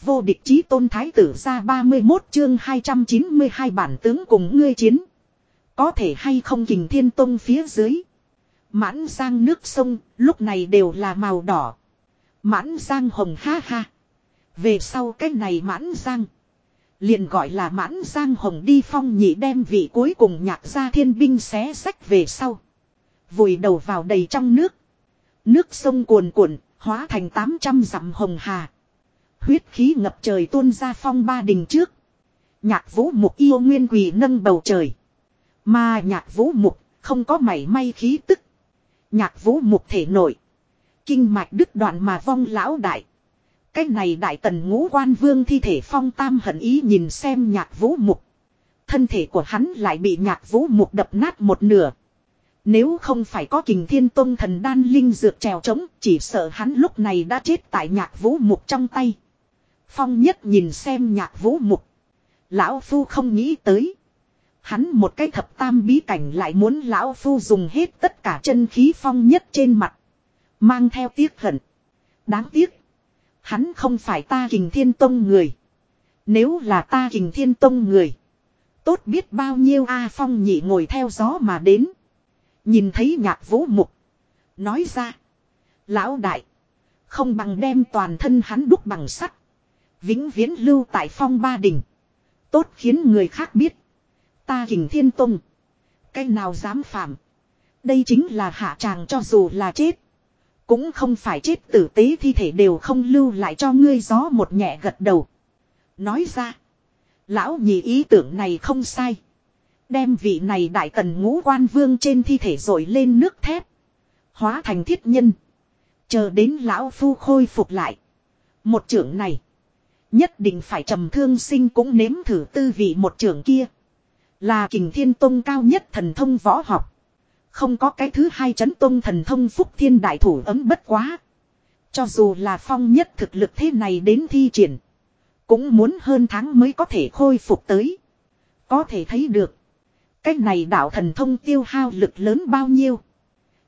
Vô địch chí tôn thái tử ra 31 chương 292 bản tướng cùng ngươi chiến. Có thể hay không kình thiên tông phía dưới. Mãn giang nước sông, lúc này đều là màu đỏ. Mãn giang hồng ha ha. Về sau cái này mãn giang. Liền gọi là mãn giang hồng đi phong nhị đem vị cuối cùng nhạc ra thiên binh xé sách về sau. Vùi đầu vào đầy trong nước. Nước sông cuồn cuộn, hóa thành 800 dặm hồng hà. Huyết khí ngập trời tuôn ra phong ba đình trước. Nhạc vũ mục yêu nguyên quỳ nâng bầu trời. Mà nhạc vũ mục không có mảy may khí tức. Nhạc vũ mục thể nổi. Kinh mạch đứt đoạn mà vong lão đại. Cái này đại tần ngũ quan vương thi thể phong tam hận ý nhìn xem nhạc vũ mục. Thân thể của hắn lại bị nhạc vũ mục đập nát một nửa. Nếu không phải có kình thiên tông thần đan linh dược trèo trống, chỉ sợ hắn lúc này đã chết tại nhạc vũ mục trong tay. Phong nhất nhìn xem nhạc vũ mục. Lão Phu không nghĩ tới. Hắn một cái thập tam bí cảnh lại muốn Lão Phu dùng hết tất cả chân khí phong nhất trên mặt. Mang theo tiếc hận. Đáng tiếc. Hắn không phải ta kình thiên tông người. Nếu là ta kình thiên tông người. Tốt biết bao nhiêu A Phong nhị ngồi theo gió mà đến. Nhìn thấy nhạc vũ mục. Nói ra. Lão đại. Không bằng đem toàn thân hắn đúc bằng sắt. Vĩnh viễn lưu tại phong ba đình. Tốt khiến người khác biết. Ta hình thiên tông. Cái nào dám phạm. Đây chính là hạ tràng cho dù là chết. Cũng không phải chết tử tế thi thể đều không lưu lại cho ngươi gió một nhẹ gật đầu. Nói ra. Lão nhị ý tưởng này không sai. Đem vị này đại tần ngũ quan vương trên thi thể rồi lên nước thép. Hóa thành thiết nhân. Chờ đến lão phu khôi phục lại. Một trưởng này. Nhất định phải trầm thương sinh cũng nếm thử tư vị một trưởng kia. Là kình thiên tông cao nhất thần thông võ học. Không có cái thứ hai chấn tông thần thông phúc thiên đại thủ ấm bất quá. Cho dù là phong nhất thực lực thế này đến thi triển. Cũng muốn hơn tháng mới có thể khôi phục tới. Có thể thấy được. Cái này đạo thần thông tiêu hao lực lớn bao nhiêu.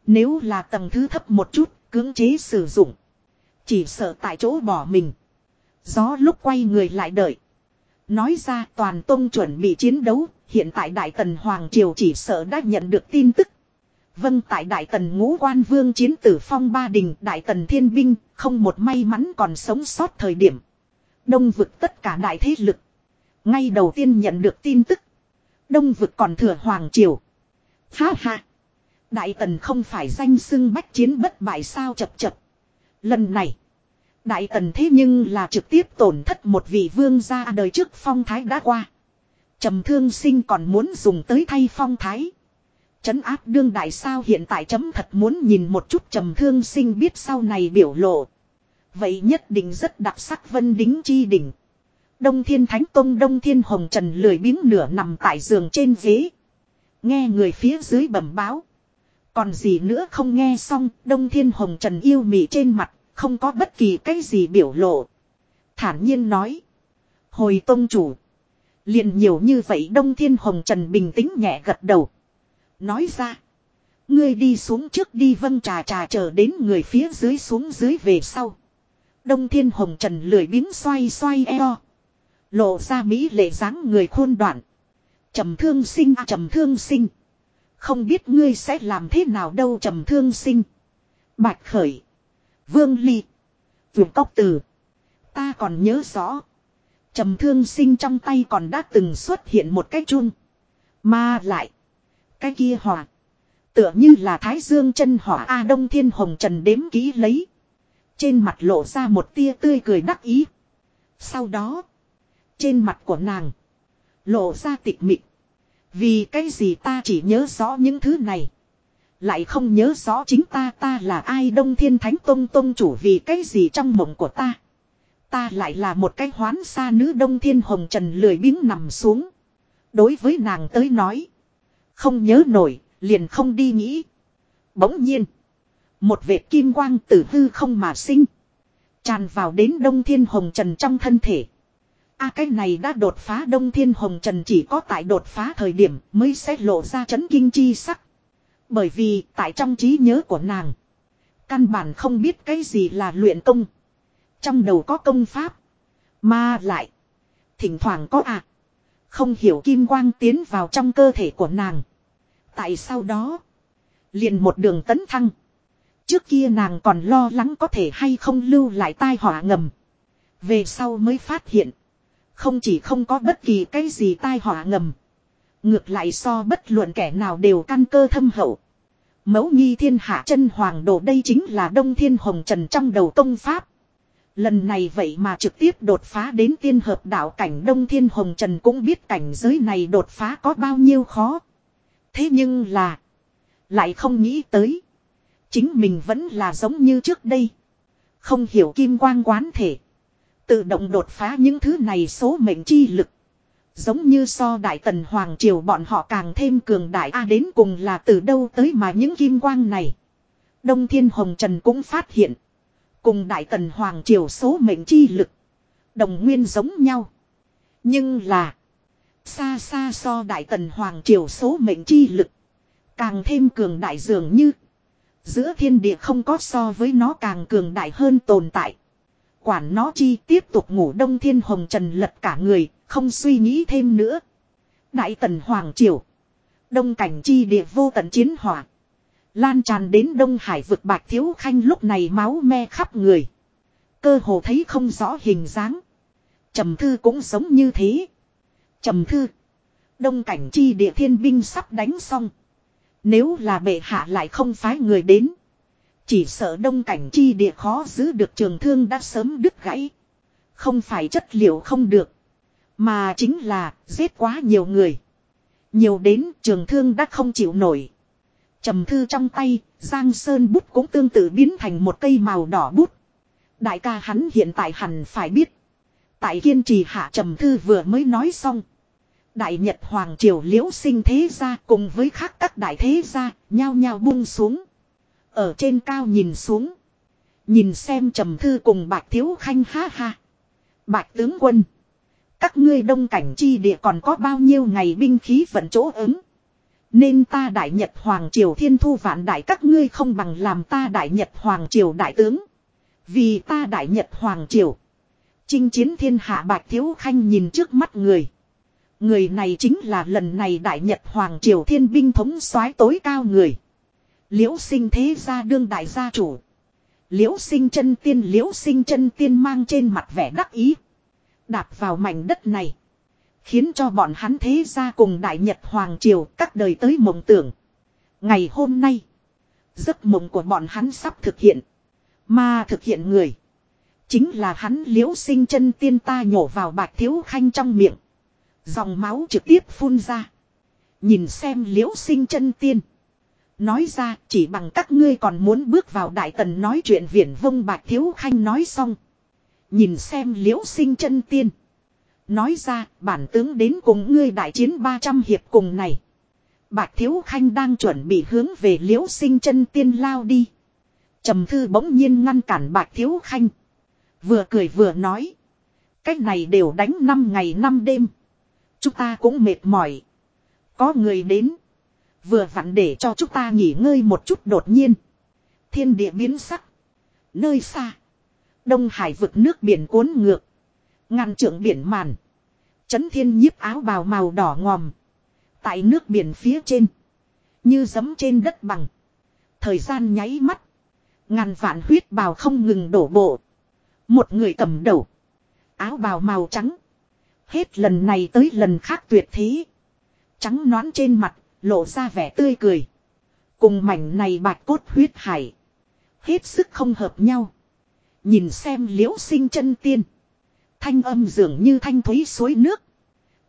Nếu là tầng thứ thấp một chút, cưỡng chế sử dụng. Chỉ sợ tại chỗ bỏ mình. Gió lúc quay người lại đợi. Nói ra toàn tông chuẩn bị chiến đấu, hiện tại Đại Tần Hoàng Triều chỉ sợ đã nhận được tin tức. Vâng tại Đại Tần ngũ quan vương chiến tử phong ba đình Đại Tần thiên binh, không một may mắn còn sống sót thời điểm. Đông vực tất cả đại thế lực. Ngay đầu tiên nhận được tin tức. Đông vực còn thừa Hoàng Triều. Ha ha. Đại Tần không phải danh xưng bách chiến bất bại sao chập chập. Lần này. Đại tần thế nhưng là trực tiếp tổn thất một vị vương gia đời trước phong thái đã qua. Trầm thương sinh còn muốn dùng tới thay phong thái. Chấn áp đương đại sao hiện tại chấm thật muốn nhìn một chút trầm thương sinh biết sau này biểu lộ. Vậy nhất định rất đặc sắc vân đính chi đỉnh. Đông thiên thánh tông đông thiên hồng trần lười biếng nửa nằm tại giường trên ghế. Nghe người phía dưới bẩm báo. Còn gì nữa không nghe xong, đông thiên hồng trần yêu mị trên mặt không có bất kỳ cái gì biểu lộ. Thản nhiên nói. Hồi tông chủ. liền nhiều như vậy Đông Thiên Hồng Trần bình tĩnh nhẹ gật đầu. Nói ra. Ngươi đi xuống trước đi vâng trà trà chờ đến người phía dưới xuống dưới về sau. Đông Thiên Hồng Trần lười biếng xoay xoay eo. Lộ ra mỹ lệ dáng người khôn đoạn. Trầm thương sinh à trầm thương sinh. Không biết ngươi sẽ làm thế nào đâu trầm thương sinh. Bạch khởi. Vương Ly. Vượt cốc từ. Ta còn nhớ rõ. Trầm thương sinh trong tay còn đã từng xuất hiện một cái chung, Mà lại. Cái kia hỏa. Tựa như là Thái Dương chân hỏa A Đông Thiên Hồng Trần đếm ký lấy. Trên mặt lộ ra một tia tươi cười đắc ý. Sau đó. Trên mặt của nàng. Lộ ra tịch mịch. Vì cái gì ta chỉ nhớ rõ những thứ này. Lại không nhớ rõ chính ta ta là ai Đông Thiên Thánh Tông Tông chủ vì cái gì trong mộng của ta. Ta lại là một cái hoán xa nữ Đông Thiên Hồng Trần lười biếng nằm xuống. Đối với nàng tới nói. Không nhớ nổi, liền không đi nghĩ. Bỗng nhiên. Một vệt kim quang tử hư không mà sinh. Tràn vào đến Đông Thiên Hồng Trần trong thân thể. a cái này đã đột phá Đông Thiên Hồng Trần chỉ có tại đột phá thời điểm mới sẽ lộ ra chấn kinh chi sắc. Bởi vì tại trong trí nhớ của nàng. Căn bản không biết cái gì là luyện công. Trong đầu có công pháp. Mà lại. Thỉnh thoảng có à. Không hiểu kim quang tiến vào trong cơ thể của nàng. Tại sau đó. Liền một đường tấn thăng. Trước kia nàng còn lo lắng có thể hay không lưu lại tai họa ngầm. Về sau mới phát hiện. Không chỉ không có bất kỳ cái gì tai họa ngầm. Ngược lại so bất luận kẻ nào đều căn cơ thâm hậu. Mẫu nghi thiên hạ chân hoàng đồ đây chính là đông thiên hồng trần trong đầu công pháp. Lần này vậy mà trực tiếp đột phá đến tiên hợp đạo cảnh đông thiên hồng trần cũng biết cảnh giới này đột phá có bao nhiêu khó. Thế nhưng là. Lại không nghĩ tới. Chính mình vẫn là giống như trước đây. Không hiểu kim quang quán thể. Tự động đột phá những thứ này số mệnh chi lực. Giống như so đại tần hoàng triều bọn họ càng thêm cường đại a đến cùng là từ đâu tới mà những kim quang này. Đông Thiên Hồng Trần cũng phát hiện. Cùng đại tần hoàng triều số mệnh chi lực. Đồng nguyên giống nhau. Nhưng là. Xa xa so đại tần hoàng triều số mệnh chi lực. Càng thêm cường đại dường như. Giữa thiên địa không có so với nó càng cường đại hơn tồn tại. Quản nó chi tiếp tục ngủ đông thiên hồng trần lật cả người, không suy nghĩ thêm nữa. Đại tần Hoàng Triều. Đông cảnh chi địa vô tận chiến hỏa. Lan tràn đến Đông Hải vực bạc thiếu khanh lúc này máu me khắp người. Cơ hồ thấy không rõ hình dáng. Trầm thư cũng sống như thế. Trầm thư. Đông cảnh chi địa thiên binh sắp đánh xong. Nếu là bệ hạ lại không phái người đến. Chỉ sợ đông cảnh chi địa khó giữ được trường thương đã sớm đứt gãy. Không phải chất liệu không được. Mà chính là giết quá nhiều người. Nhiều đến trường thương đã không chịu nổi. Trầm thư trong tay, Giang Sơn bút cũng tương tự biến thành một cây màu đỏ bút. Đại ca hắn hiện tại hẳn phải biết. Tại kiên trì hạ trầm thư vừa mới nói xong. Đại Nhật Hoàng Triều liễu sinh thế gia cùng với khác các đại thế gia, nhao nhao buông xuống. Ở trên cao nhìn xuống. Nhìn xem trầm thư cùng bạch thiếu khanh ha ha. Bạch tướng quân. Các ngươi đông cảnh chi địa còn có bao nhiêu ngày binh khí vận chỗ ứng. Nên ta đại nhật hoàng triều thiên thu vạn đại, các ngươi không bằng làm ta đại nhật hoàng triều đại tướng. Vì ta đại nhật hoàng triều. Chinh chiến thiên hạ bạch thiếu khanh nhìn trước mắt người. Người này chính là lần này đại nhật hoàng triều thiên binh thống soái tối cao người. Liễu sinh thế gia đương đại gia chủ. Liễu sinh chân tiên, liễu sinh chân tiên mang trên mặt vẻ đắc ý. Đạp vào mảnh đất này. Khiến cho bọn hắn thế gia cùng đại nhật hoàng triều các đời tới mộng tưởng. Ngày hôm nay. Giấc mộng của bọn hắn sắp thực hiện. Mà thực hiện người. Chính là hắn liễu sinh chân tiên ta nhổ vào bạch thiếu khanh trong miệng. Dòng máu trực tiếp phun ra. Nhìn xem liễu sinh chân tiên. Nói ra, chỉ bằng các ngươi còn muốn bước vào đại tần nói chuyện viển vông bạch thiếu khanh nói xong. Nhìn xem liễu sinh chân tiên. Nói ra, bản tướng đến cùng ngươi đại chiến 300 hiệp cùng này. Bạch thiếu khanh đang chuẩn bị hướng về liễu sinh chân tiên lao đi. trầm thư bỗng nhiên ngăn cản bạch thiếu khanh. Vừa cười vừa nói. Cách này đều đánh 5 ngày 5 đêm. Chúng ta cũng mệt mỏi. Có người đến. Vừa vặn để cho chúng ta nghỉ ngơi một chút đột nhiên. Thiên địa biến sắc. Nơi xa. Đông Hải vực nước biển cuốn ngược. ngăn trưởng biển màn. Chấn thiên nhiếp áo bào màu đỏ ngòm. Tại nước biển phía trên. Như giấm trên đất bằng. Thời gian nháy mắt. Ngàn vạn huyết bào không ngừng đổ bộ. Một người cầm đầu. Áo bào màu trắng. Hết lần này tới lần khác tuyệt thế. Trắng nón trên mặt, lộ ra vẻ tươi cười. Cùng mảnh này bạch cốt huyết hải. Hết sức không hợp nhau. Nhìn xem liễu sinh chân tiên. Thanh âm dường như thanh thúy suối nước.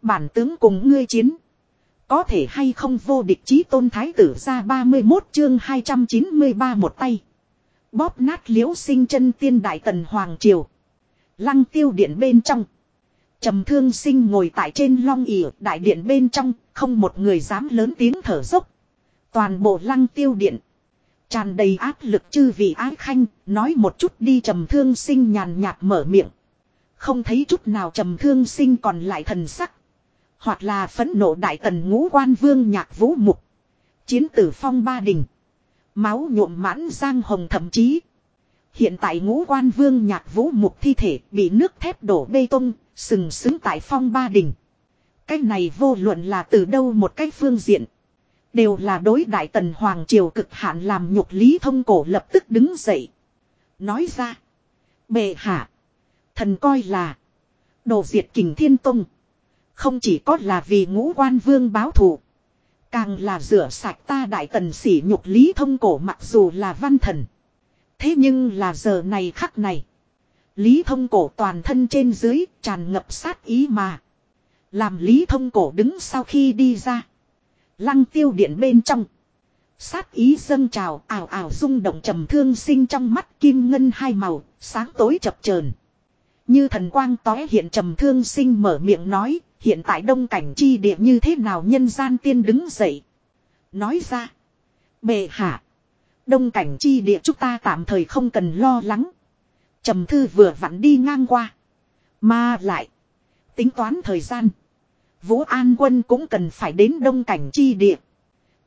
Bản tướng cùng ngươi chiến. Có thể hay không vô địch chí tôn thái tử ra 31 chương 293 một tay. Bóp nát liễu sinh chân tiên đại tần hoàng triều. Lăng tiêu điện bên trong. trầm thương sinh ngồi tại trên long ỉ đại điện bên trong. Không một người dám lớn tiếng thở dốc. Toàn bộ lăng tiêu điện. Tràn đầy áp lực chư vị ái khanh, nói một chút đi trầm thương sinh nhàn nhạt mở miệng. Không thấy chút nào trầm thương sinh còn lại thần sắc. Hoặc là phẫn nộ đại tần ngũ quan vương nhạc vũ mục. Chiến tử phong ba đình. Máu nhuộm mãn giang hồng thậm chí. Hiện tại ngũ quan vương nhạc vũ mục thi thể bị nước thép đổ bê tông, sừng sững tại phong ba đình. Cái này vô luận là từ đâu một cái phương diện. Đều là đối đại tần Hoàng Triều cực hạn làm nhục lý thông cổ lập tức đứng dậy. Nói ra. Bệ hạ. Thần coi là. Đồ diệt kình thiên tông. Không chỉ có là vì ngũ quan vương báo thù. Càng là rửa sạch ta đại tần sỉ nhục lý thông cổ mặc dù là văn thần. Thế nhưng là giờ này khắc này. Lý thông cổ toàn thân trên dưới tràn ngập sát ý mà. Làm lý thông cổ đứng sau khi đi ra. Lăng tiêu điện bên trong. Sát ý dâng trào ảo ảo rung động trầm thương sinh trong mắt kim ngân hai màu, sáng tối chập chờn Như thần quang tói hiện trầm thương sinh mở miệng nói, hiện tại đông cảnh chi địa như thế nào nhân gian tiên đứng dậy. Nói ra, bệ hạ, đông cảnh chi địa chúng ta tạm thời không cần lo lắng. Trầm thư vừa vặn đi ngang qua. Mà lại, tính toán thời gian. Vũ An quân cũng cần phải đến đông cảnh chi địa.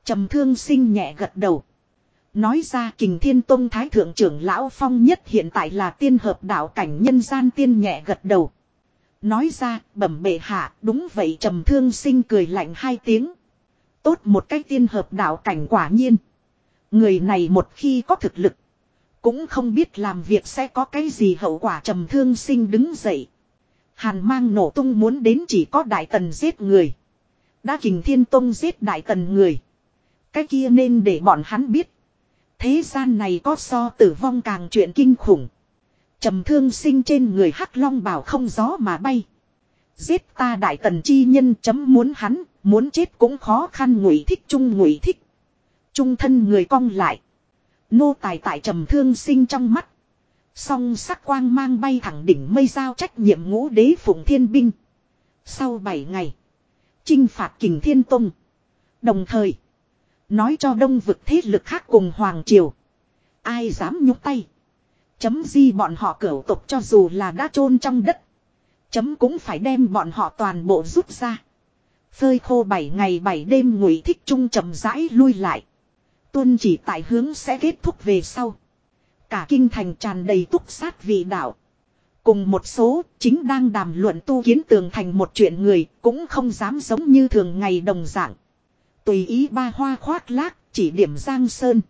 Trầm thương sinh nhẹ gật đầu. Nói ra kình thiên tông thái thượng trưởng lão phong nhất hiện tại là tiên hợp đạo cảnh nhân gian tiên nhẹ gật đầu. Nói ra, bẩm bệ hạ, đúng vậy trầm thương sinh cười lạnh hai tiếng. Tốt một cái tiên hợp đạo cảnh quả nhiên. Người này một khi có thực lực. Cũng không biết làm việc sẽ có cái gì hậu quả trầm thương sinh đứng dậy. Hàn mang nổ tung muốn đến chỉ có đại tần giết người. Đã kình thiên tông giết đại tần người. Cái kia nên để bọn hắn biết. Thế gian này có so tử vong càng chuyện kinh khủng. trầm thương sinh trên người hắc long bảo không gió mà bay. Giết ta đại tần chi nhân chấm muốn hắn, muốn chết cũng khó khăn ngụy thích trung ngụy thích. Trung thân người cong lại. Nô tài tại trầm thương sinh trong mắt. Song sắc quang mang bay thẳng đỉnh mây giao trách nhiệm ngũ đế phụng thiên binh. Sau 7 ngày. chinh phạt kình thiên tông. Đồng thời. Nói cho đông vực thế lực khác cùng Hoàng Triều. Ai dám nhúc tay. Chấm di bọn họ cửu tục cho dù là đã chôn trong đất. Chấm cũng phải đem bọn họ toàn bộ rút ra. Phơi khô 7 ngày 7 đêm ngụy thích trung chậm rãi lui lại. Tuân chỉ tại hướng sẽ kết thúc về sau. Cả kinh thành tràn đầy túc sát vị đạo. Cùng một số chính đang đàm luận tu kiến tường thành một chuyện người cũng không dám giống như thường ngày đồng dạng. Tùy ý ba hoa khoác lác, chỉ điểm giang sơn.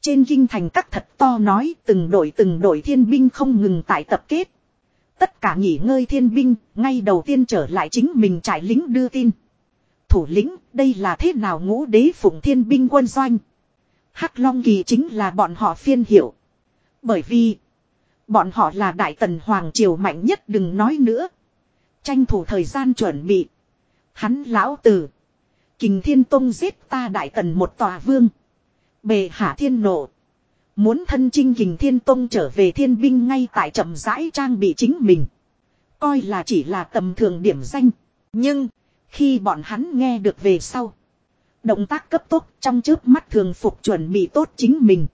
Trên kinh thành các thật to nói từng đội từng đội thiên binh không ngừng tại tập kết. Tất cả nghỉ ngơi thiên binh, ngay đầu tiên trở lại chính mình trải lính đưa tin. Thủ lĩnh, đây là thế nào ngũ đế phụng thiên binh quân doanh. Hắc Long Kỳ chính là bọn họ phiên hiệu. Bởi vì. Bọn họ là Đại Tần Hoàng Triều mạnh nhất đừng nói nữa. Tranh thủ thời gian chuẩn bị. Hắn lão tử. Kình Thiên Tông giết ta Đại Tần một tòa vương. Bề hạ thiên nộ. Muốn thân chinh Kình Thiên Tông trở về thiên binh ngay tại chậm rãi trang bị chính mình. Coi là chỉ là tầm thường điểm danh. Nhưng. Khi bọn hắn nghe được về sau. Động tác cấp tốc trong trước mắt thường phục chuẩn bị tốt chính mình.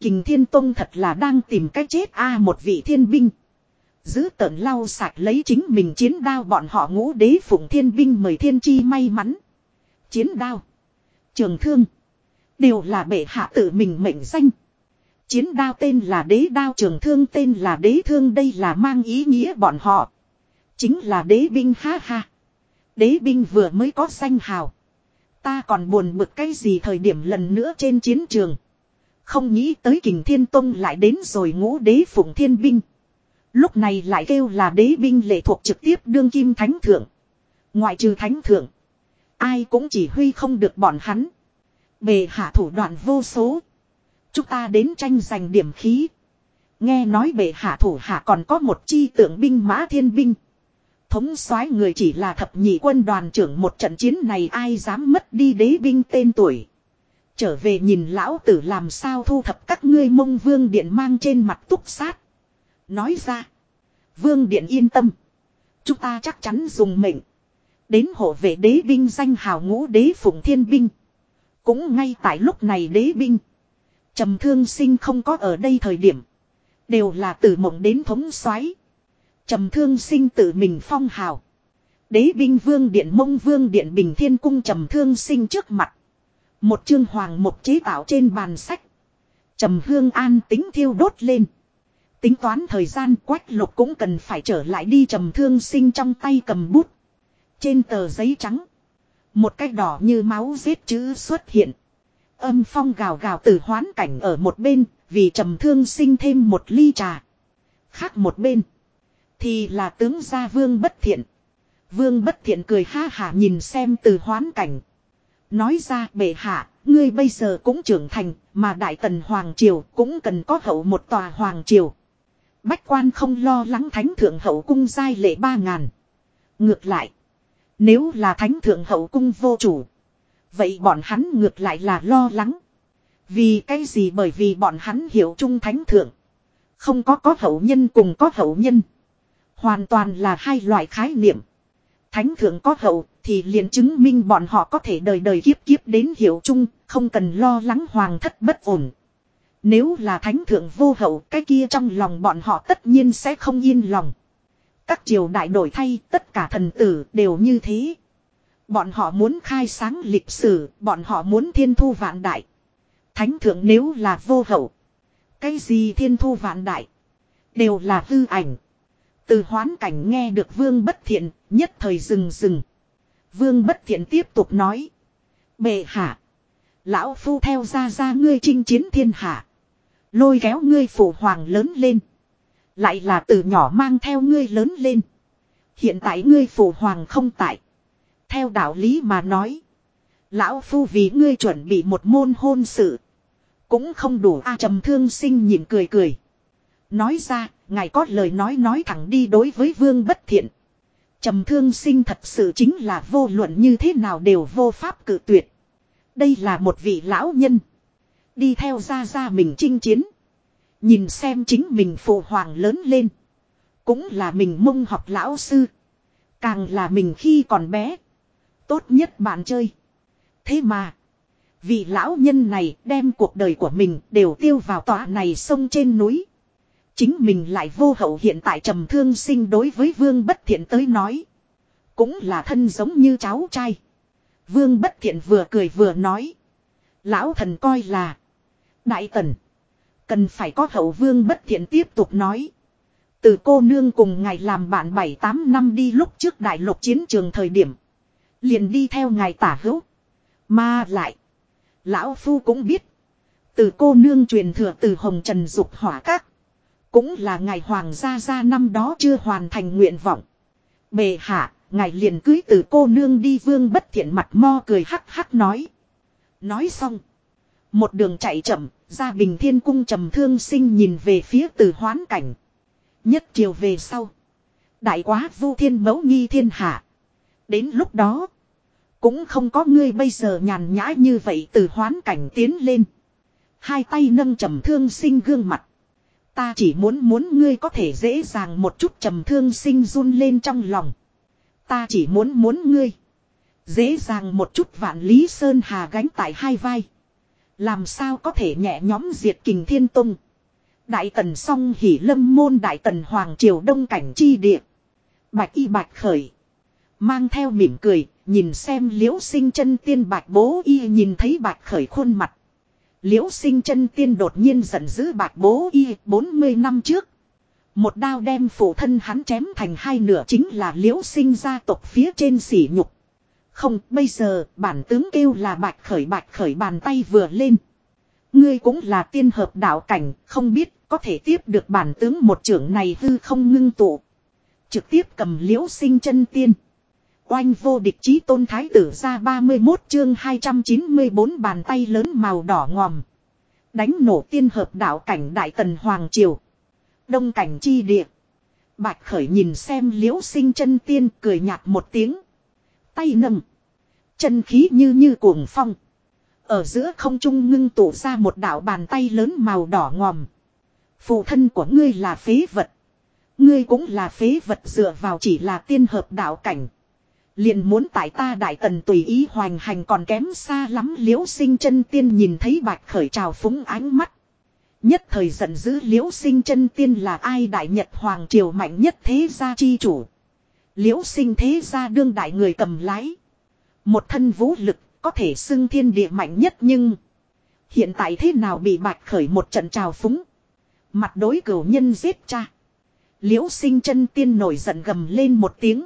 Kình Thiên Tông thật là đang tìm cách chết a một vị thiên binh. Giữ tợn lau sạch lấy chính mình chiến đao bọn họ ngũ đế phụng thiên binh mời thiên chi may mắn. Chiến đao. Trường thương. Đều là bệ hạ tự mình mệnh danh. Chiến đao tên là đế đao, trường thương tên là đế thương, đây là mang ý nghĩa bọn họ. Chính là đế binh, ha ha. Đế binh vừa mới có danh hào. Ta còn buồn bực cái gì thời điểm lần nữa trên chiến trường. Không nghĩ tới kình thiên tông lại đến rồi ngũ đế phụng thiên binh. Lúc này lại kêu là đế binh lệ thuộc trực tiếp đương kim thánh thượng. Ngoại trừ thánh thượng. Ai cũng chỉ huy không được bọn hắn. Bề hạ thủ đoạn vô số. Chúng ta đến tranh giành điểm khí. Nghe nói bệ hạ thủ hạ còn có một chi tượng binh mã thiên binh. Thống soái người chỉ là thập nhị quân đoàn trưởng một trận chiến này ai dám mất đi đế binh tên tuổi. Trở về nhìn lão tử làm sao thu thập các ngươi mông vương điện mang trên mặt túc sát. Nói ra. Vương điện yên tâm. Chúng ta chắc chắn dùng mệnh. Đến hộ vệ đế binh danh hào ngũ đế phụng thiên binh. Cũng ngay tại lúc này đế binh. trầm thương sinh không có ở đây thời điểm. Đều là từ mộng đến thống xoáy. trầm thương sinh tự mình phong hào. Đế binh vương điện mông vương điện bình thiên cung trầm thương sinh trước mặt. Một chương hoàng một chế tạo trên bàn sách. trầm hương an tính thiêu đốt lên. Tính toán thời gian quách lục cũng cần phải trở lại đi trầm thương sinh trong tay cầm bút. Trên tờ giấy trắng. Một cái đỏ như máu giết chữ xuất hiện. Âm phong gào gào từ hoán cảnh ở một bên, vì trầm thương sinh thêm một ly trà. Khác một bên. Thì là tướng gia vương bất thiện. Vương bất thiện cười ha hả nhìn xem từ hoán cảnh. Nói ra bệ hạ, ngươi bây giờ cũng trưởng thành, mà đại tần Hoàng Triều cũng cần có hậu một tòa Hoàng Triều. Bách quan không lo lắng thánh thượng hậu cung giai lệ ba ngàn. Ngược lại, nếu là thánh thượng hậu cung vô chủ, vậy bọn hắn ngược lại là lo lắng. Vì cái gì bởi vì bọn hắn hiểu trung thánh thượng. Không có có hậu nhân cùng có hậu nhân. Hoàn toàn là hai loại khái niệm. Thánh thượng có hậu thì liền chứng minh bọn họ có thể đời đời kiếp kiếp đến hiểu chung, không cần lo lắng hoàng thất bất ổn. Nếu là thánh thượng vô hậu cái kia trong lòng bọn họ tất nhiên sẽ không yên lòng. Các triều đại đổi thay tất cả thần tử đều như thế. Bọn họ muốn khai sáng lịch sử, bọn họ muốn thiên thu vạn đại. Thánh thượng nếu là vô hậu. Cái gì thiên thu vạn đại. Đều là hư ảnh. Từ hoán cảnh nghe được vương bất thiện, nhất thời dừng dừng. Vương bất thiện tiếp tục nói. Bệ hạ. Lão phu theo ra ra ngươi chinh chiến thiên hạ. Lôi kéo ngươi phụ hoàng lớn lên. Lại là từ nhỏ mang theo ngươi lớn lên. Hiện tại ngươi phụ hoàng không tại. Theo đạo lý mà nói. Lão phu vì ngươi chuẩn bị một môn hôn sự. Cũng không đủ a trầm thương sinh nhịn cười cười. Nói ra, ngài có lời nói nói thẳng đi đối với vương bất thiện. Trầm thương sinh thật sự chính là vô luận như thế nào đều vô pháp cự tuyệt. Đây là một vị lão nhân. Đi theo ra ra mình chinh chiến. Nhìn xem chính mình phụ hoàng lớn lên. Cũng là mình mông học lão sư. Càng là mình khi còn bé. Tốt nhất bạn chơi. Thế mà. Vị lão nhân này đem cuộc đời của mình đều tiêu vào tòa này sông trên núi. Chính mình lại vô hậu hiện tại trầm thương sinh đối với vương bất thiện tới nói. Cũng là thân giống như cháu trai. Vương bất thiện vừa cười vừa nói. Lão thần coi là. Đại tần. Cần phải có hậu vương bất thiện tiếp tục nói. Từ cô nương cùng ngài làm bạn 7-8 năm đi lúc trước đại lục chiến trường thời điểm. Liền đi theo ngài tả hữu. Mà lại. Lão Phu cũng biết. Từ cô nương truyền thừa từ Hồng Trần Dục hỏa các. Cũng là ngài hoàng gia gia năm đó chưa hoàn thành nguyện vọng. Bề hạ, ngài liền cưới từ cô nương đi vương bất thiện mặt mo cười hắc hắc nói. Nói xong. Một đường chạy chậm, ra bình thiên cung trầm thương sinh nhìn về phía từ hoán cảnh. Nhất chiều về sau. Đại quá vu thiên mẫu nghi thiên hạ. Đến lúc đó. Cũng không có ngươi bây giờ nhàn nhã như vậy từ hoán cảnh tiến lên. Hai tay nâng trầm thương sinh gương mặt. Ta chỉ muốn muốn ngươi có thể dễ dàng một chút trầm thương sinh run lên trong lòng. Ta chỉ muốn muốn ngươi. Dễ dàng một chút vạn lý sơn hà gánh tại hai vai. Làm sao có thể nhẹ nhóm diệt kình thiên tung. Đại tần song hỉ lâm môn đại tần hoàng triều đông cảnh chi địa. Bạch y bạch khởi. Mang theo mỉm cười, nhìn xem liễu sinh chân tiên bạch bố y nhìn thấy bạch khởi khuôn mặt. Liễu sinh chân tiên đột nhiên giận dữ bạc bố y 40 năm trước. Một đao đem phụ thân hắn chém thành hai nửa chính là liễu sinh gia tộc phía trên sỉ nhục. Không, bây giờ, bản tướng kêu là bạch khởi bạch khởi bàn tay vừa lên. Ngươi cũng là tiên hợp đạo cảnh, không biết có thể tiếp được bản tướng một trưởng này hư không ngưng tụ. Trực tiếp cầm liễu sinh chân tiên. Oanh vô địch chí tôn thái tử ra 31 chương 294 bàn tay lớn màu đỏ ngòm. Đánh nổ tiên hợp đạo cảnh đại tần Hoàng Triều. Đông cảnh chi địa. Bạch khởi nhìn xem liễu sinh chân tiên cười nhạt một tiếng. Tay nâng. Chân khí như như cuồng phong. Ở giữa không trung ngưng tụ ra một đạo bàn tay lớn màu đỏ ngòm. Phụ thân của ngươi là phế vật. Ngươi cũng là phế vật dựa vào chỉ là tiên hợp đạo cảnh. Liền muốn tại ta đại tần tùy ý hoành hành còn kém xa lắm liễu sinh chân tiên nhìn thấy bạch khởi trào phúng ánh mắt. Nhất thời giận dữ liễu sinh chân tiên là ai đại nhật hoàng triều mạnh nhất thế gia chi chủ. Liễu sinh thế gia đương đại người cầm lái. Một thân vũ lực có thể xưng thiên địa mạnh nhất nhưng. Hiện tại thế nào bị bạch khởi một trận trào phúng. Mặt đối cửu nhân giết cha. Liễu sinh chân tiên nổi giận gầm lên một tiếng.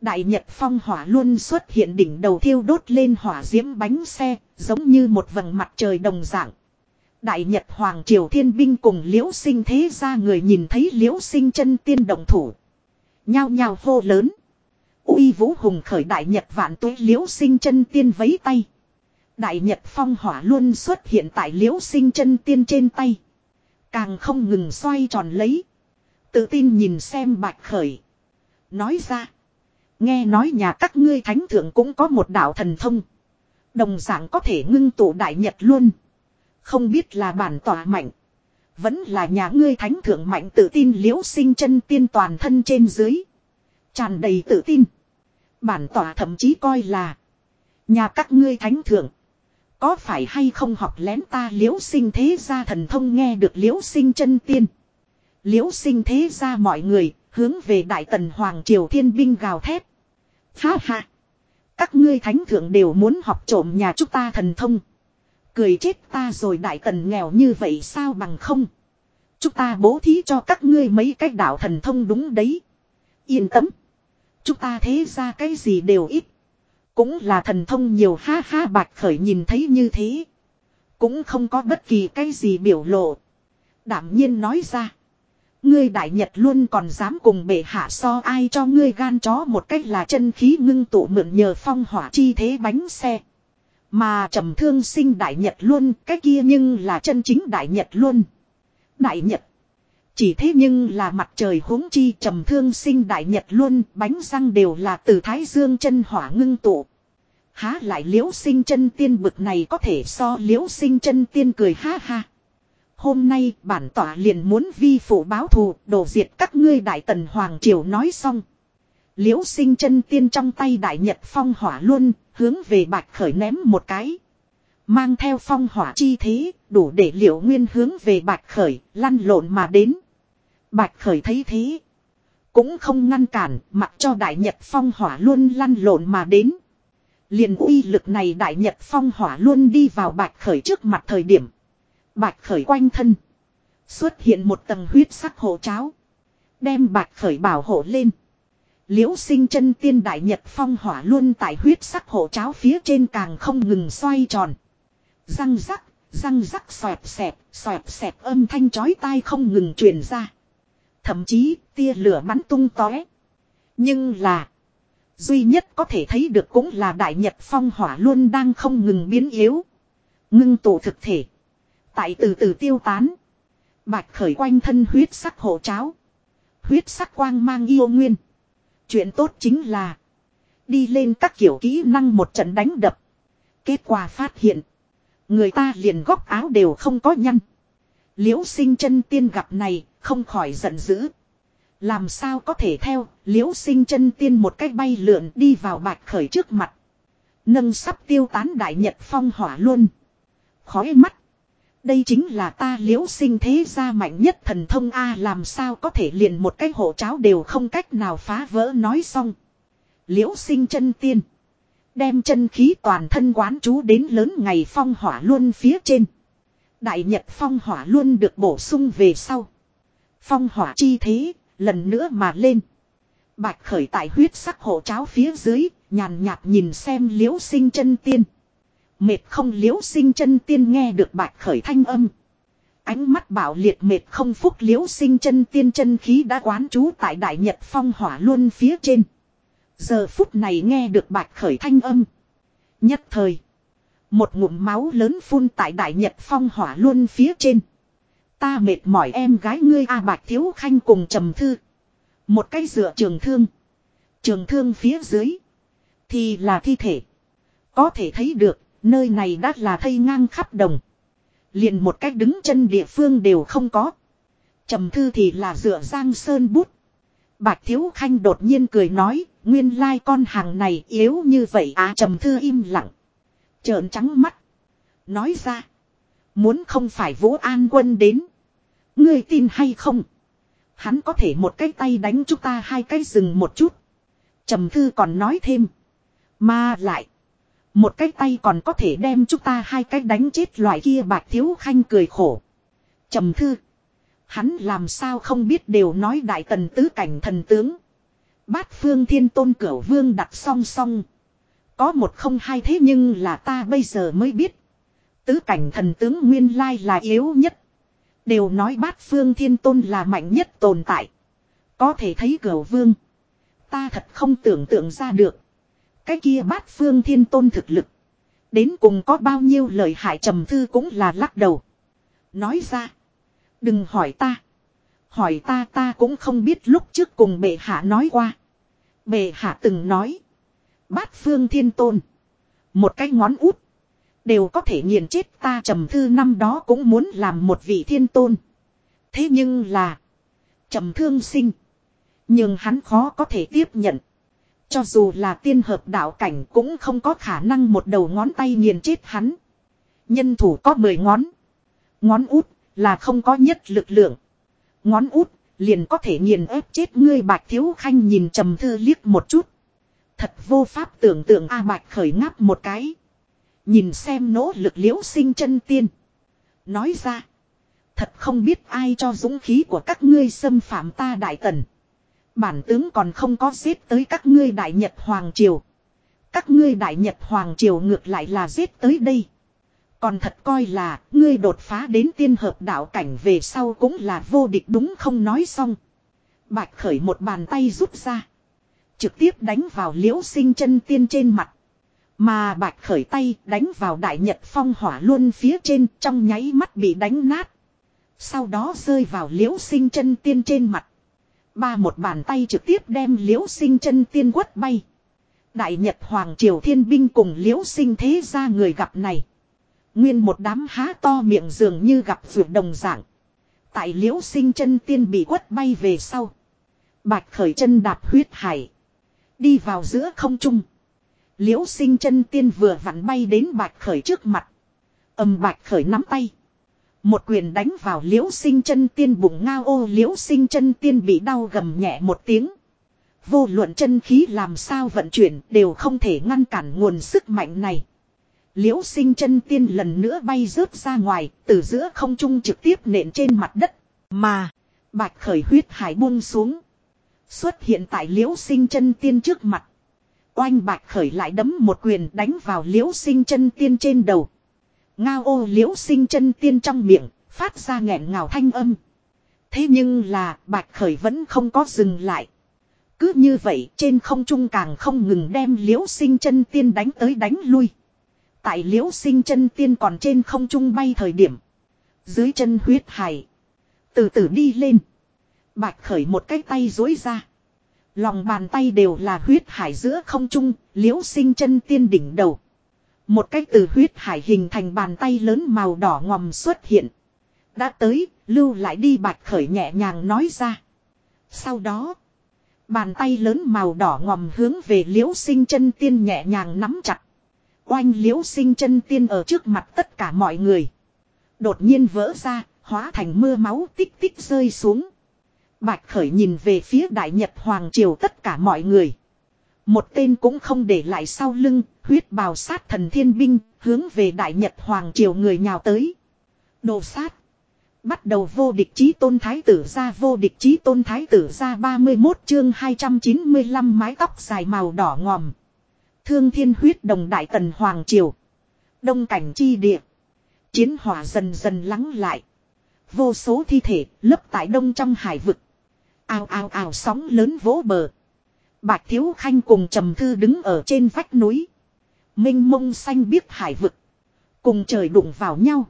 Đại Nhật phong hỏa luôn xuất hiện đỉnh đầu thiêu đốt lên hỏa diễm bánh xe, giống như một vầng mặt trời đồng dạng. Đại Nhật Hoàng Triều Thiên Binh cùng liễu sinh thế ra người nhìn thấy liễu sinh chân tiên đồng thủ. Nhao nhao hô lớn. uy vũ hùng khởi Đại Nhật vạn tuế liễu sinh chân tiên vấy tay. Đại Nhật phong hỏa luôn xuất hiện tại liễu sinh chân tiên trên tay. Càng không ngừng xoay tròn lấy. Tự tin nhìn xem bạch khởi. Nói ra. Nghe nói nhà các ngươi thánh thượng cũng có một đạo thần thông. Đồng dạng có thể ngưng tụ đại nhật luôn. Không biết là bản tỏa mạnh. Vẫn là nhà ngươi thánh thượng mạnh tự tin liễu sinh chân tiên toàn thân trên dưới. Tràn đầy tự tin. Bản tỏa thậm chí coi là. Nhà các ngươi thánh thượng. Có phải hay không học lén ta liễu sinh thế gia thần thông nghe được liễu sinh chân tiên. Liễu sinh thế gia mọi người hướng về đại tần hoàng triều thiên binh gào thét. Ha ha. Các ngươi thánh thượng đều muốn học trộm nhà chúng ta thần thông. Cười chết ta rồi đại tần nghèo như vậy sao bằng không. Chúng ta bố thí cho các ngươi mấy cách đạo thần thông đúng đấy. Yên tâm. Chúng ta thế ra cái gì đều ít. Cũng là thần thông nhiều ha ha bạch khởi nhìn thấy như thế. Cũng không có bất kỳ cái gì biểu lộ. Đảm nhiên nói ra. Ngươi đại nhật luôn còn dám cùng bệ hạ so ai cho ngươi gan chó một cách là chân khí ngưng tụ mượn nhờ phong hỏa chi thế bánh xe. Mà trầm thương sinh đại nhật luôn, cái kia nhưng là chân chính đại nhật luôn. Đại nhật. Chỉ thế nhưng là mặt trời huống chi trầm thương sinh đại nhật luôn, bánh răng đều là từ thái dương chân hỏa ngưng tụ. Há lại liễu sinh chân tiên bực này có thể so liễu sinh chân tiên cười ha ha. Hôm nay bản tỏa liền muốn vi phụ báo thù, đổ diệt các ngươi đại tần hoàng triều nói xong. Liễu sinh chân tiên trong tay đại nhật phong hỏa luôn, hướng về bạch khởi ném một cái. Mang theo phong hỏa chi thế, đủ để liễu nguyên hướng về bạch khởi, lăn lộn mà đến. Bạch khởi thấy thế. Cũng không ngăn cản, mặc cho đại nhật phong hỏa luôn lăn lộn mà đến. Liền uy lực này đại nhật phong hỏa luôn đi vào bạch khởi trước mặt thời điểm. Bạch khởi quanh thân. Xuất hiện một tầng huyết sắc hộ cháo. Đem bạch khởi bảo hộ lên. Liễu sinh chân tiên đại nhật phong hỏa luôn tại huyết sắc hộ cháo phía trên càng không ngừng xoay tròn. Răng rắc, răng rắc xoẹp xẹt, xoẹp xẹt âm thanh chói tai không ngừng truyền ra. Thậm chí tia lửa bắn tung tóe. Nhưng là. Duy nhất có thể thấy được cũng là đại nhật phong hỏa luôn đang không ngừng biến yếu. Ngưng tụ thực thể. Tại từ từ tiêu tán. Bạch khởi quanh thân huyết sắc hộ cháo. Huyết sắc quang mang yêu nguyên. Chuyện tốt chính là. Đi lên các kiểu kỹ năng một trận đánh đập. Kết quả phát hiện. Người ta liền góc áo đều không có nhăn. Liễu sinh chân tiên gặp này, không khỏi giận dữ. Làm sao có thể theo, liễu sinh chân tiên một cách bay lượn đi vào bạch khởi trước mặt. Nâng sắp tiêu tán đại nhật phong hỏa luôn. Khói mắt. Đây chính là ta liễu sinh thế gia mạnh nhất thần thông A làm sao có thể liền một cái hộ cháo đều không cách nào phá vỡ nói xong. Liễu sinh chân tiên. Đem chân khí toàn thân quán chú đến lớn ngày phong hỏa luôn phía trên. Đại nhật phong hỏa luôn được bổ sung về sau. Phong hỏa chi thế, lần nữa mà lên. Bạch khởi tại huyết sắc hộ cháo phía dưới, nhàn nhạt nhìn xem liễu sinh chân tiên. Mệt không liễu sinh chân tiên nghe được bạch khởi thanh âm. Ánh mắt bảo liệt mệt không phúc liễu sinh chân tiên chân khí đã quán trú tại đại nhật phong hỏa luôn phía trên. Giờ phút này nghe được bạch khởi thanh âm. Nhất thời. Một ngụm máu lớn phun tại đại nhật phong hỏa luôn phía trên. Ta mệt mỏi em gái ngươi A bạch thiếu khanh cùng trầm thư. Một cây dựa trường thương. Trường thương phía dưới. Thì là thi thể. Có thể thấy được Nơi này đã là thây ngang khắp đồng. Liền một cách đứng chân địa phương đều không có. Trầm thư thì là dựa giang sơn bút. Bạch Thiếu Khanh đột nhiên cười nói, nguyên lai con hàng này yếu như vậy à trầm thư im lặng. Trợn trắng mắt. Nói ra. Muốn không phải Vũ An Quân đến. Ngươi tin hay không? Hắn có thể một cái tay đánh chúng ta hai cái rừng một chút. Trầm thư còn nói thêm. Mà lại. Một cái tay còn có thể đem chúng ta hai cái đánh chết loại kia bạc thiếu khanh cười khổ. trầm thư. Hắn làm sao không biết đều nói đại tần tứ cảnh thần tướng. Bát phương thiên tôn cửu vương đặt song song. Có một không hai thế nhưng là ta bây giờ mới biết. Tứ cảnh thần tướng nguyên lai là yếu nhất. Đều nói bát phương thiên tôn là mạnh nhất tồn tại. Có thể thấy cửu vương. Ta thật không tưởng tượng ra được. Cái kia bát phương thiên tôn thực lực. Đến cùng có bao nhiêu lời hại trầm thư cũng là lắc đầu. Nói ra. Đừng hỏi ta. Hỏi ta ta cũng không biết lúc trước cùng bệ hạ nói qua. Bệ hạ từng nói. Bát phương thiên tôn. Một cái ngón út. Đều có thể nghiền chết ta trầm thư năm đó cũng muốn làm một vị thiên tôn. Thế nhưng là. trầm thương sinh. Nhưng hắn khó có thể tiếp nhận. Cho dù là tiên hợp đạo cảnh cũng không có khả năng một đầu ngón tay nghiền chết hắn. Nhân thủ có 10 ngón. Ngón út là không có nhất lực lượng. Ngón út liền có thể nghiền ép chết ngươi bạch thiếu khanh nhìn trầm thư liếc một chút. Thật vô pháp tưởng tượng A bạch khởi ngáp một cái. Nhìn xem nỗ lực liễu sinh chân tiên. Nói ra. Thật không biết ai cho dũng khí của các ngươi xâm phạm ta đại tần. Bản tướng còn không có giết tới các ngươi đại nhật hoàng triều. Các ngươi đại nhật hoàng triều ngược lại là giết tới đây. Còn thật coi là, ngươi đột phá đến tiên hợp đạo cảnh về sau cũng là vô địch đúng không nói xong. Bạch khởi một bàn tay rút ra. Trực tiếp đánh vào liễu sinh chân tiên trên mặt. Mà bạch khởi tay đánh vào đại nhật phong hỏa luôn phía trên, trong nháy mắt bị đánh nát. Sau đó rơi vào liễu sinh chân tiên trên mặt. Ba một bàn tay trực tiếp đem liễu sinh chân tiên quất bay. Đại Nhật Hoàng Triều Thiên Binh cùng liễu sinh thế ra người gặp này. Nguyên một đám há to miệng dường như gặp vượt đồng dạng. Tại liễu sinh chân tiên bị quất bay về sau. Bạch khởi chân đạp huyết hải. Đi vào giữa không trung. Liễu sinh chân tiên vừa vặn bay đến bạch khởi trước mặt. Âm bạch khởi nắm tay. Một quyền đánh vào liễu sinh chân tiên bụng ngao ô liễu sinh chân tiên bị đau gầm nhẹ một tiếng. Vô luận chân khí làm sao vận chuyển đều không thể ngăn cản nguồn sức mạnh này. Liễu sinh chân tiên lần nữa bay rớt ra ngoài, từ giữa không trung trực tiếp nện trên mặt đất. Mà, bạch khởi huyết hải buông xuống. Xuất hiện tại liễu sinh chân tiên trước mặt. Oanh bạch khởi lại đấm một quyền đánh vào liễu sinh chân tiên trên đầu. Ngao ô liễu sinh chân tiên trong miệng, phát ra nghẹn ngào thanh âm. Thế nhưng là, bạch khởi vẫn không có dừng lại. Cứ như vậy, trên không trung càng không ngừng đem liễu sinh chân tiên đánh tới đánh lui. Tại liễu sinh chân tiên còn trên không trung bay thời điểm. Dưới chân huyết hải. Từ từ đi lên. Bạch khởi một cái tay dối ra. Lòng bàn tay đều là huyết hải giữa không trung, liễu sinh chân tiên đỉnh đầu. Một cái từ huyết hải hình thành bàn tay lớn màu đỏ ngòm xuất hiện. Đã tới, lưu lại đi bạch khởi nhẹ nhàng nói ra. Sau đó, bàn tay lớn màu đỏ ngòm hướng về liễu sinh chân tiên nhẹ nhàng nắm chặt. Oanh liễu sinh chân tiên ở trước mặt tất cả mọi người. Đột nhiên vỡ ra, hóa thành mưa máu tích tích rơi xuống. Bạch khởi nhìn về phía đại nhật hoàng triều tất cả mọi người. Một tên cũng không để lại sau lưng, huyết bào sát thần thiên binh, hướng về đại nhật hoàng triều người nhào tới. Đồ sát. Bắt đầu vô địch chí tôn thái tử ra vô địch chí tôn thái tử ra 31 chương 295 mái tóc dài màu đỏ ngòm. Thương thiên huyết đồng đại tần hoàng triều. Đông cảnh chi địa. Chiến hỏa dần dần lắng lại. Vô số thi thể lấp tại đông trong hải vực. ao ao ao sóng lớn vỗ bờ. Bạch Thiếu Khanh cùng Trầm Thư đứng ở trên vách núi. Minh mông xanh biếc hải vực. Cùng trời đụng vào nhau.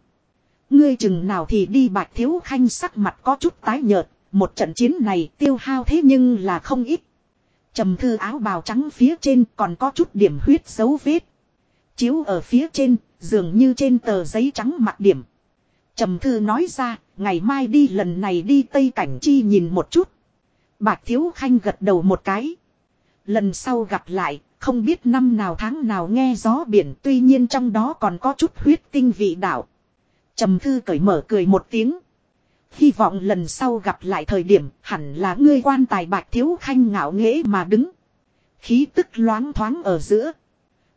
Ngươi chừng nào thì đi Bạch Thiếu Khanh sắc mặt có chút tái nhợt. Một trận chiến này tiêu hao thế nhưng là không ít. Trầm Thư áo bào trắng phía trên còn có chút điểm huyết dấu vết. Chiếu ở phía trên, dường như trên tờ giấy trắng mặt điểm. Trầm Thư nói ra, ngày mai đi lần này đi Tây Cảnh Chi nhìn một chút. Bạch Thiếu Khanh gật đầu một cái. Lần sau gặp lại, không biết năm nào tháng nào nghe gió biển tuy nhiên trong đó còn có chút huyết tinh vị đạo. Trầm thư cởi mở cười một tiếng. Hy vọng lần sau gặp lại thời điểm hẳn là ngươi quan tài bạch thiếu khanh ngạo nghễ mà đứng. Khí tức loáng thoáng ở giữa.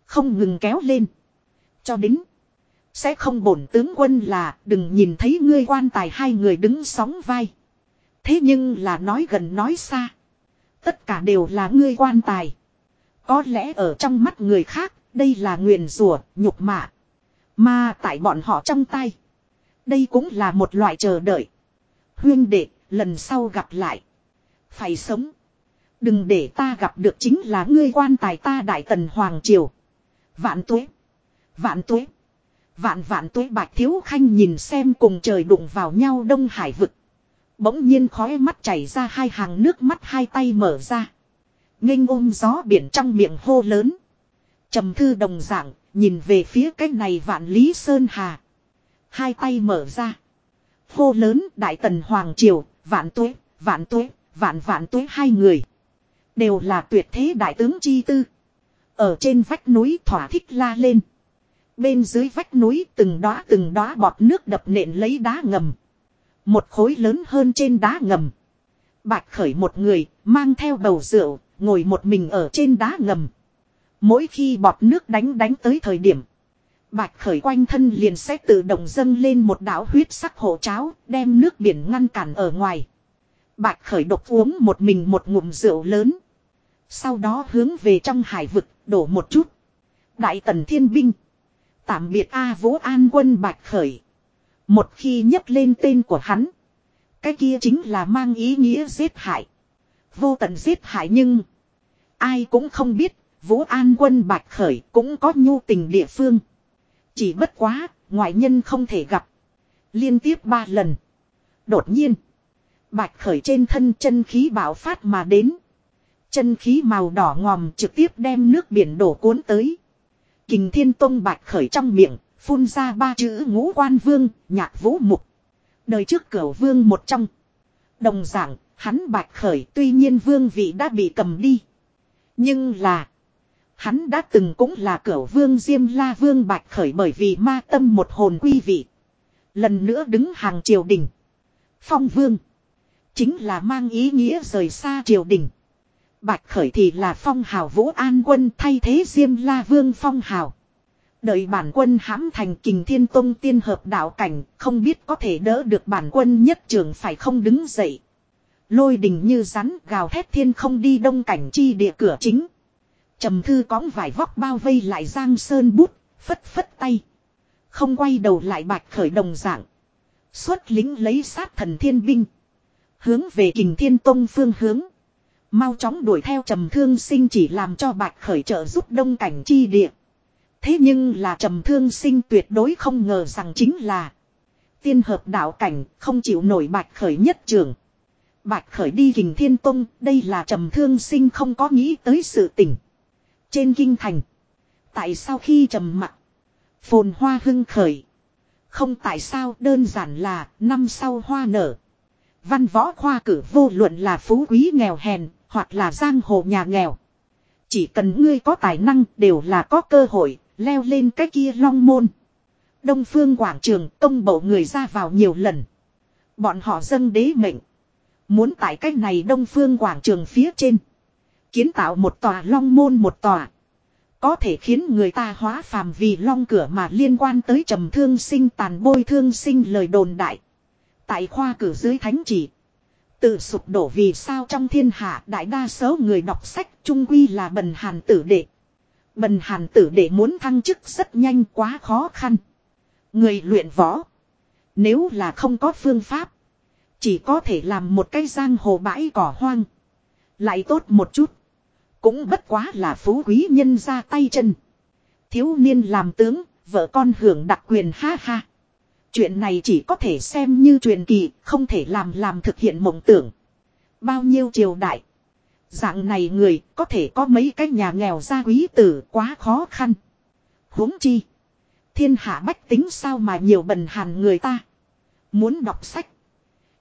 Không ngừng kéo lên. Cho đến. Sẽ không bổn tướng quân là đừng nhìn thấy ngươi quan tài hai người đứng sóng vai. Thế nhưng là nói gần nói xa. Tất cả đều là ngươi quan tài. Có lẽ ở trong mắt người khác, đây là nguyền rủa nhục mạ. Mà tại bọn họ trong tay. Đây cũng là một loại chờ đợi. Huyên đệ, lần sau gặp lại. Phải sống. Đừng để ta gặp được chính là ngươi quan tài ta đại tần Hoàng Triều. Vạn tuế. Vạn tuế. Vạn vạn tuế bạch thiếu khanh nhìn xem cùng trời đụng vào nhau đông hải vực. Bỗng nhiên khói mắt chảy ra hai hàng nước mắt hai tay mở ra. nghênh ôm gió biển trong miệng hô lớn. trầm thư đồng dạng, nhìn về phía cái này vạn lý sơn hà. Hai tay mở ra. Hô lớn đại tần hoàng triều, vạn tuế, vạn tuế, vạn vạn tuế hai người. Đều là tuyệt thế đại tướng chi tư. Ở trên vách núi thỏa thích la lên. Bên dưới vách núi từng đóa từng đóa bọt nước đập nện lấy đá ngầm. Một khối lớn hơn trên đá ngầm. Bạch khởi một người, mang theo bầu rượu, ngồi một mình ở trên đá ngầm. Mỗi khi bọt nước đánh đánh tới thời điểm. Bạch khởi quanh thân liền sẽ tự động dâng lên một đảo huyết sắc hộ cháo, đem nước biển ngăn cản ở ngoài. Bạch khởi độc uống một mình một ngụm rượu lớn. Sau đó hướng về trong hải vực, đổ một chút. Đại tần thiên binh. Tạm biệt A Vũ An quân Bạch khởi. Một khi nhấc lên tên của hắn. Cái kia chính là mang ý nghĩa giết hại. Vô tận giết hại nhưng. Ai cũng không biết. Vũ An quân Bạch Khởi cũng có nhu tình địa phương. Chỉ bất quá. Ngoại nhân không thể gặp. Liên tiếp ba lần. Đột nhiên. Bạch Khởi trên thân chân khí bạo phát mà đến. Chân khí màu đỏ ngòm trực tiếp đem nước biển đổ cuốn tới. Kình Thiên Tông Bạch Khởi trong miệng Phun ra ba chữ ngũ quan vương, nhạc vũ mục. Đời trước cửa vương một trong. Đồng dạng, hắn bạch khởi tuy nhiên vương vị đã bị cầm đi. Nhưng là. Hắn đã từng cũng là cửa vương Diêm La Vương Bạch Khởi bởi vì ma tâm một hồn quy vị. Lần nữa đứng hàng triều đình. Phong Vương. Chính là mang ý nghĩa rời xa triều đình. Bạch Khởi thì là phong hào vũ an quân thay thế Diêm La Vương phong hào. Đợi bản quân hãm thành kình thiên tông tiên hợp đạo cảnh, không biết có thể đỡ được bản quân nhất trường phải không đứng dậy. Lôi đình như rắn gào thét thiên không đi đông cảnh chi địa cửa chính. trầm thư cõng vải vóc bao vây lại giang sơn bút, phất phất tay. Không quay đầu lại bạch khởi đồng dạng. Xuất lính lấy sát thần thiên binh. Hướng về kình thiên tông phương hướng. Mau chóng đuổi theo trầm thương sinh chỉ làm cho bạch khởi trợ giúp đông cảnh chi địa. Thế nhưng là trầm thương sinh tuyệt đối không ngờ rằng chính là tiên hợp đạo cảnh không chịu nổi bạch khởi nhất trường. Bạch khởi đi kình thiên tông, đây là trầm thương sinh không có nghĩ tới sự tình. Trên kinh thành, tại sao khi trầm mặc, phồn hoa hưng khởi. Không tại sao đơn giản là năm sau hoa nở. Văn võ khoa cử vô luận là phú quý nghèo hèn, hoặc là giang hồ nhà nghèo. Chỉ cần ngươi có tài năng đều là có cơ hội, Leo lên cái kia long môn. Đông phương quảng trường công bầu người ra vào nhiều lần. Bọn họ dâng đế mệnh. Muốn tại cách này đông phương quảng trường phía trên. Kiến tạo một tòa long môn một tòa. Có thể khiến người ta hóa phàm vì long cửa mà liên quan tới trầm thương sinh, tàn bôi thương sinh lời đồn đại. Tại khoa cử dưới thánh chỉ. Tự sụp đổ vì sao trong thiên hạ đại đa số người đọc sách trung quy là bần hàn tử đệ. Bần hàn tử để muốn thăng chức rất nhanh quá khó khăn. Người luyện võ. Nếu là không có phương pháp. Chỉ có thể làm một cái giang hồ bãi cỏ hoang. Lại tốt một chút. Cũng bất quá là phú quý nhân ra tay chân. Thiếu niên làm tướng, vợ con hưởng đặc quyền ha ha. Chuyện này chỉ có thể xem như truyền kỳ, không thể làm làm thực hiện mộng tưởng. Bao nhiêu triều đại. Dạng này người có thể có mấy cái nhà nghèo gia quý tử quá khó khăn. huống chi. Thiên hạ bách tính sao mà nhiều bần hàn người ta. Muốn đọc sách.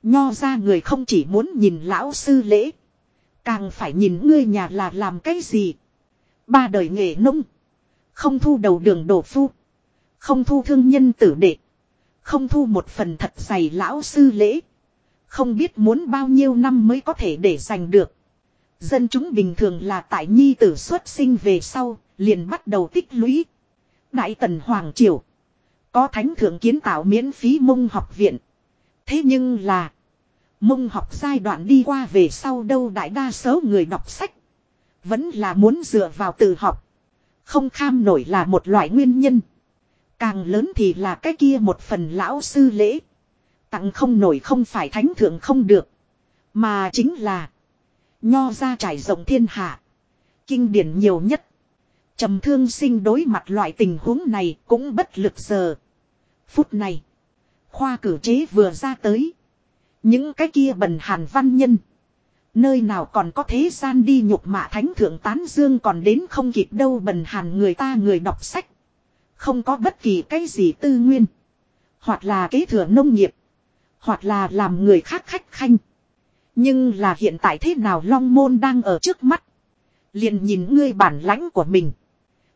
Nho ra người không chỉ muốn nhìn lão sư lễ. Càng phải nhìn ngươi nhà là làm cái gì. Ba đời nghề nông. Không thu đầu đường đổ phu. Không thu thương nhân tử đệ. Không thu một phần thật dày lão sư lễ. Không biết muốn bao nhiêu năm mới có thể để giành được. Dân chúng bình thường là tại nhi tử xuất sinh về sau, liền bắt đầu tích lũy. Đại tần Hoàng Triều. Có thánh thượng kiến tạo miễn phí mông học viện. Thế nhưng là. Mông học giai đoạn đi qua về sau đâu đại đa số người đọc sách. Vẫn là muốn dựa vào tự học. Không kham nổi là một loại nguyên nhân. Càng lớn thì là cái kia một phần lão sư lễ. Tặng không nổi không phải thánh thượng không được. Mà chính là. Nho ra trải rộng thiên hạ. Kinh điển nhiều nhất. trầm thương sinh đối mặt loại tình huống này cũng bất lực giờ. Phút này. Khoa cử chế vừa ra tới. Những cái kia bần hàn văn nhân. Nơi nào còn có thế gian đi nhục mạ thánh thượng tán dương còn đến không kịp đâu bần hàn người ta người đọc sách. Không có bất kỳ cái gì tư nguyên. Hoặc là kế thừa nông nghiệp. Hoặc là làm người khác khách khanh. Nhưng là hiện tại thế nào long môn đang ở trước mắt. Liền nhìn ngươi bản lãnh của mình.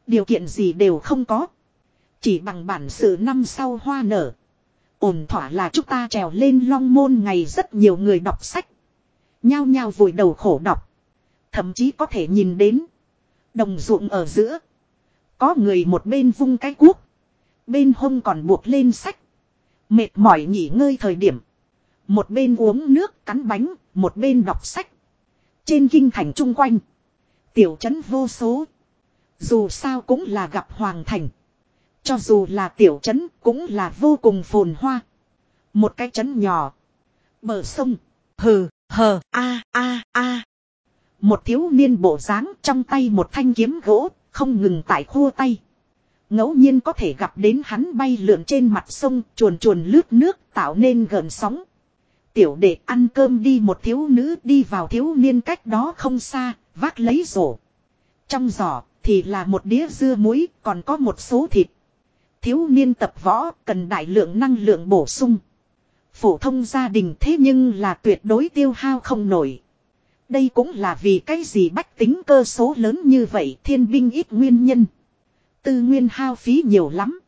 Điều kiện gì đều không có. Chỉ bằng bản sự năm sau hoa nở. Ổn thỏa là chúng ta trèo lên long môn ngày rất nhiều người đọc sách. Nhao nhao vùi đầu khổ đọc. Thậm chí có thể nhìn đến. Đồng ruộng ở giữa. Có người một bên vung cái cuốc. Bên hông còn buộc lên sách. Mệt mỏi nghỉ ngơi thời điểm. Một bên uống nước cắn bánh. Một bên đọc sách. Trên kinh thành chung quanh. Tiểu trấn vô số. Dù sao cũng là gặp hoàng thành. Cho dù là tiểu trấn cũng là vô cùng phồn hoa. Một cái trấn nhỏ. Bờ sông. Hừ, hờ, a, a, a. Một thiếu niên bộ dáng trong tay một thanh kiếm gỗ, không ngừng tại khua tay. ngẫu nhiên có thể gặp đến hắn bay lượn trên mặt sông chuồn chuồn lướt nước tạo nên gần sóng. Tiểu đệ ăn cơm đi một thiếu nữ đi vào thiếu niên cách đó không xa, vác lấy rổ. Trong giỏ thì là một đĩa dưa muối, còn có một số thịt. Thiếu niên tập võ cần đại lượng năng lượng bổ sung. Phổ thông gia đình thế nhưng là tuyệt đối tiêu hao không nổi. Đây cũng là vì cái gì bách tính cơ số lớn như vậy thiên binh ít nguyên nhân. Tư nguyên hao phí nhiều lắm.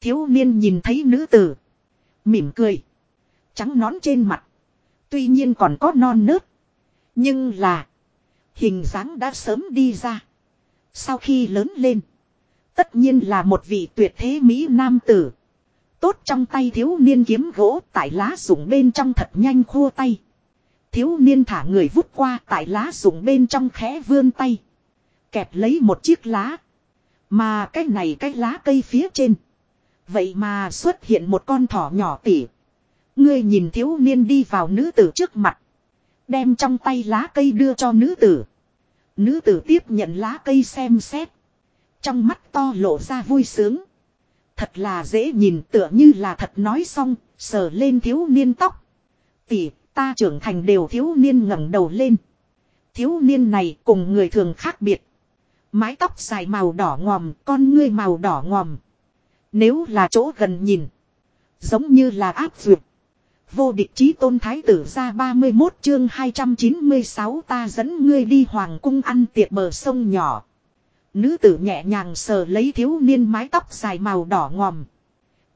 Thiếu niên nhìn thấy nữ tử. Mỉm cười. Trắng nón trên mặt. Tuy nhiên còn có non nớt. Nhưng là. Hình dáng đã sớm đi ra. Sau khi lớn lên. Tất nhiên là một vị tuyệt thế Mỹ Nam tử. Tốt trong tay thiếu niên kiếm gỗ tại lá rụng bên trong thật nhanh khua tay. Thiếu niên thả người vút qua tại lá rụng bên trong khẽ vươn tay. Kẹp lấy một chiếc lá. Mà cái này cái lá cây phía trên. Vậy mà xuất hiện một con thỏ nhỏ tỉ. Ngươi nhìn thiếu niên đi vào nữ tử trước mặt. Đem trong tay lá cây đưa cho nữ tử. Nữ tử tiếp nhận lá cây xem xét. Trong mắt to lộ ra vui sướng. Thật là dễ nhìn tựa như là thật nói xong, sờ lên thiếu niên tóc. Tỷ, ta trưởng thành đều thiếu niên ngẩng đầu lên. Thiếu niên này cùng người thường khác biệt. Mái tóc dài màu đỏ ngòm, con ngươi màu đỏ ngòm. Nếu là chỗ gần nhìn. Giống như là áp duyệt. Vô địch chí tôn thái tử ra 31 chương 296 ta dẫn ngươi đi hoàng cung ăn tiệc bờ sông nhỏ. Nữ tử nhẹ nhàng sờ lấy thiếu niên mái tóc dài màu đỏ ngòm.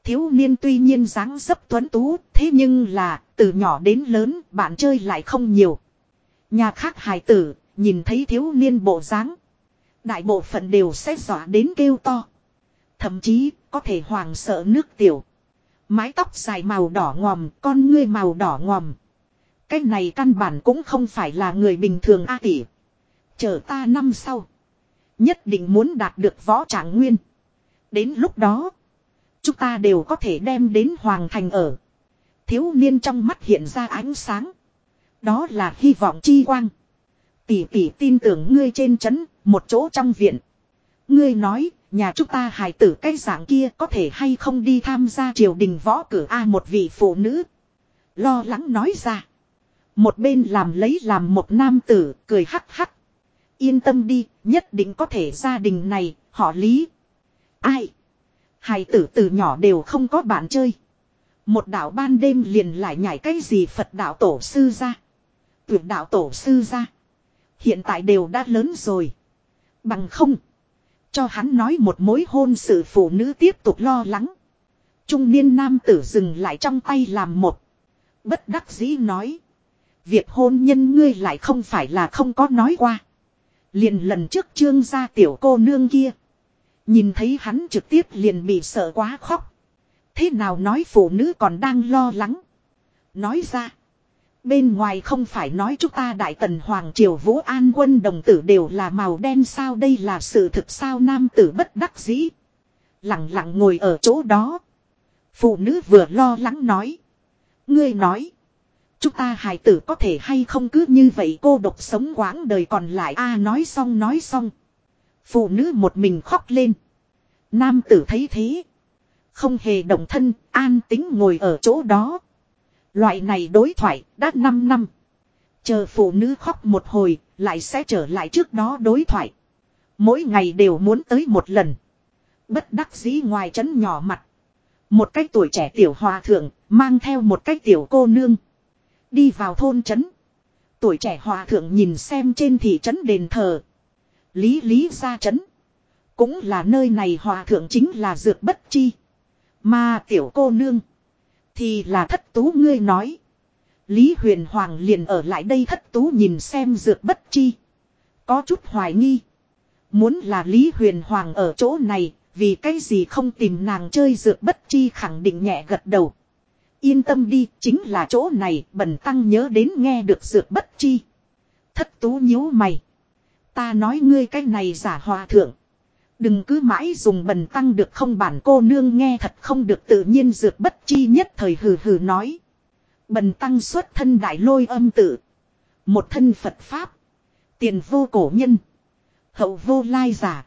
Thiếu niên tuy nhiên dáng dấp tuấn tú, thế nhưng là, từ nhỏ đến lớn, bạn chơi lại không nhiều. Nhà khác hài tử, nhìn thấy thiếu niên bộ dáng Đại bộ phận đều sẽ dọa đến kêu to. Thậm chí, có thể hoàng sợ nước tiểu. Mái tóc dài màu đỏ ngòm, con ngươi màu đỏ ngòm. Cái này căn bản cũng không phải là người bình thường A tỷ. Chờ ta năm sau. Nhất định muốn đạt được võ trạng nguyên. Đến lúc đó. Chúng ta đều có thể đem đến Hoàng Thành ở. Thiếu niên trong mắt hiện ra ánh sáng. Đó là hy vọng chi quang. Tỷ tỷ tin tưởng ngươi trên chấn, một chỗ trong viện. Ngươi nói, nhà chúng ta hài tử cái dạng kia có thể hay không đi tham gia triều đình võ cử A một vị phụ nữ. Lo lắng nói ra. Một bên làm lấy làm một nam tử, cười hắc hắc. Yên tâm đi, nhất định có thể gia đình này, họ lý. Ai? Hài tử từ nhỏ đều không có bạn chơi. Một đạo ban đêm liền lại nhảy cái gì Phật đạo tổ sư ra. Tuyệt đạo tổ sư ra. Hiện tại đều đã lớn rồi. Bằng không. Cho hắn nói một mối hôn sự phụ nữ tiếp tục lo lắng. Trung niên nam tử dừng lại trong tay làm một. Bất đắc dĩ nói. Việc hôn nhân ngươi lại không phải là không có nói qua. Liền lần trước trương gia tiểu cô nương kia. Nhìn thấy hắn trực tiếp liền bị sợ quá khóc. thế nào nói phụ nữ còn đang lo lắng. Nói ra. Bên ngoài không phải nói chúng ta Đại Tần Hoàng Triều Vũ An quân đồng tử đều là màu đen sao đây là sự thực sao nam tử bất đắc dĩ. Lặng lặng ngồi ở chỗ đó. Phụ nữ vừa lo lắng nói. Ngươi nói. Chúng ta hài tử có thể hay không cứ như vậy cô độc sống quãng đời còn lại a nói xong nói xong. Phụ nữ một mình khóc lên. Nam tử thấy thế. Không hề động thân, an tính ngồi ở chỗ đó. Loại này đối thoại đã 5 năm. Chờ phụ nữ khóc một hồi, lại sẽ trở lại trước đó đối thoại. Mỗi ngày đều muốn tới một lần. Bất đắc dĩ ngoài trấn nhỏ mặt. Một cái tuổi trẻ tiểu hòa thượng, mang theo một cái tiểu cô nương. Đi vào thôn trấn. Tuổi trẻ hòa thượng nhìn xem trên thị trấn đền thờ. Lý lý ra trấn. Cũng là nơi này hòa thượng chính là dược bất chi. Mà tiểu cô nương. Thì là thất tú ngươi nói. Lý huyền hoàng liền ở lại đây thất tú nhìn xem dược bất chi. Có chút hoài nghi. Muốn là Lý huyền hoàng ở chỗ này. Vì cái gì không tìm nàng chơi dược bất chi khẳng định nhẹ gật đầu. Yên tâm đi, chính là chỗ này, bần tăng nhớ đến nghe được dược bất chi. Thất tú nhíu mày. Ta nói ngươi cái này giả hòa thượng. Đừng cứ mãi dùng bần tăng được không bản cô nương nghe thật không được tự nhiên dược bất chi nhất thời hừ hừ nói. Bần tăng xuất thân đại lôi âm tự. Một thân Phật Pháp. Tiền vô cổ nhân. Hậu vô lai giả.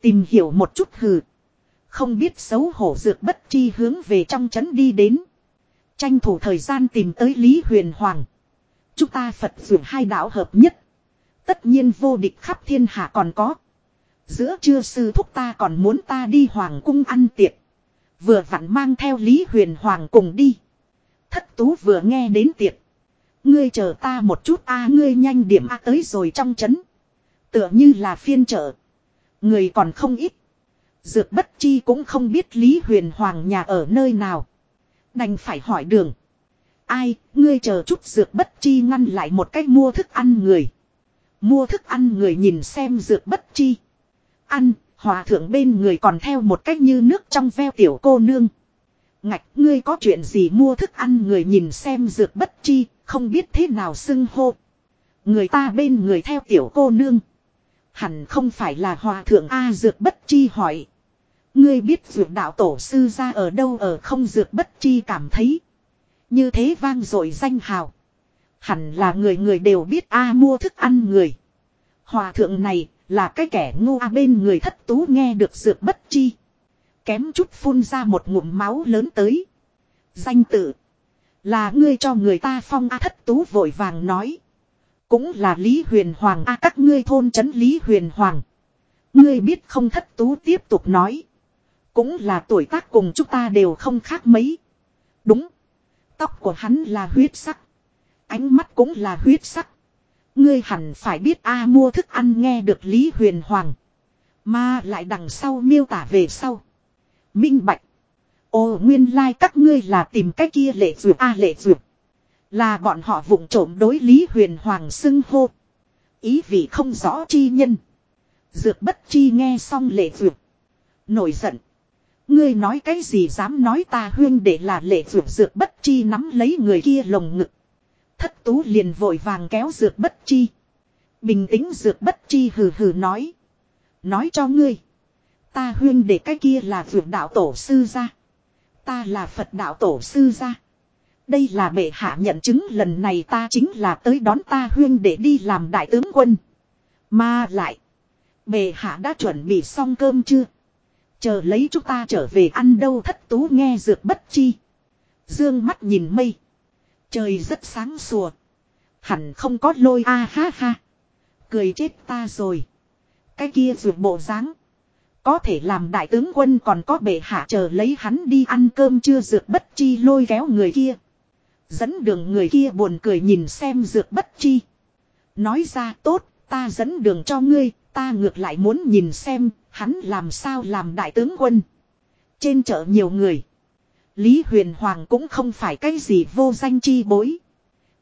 Tìm hiểu một chút hừ. Không biết xấu hổ dược bất chi hướng về trong trấn đi đến. Tranh thủ thời gian tìm tới Lý Huyền Hoàng. Chúng ta Phật dường hai đạo hợp nhất. Tất nhiên vô địch khắp thiên hạ còn có. Giữa trưa sư thúc ta còn muốn ta đi hoàng cung ăn tiệc. Vừa vặn mang theo Lý Huyền Hoàng cùng đi. Thất tú vừa nghe đến tiệc. Ngươi chờ ta một chút a ngươi nhanh điểm a tới rồi trong chấn. Tựa như là phiên chợ. Người còn không ít. Dược bất chi cũng không biết Lý Huyền Hoàng nhà ở nơi nào. Đành phải hỏi đường. Ai, ngươi chờ chút dược bất chi ngăn lại một cách mua thức ăn người. Mua thức ăn người nhìn xem dược bất chi. Ăn, hòa thượng bên người còn theo một cách như nước trong veo tiểu cô nương. Ngạch, ngươi có chuyện gì mua thức ăn người nhìn xem dược bất chi, không biết thế nào xưng hô. Người ta bên người theo tiểu cô nương. Hẳn không phải là hòa thượng A dược bất chi hỏi. Ngươi biết dược đạo tổ sư ra ở đâu ở không dược bất chi cảm thấy. Như thế vang dội danh hào. Hẳn là người người đều biết A mua thức ăn người. Hòa thượng này là cái kẻ ngu A bên người thất tú nghe được dược bất chi. Kém chút phun ra một ngụm máu lớn tới. Danh tự. Là ngươi cho người ta phong A thất tú vội vàng nói. Cũng là Lý Huyền Hoàng A các ngươi thôn trấn Lý Huyền Hoàng. Ngươi biết không thất tú tiếp tục nói. Cũng là tuổi tác cùng chúng ta đều không khác mấy. Đúng. Tóc của hắn là huyết sắc. Ánh mắt cũng là huyết sắc. Ngươi hẳn phải biết A mua thức ăn nghe được Lý Huyền Hoàng. Mà lại đằng sau miêu tả về sau. Minh Bạch. Ồ nguyên lai like các ngươi là tìm cái kia lệ dược, A lệ dược. Là bọn họ vụng trộm đối Lý Huyền Hoàng xưng hô. Ý vị không rõ chi nhân. Dược bất chi nghe xong lệ dược. Nổi giận. Ngươi nói cái gì dám nói ta huyên để là lệ dược dược bất chi nắm lấy người kia lồng ngực. Thất tú liền vội vàng kéo dược bất chi. Bình tĩnh dược bất chi hừ hừ nói. Nói cho ngươi. Ta huyên để cái kia là vượt đạo tổ sư ra. Ta là Phật đạo tổ sư ra. Đây là bệ hạ nhận chứng lần này ta chính là tới đón ta huyên để đi làm đại tướng quân. Mà lại. Bệ hạ đã chuẩn bị xong cơm chưa? Chờ lấy chúng ta trở về ăn đâu thất tú nghe dược bất chi. Dương mắt nhìn mây. Trời rất sáng sủa. Hẳn không có lôi a ha ha. Cười chết ta rồi. Cái kia rượu bộ dáng Có thể làm đại tướng quân còn có bệ hạ chờ lấy hắn đi ăn cơm chưa dược bất chi lôi kéo người kia. Dẫn đường người kia buồn cười nhìn xem dược bất chi. Nói ra tốt, ta dẫn đường cho ngươi, ta ngược lại muốn nhìn xem, hắn làm sao làm đại tướng quân. Trên chợ nhiều người. Lý Huyền Hoàng cũng không phải cái gì vô danh chi bối.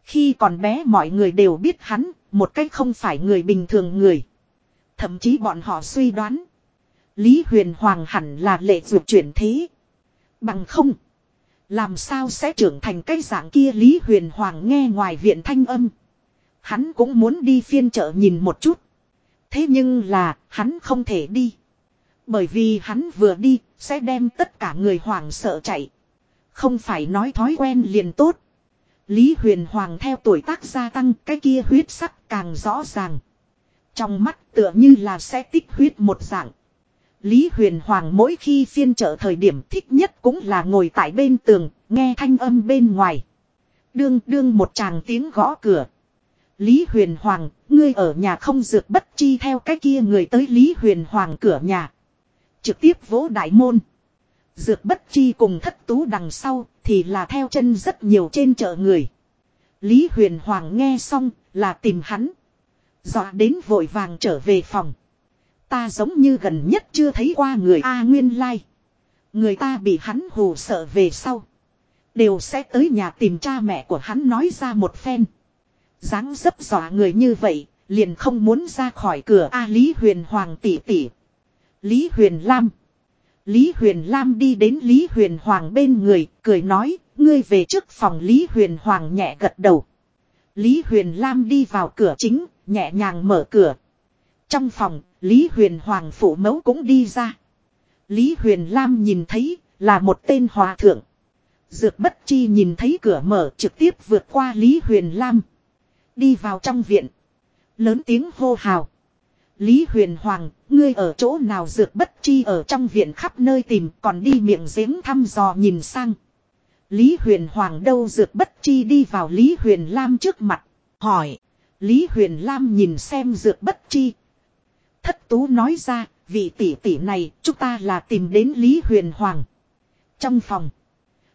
Khi còn bé mọi người đều biết hắn, một cách không phải người bình thường người. Thậm chí bọn họ suy đoán. Lý Huyền Hoàng hẳn là lệ dược chuyển thế. Bằng không. Làm sao sẽ trưởng thành cái dạng kia Lý Huyền Hoàng nghe ngoài viện thanh âm. Hắn cũng muốn đi phiên chợ nhìn một chút. Thế nhưng là hắn không thể đi. Bởi vì hắn vừa đi sẽ đem tất cả người hoàng sợ chạy. Không phải nói thói quen liền tốt. Lý Huyền Hoàng theo tuổi tác gia tăng cái kia huyết sắc càng rõ ràng. Trong mắt tựa như là sẽ tích huyết một dạng. Lý Huyền Hoàng mỗi khi phiên trợ thời điểm thích nhất cũng là ngồi tại bên tường, nghe thanh âm bên ngoài. Đương đương một chàng tiếng gõ cửa. Lý Huyền Hoàng, ngươi ở nhà không dược bất chi theo cái kia người tới Lý Huyền Hoàng cửa nhà. Trực tiếp vỗ đại môn. Dược bất chi cùng thất tú đằng sau thì là theo chân rất nhiều trên chợ người. Lý Huyền Hoàng nghe xong là tìm hắn. Dọa đến vội vàng trở về phòng. Ta giống như gần nhất chưa thấy qua người A Nguyên Lai. Người ta bị hắn hù sợ về sau. Đều sẽ tới nhà tìm cha mẹ của hắn nói ra một phen. dáng dấp dọa người như vậy, liền không muốn ra khỏi cửa A Lý Huyền Hoàng tỷ tỷ. Lý Huyền Lam. Lý Huyền Lam đi đến Lý Huyền Hoàng bên người, cười nói, ngươi về trước phòng Lý Huyền Hoàng nhẹ gật đầu. Lý Huyền Lam đi vào cửa chính, nhẹ nhàng mở cửa. Trong phòng, Lý Huyền Hoàng phụ mẫu cũng đi ra. Lý Huyền Lam nhìn thấy, là một tên hòa thượng. Dược bất chi nhìn thấy cửa mở trực tiếp vượt qua Lý Huyền Lam. Đi vào trong viện. Lớn tiếng hô hào. Lý Huyền Hoàng, ngươi ở chỗ nào dược bất chi ở trong viện khắp nơi tìm còn đi miệng giếng thăm dò nhìn sang. Lý Huyền Hoàng đâu dược bất chi đi vào Lý Huyền Lam trước mặt, hỏi. Lý Huyền Lam nhìn xem dược bất chi. Thất tú nói ra, vị tỷ tỷ này chúng ta là tìm đến Lý Huyền Hoàng. Trong phòng,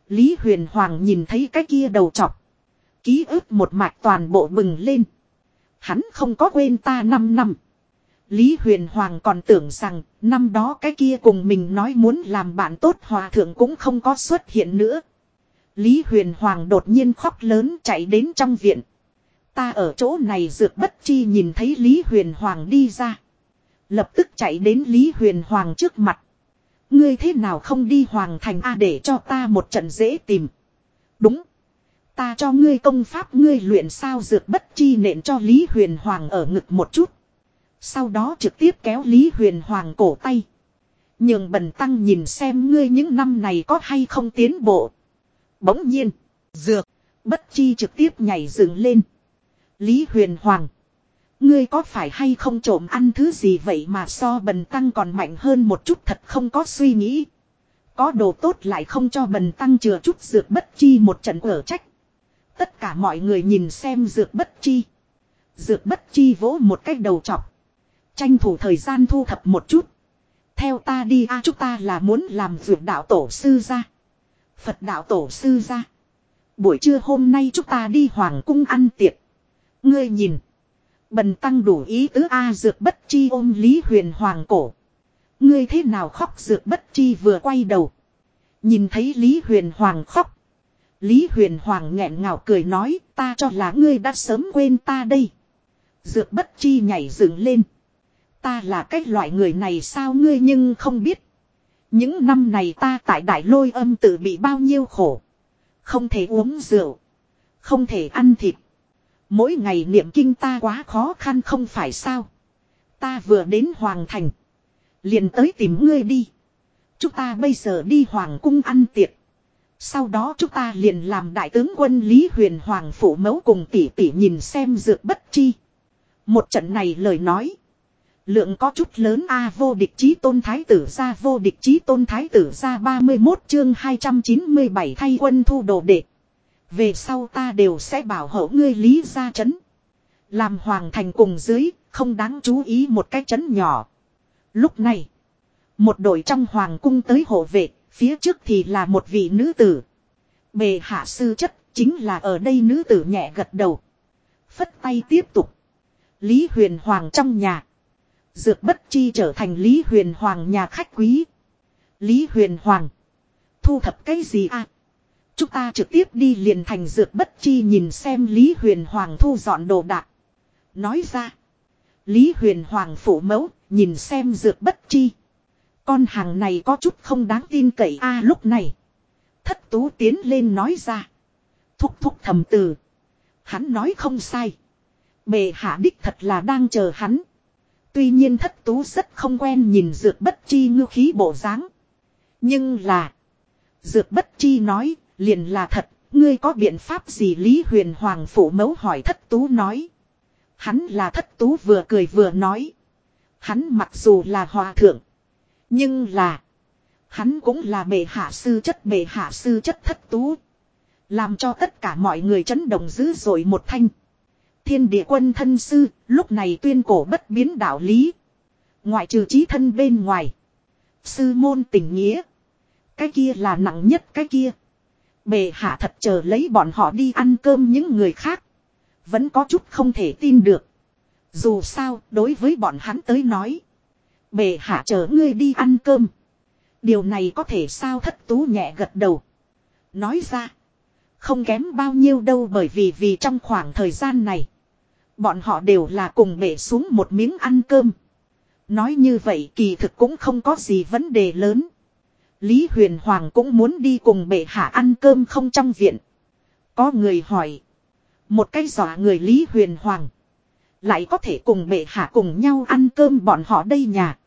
Lý Huyền Hoàng nhìn thấy cái kia đầu chọc. Ký ức một mạch toàn bộ bừng lên. Hắn không có quên ta 5 năm. Lý Huyền Hoàng còn tưởng rằng, năm đó cái kia cùng mình nói muốn làm bạn tốt hòa thượng cũng không có xuất hiện nữa. Lý Huyền Hoàng đột nhiên khóc lớn chạy đến trong viện. Ta ở chỗ này dược bất chi nhìn thấy Lý Huyền Hoàng đi ra. Lập tức chạy đến Lý Huyền Hoàng trước mặt. Ngươi thế nào không đi Hoàng thành A để cho ta một trận dễ tìm. Đúng. Ta cho ngươi công pháp, ngươi luyện sao dược bất chi nện cho Lý Huyền Hoàng ở ngực một chút. Sau đó trực tiếp kéo Lý Huyền Hoàng cổ tay. Nhường bần tăng nhìn xem ngươi những năm này có hay không tiến bộ. Bỗng nhiên, dược, bất chi trực tiếp nhảy dựng lên. Lý Huyền Hoàng. Ngươi có phải hay không trộm ăn thứ gì vậy mà so bần tăng còn mạnh hơn một chút thật không có suy nghĩ. Có đồ tốt lại không cho bần tăng chừa chút dược bất chi một trận ở trách. Tất cả mọi người nhìn xem dược bất chi. Dược bất chi vỗ một cách đầu chọc. Tranh thủ thời gian thu thập một chút. Theo ta đi a, chúng ta là muốn làm vượt đạo tổ sư ra. Phật đạo tổ sư ra. Buổi trưa hôm nay chúng ta đi hoàng cung ăn tiệc. Ngươi nhìn. Bần tăng đủ ý tứ A, dược bất chi ôm Lý Huyền Hoàng cổ. Ngươi thế nào khóc dược bất chi vừa quay đầu. Nhìn thấy Lý Huyền Hoàng khóc. Lý Huyền Hoàng nghẹn ngào cười nói, ta cho là ngươi đã sớm quên ta đây. Dược bất chi nhảy dựng lên. Ta là cái loại người này sao ngươi nhưng không biết. Những năm này ta tại đại lôi âm tự bị bao nhiêu khổ. Không thể uống rượu. Không thể ăn thịt. Mỗi ngày niệm kinh ta quá khó khăn không phải sao. Ta vừa đến Hoàng Thành. Liền tới tìm ngươi đi. Chúng ta bây giờ đi Hoàng cung ăn tiệc. Sau đó chúng ta liền làm đại tướng quân Lý Huyền Hoàng phủ mẫu cùng tỷ tỷ nhìn xem dược bất chi. Một trận này lời nói. Lượng có chút lớn a vô địch chí tôn thái tử ra vô địch chí tôn thái tử ra 31 chương 297 thay quân thu đồ đệ. Về sau ta đều sẽ bảo hộ ngươi lý gia chấn. Làm hoàng thành cùng dưới, không đáng chú ý một cái chấn nhỏ. Lúc này, một đội trong hoàng cung tới hộ vệ, phía trước thì là một vị nữ tử. Bề hạ sư chất, chính là ở đây nữ tử nhẹ gật đầu. Phất tay tiếp tục. Lý huyền hoàng trong nhà. Dược bất chi trở thành Lý huyền hoàng nhà khách quý. Lý huyền hoàng. Thu thập cái gì à? Chúng ta trực tiếp đi liền thành dược bất chi nhìn xem Lý Huyền Hoàng thu dọn đồ đạc. Nói ra. Lý Huyền Hoàng phủ mẫu, nhìn xem dược bất chi. Con hàng này có chút không đáng tin cậy a à, lúc này. thất tú tiến lên nói ra. Thúc thúc thầm từ. Hắn nói không sai. Bệ hạ đích thật là đang chờ hắn. Tuy nhiên thất tú rất không quen nhìn dược bất chi ngư khí bộ dáng. Nhưng là. Dược bất chi nói, liền là thật, ngươi có biện pháp gì Lý Huyền Hoàng phủ mẫu hỏi thất tú nói. Hắn là thất tú vừa cười vừa nói. Hắn mặc dù là hòa thượng. Nhưng là. Hắn cũng là bệ hạ sư chất bệ hạ sư chất thất tú. Làm cho tất cả mọi người chấn động dữ dội một thanh. Thiên địa quân thân sư, lúc này tuyên cổ bất biến đạo lý. Ngoại trừ trí thân bên ngoài. Sư môn tình nghĩa. Cái kia là nặng nhất cái kia. Bề hạ thật chờ lấy bọn họ đi ăn cơm những người khác. Vẫn có chút không thể tin được. Dù sao, đối với bọn hắn tới nói. Bề hạ chờ ngươi đi ăn cơm. Điều này có thể sao thất tú nhẹ gật đầu. Nói ra. Không kém bao nhiêu đâu bởi vì vì trong khoảng thời gian này. Bọn họ đều là cùng bể xuống một miếng ăn cơm. Nói như vậy kỳ thực cũng không có gì vấn đề lớn. Lý Huyền Hoàng cũng muốn đi cùng bệ hạ ăn cơm không trong viện. Có người hỏi. Một cái giỏ người Lý Huyền Hoàng. Lại có thể cùng bệ hạ cùng nhau ăn cơm bọn họ đây nhà.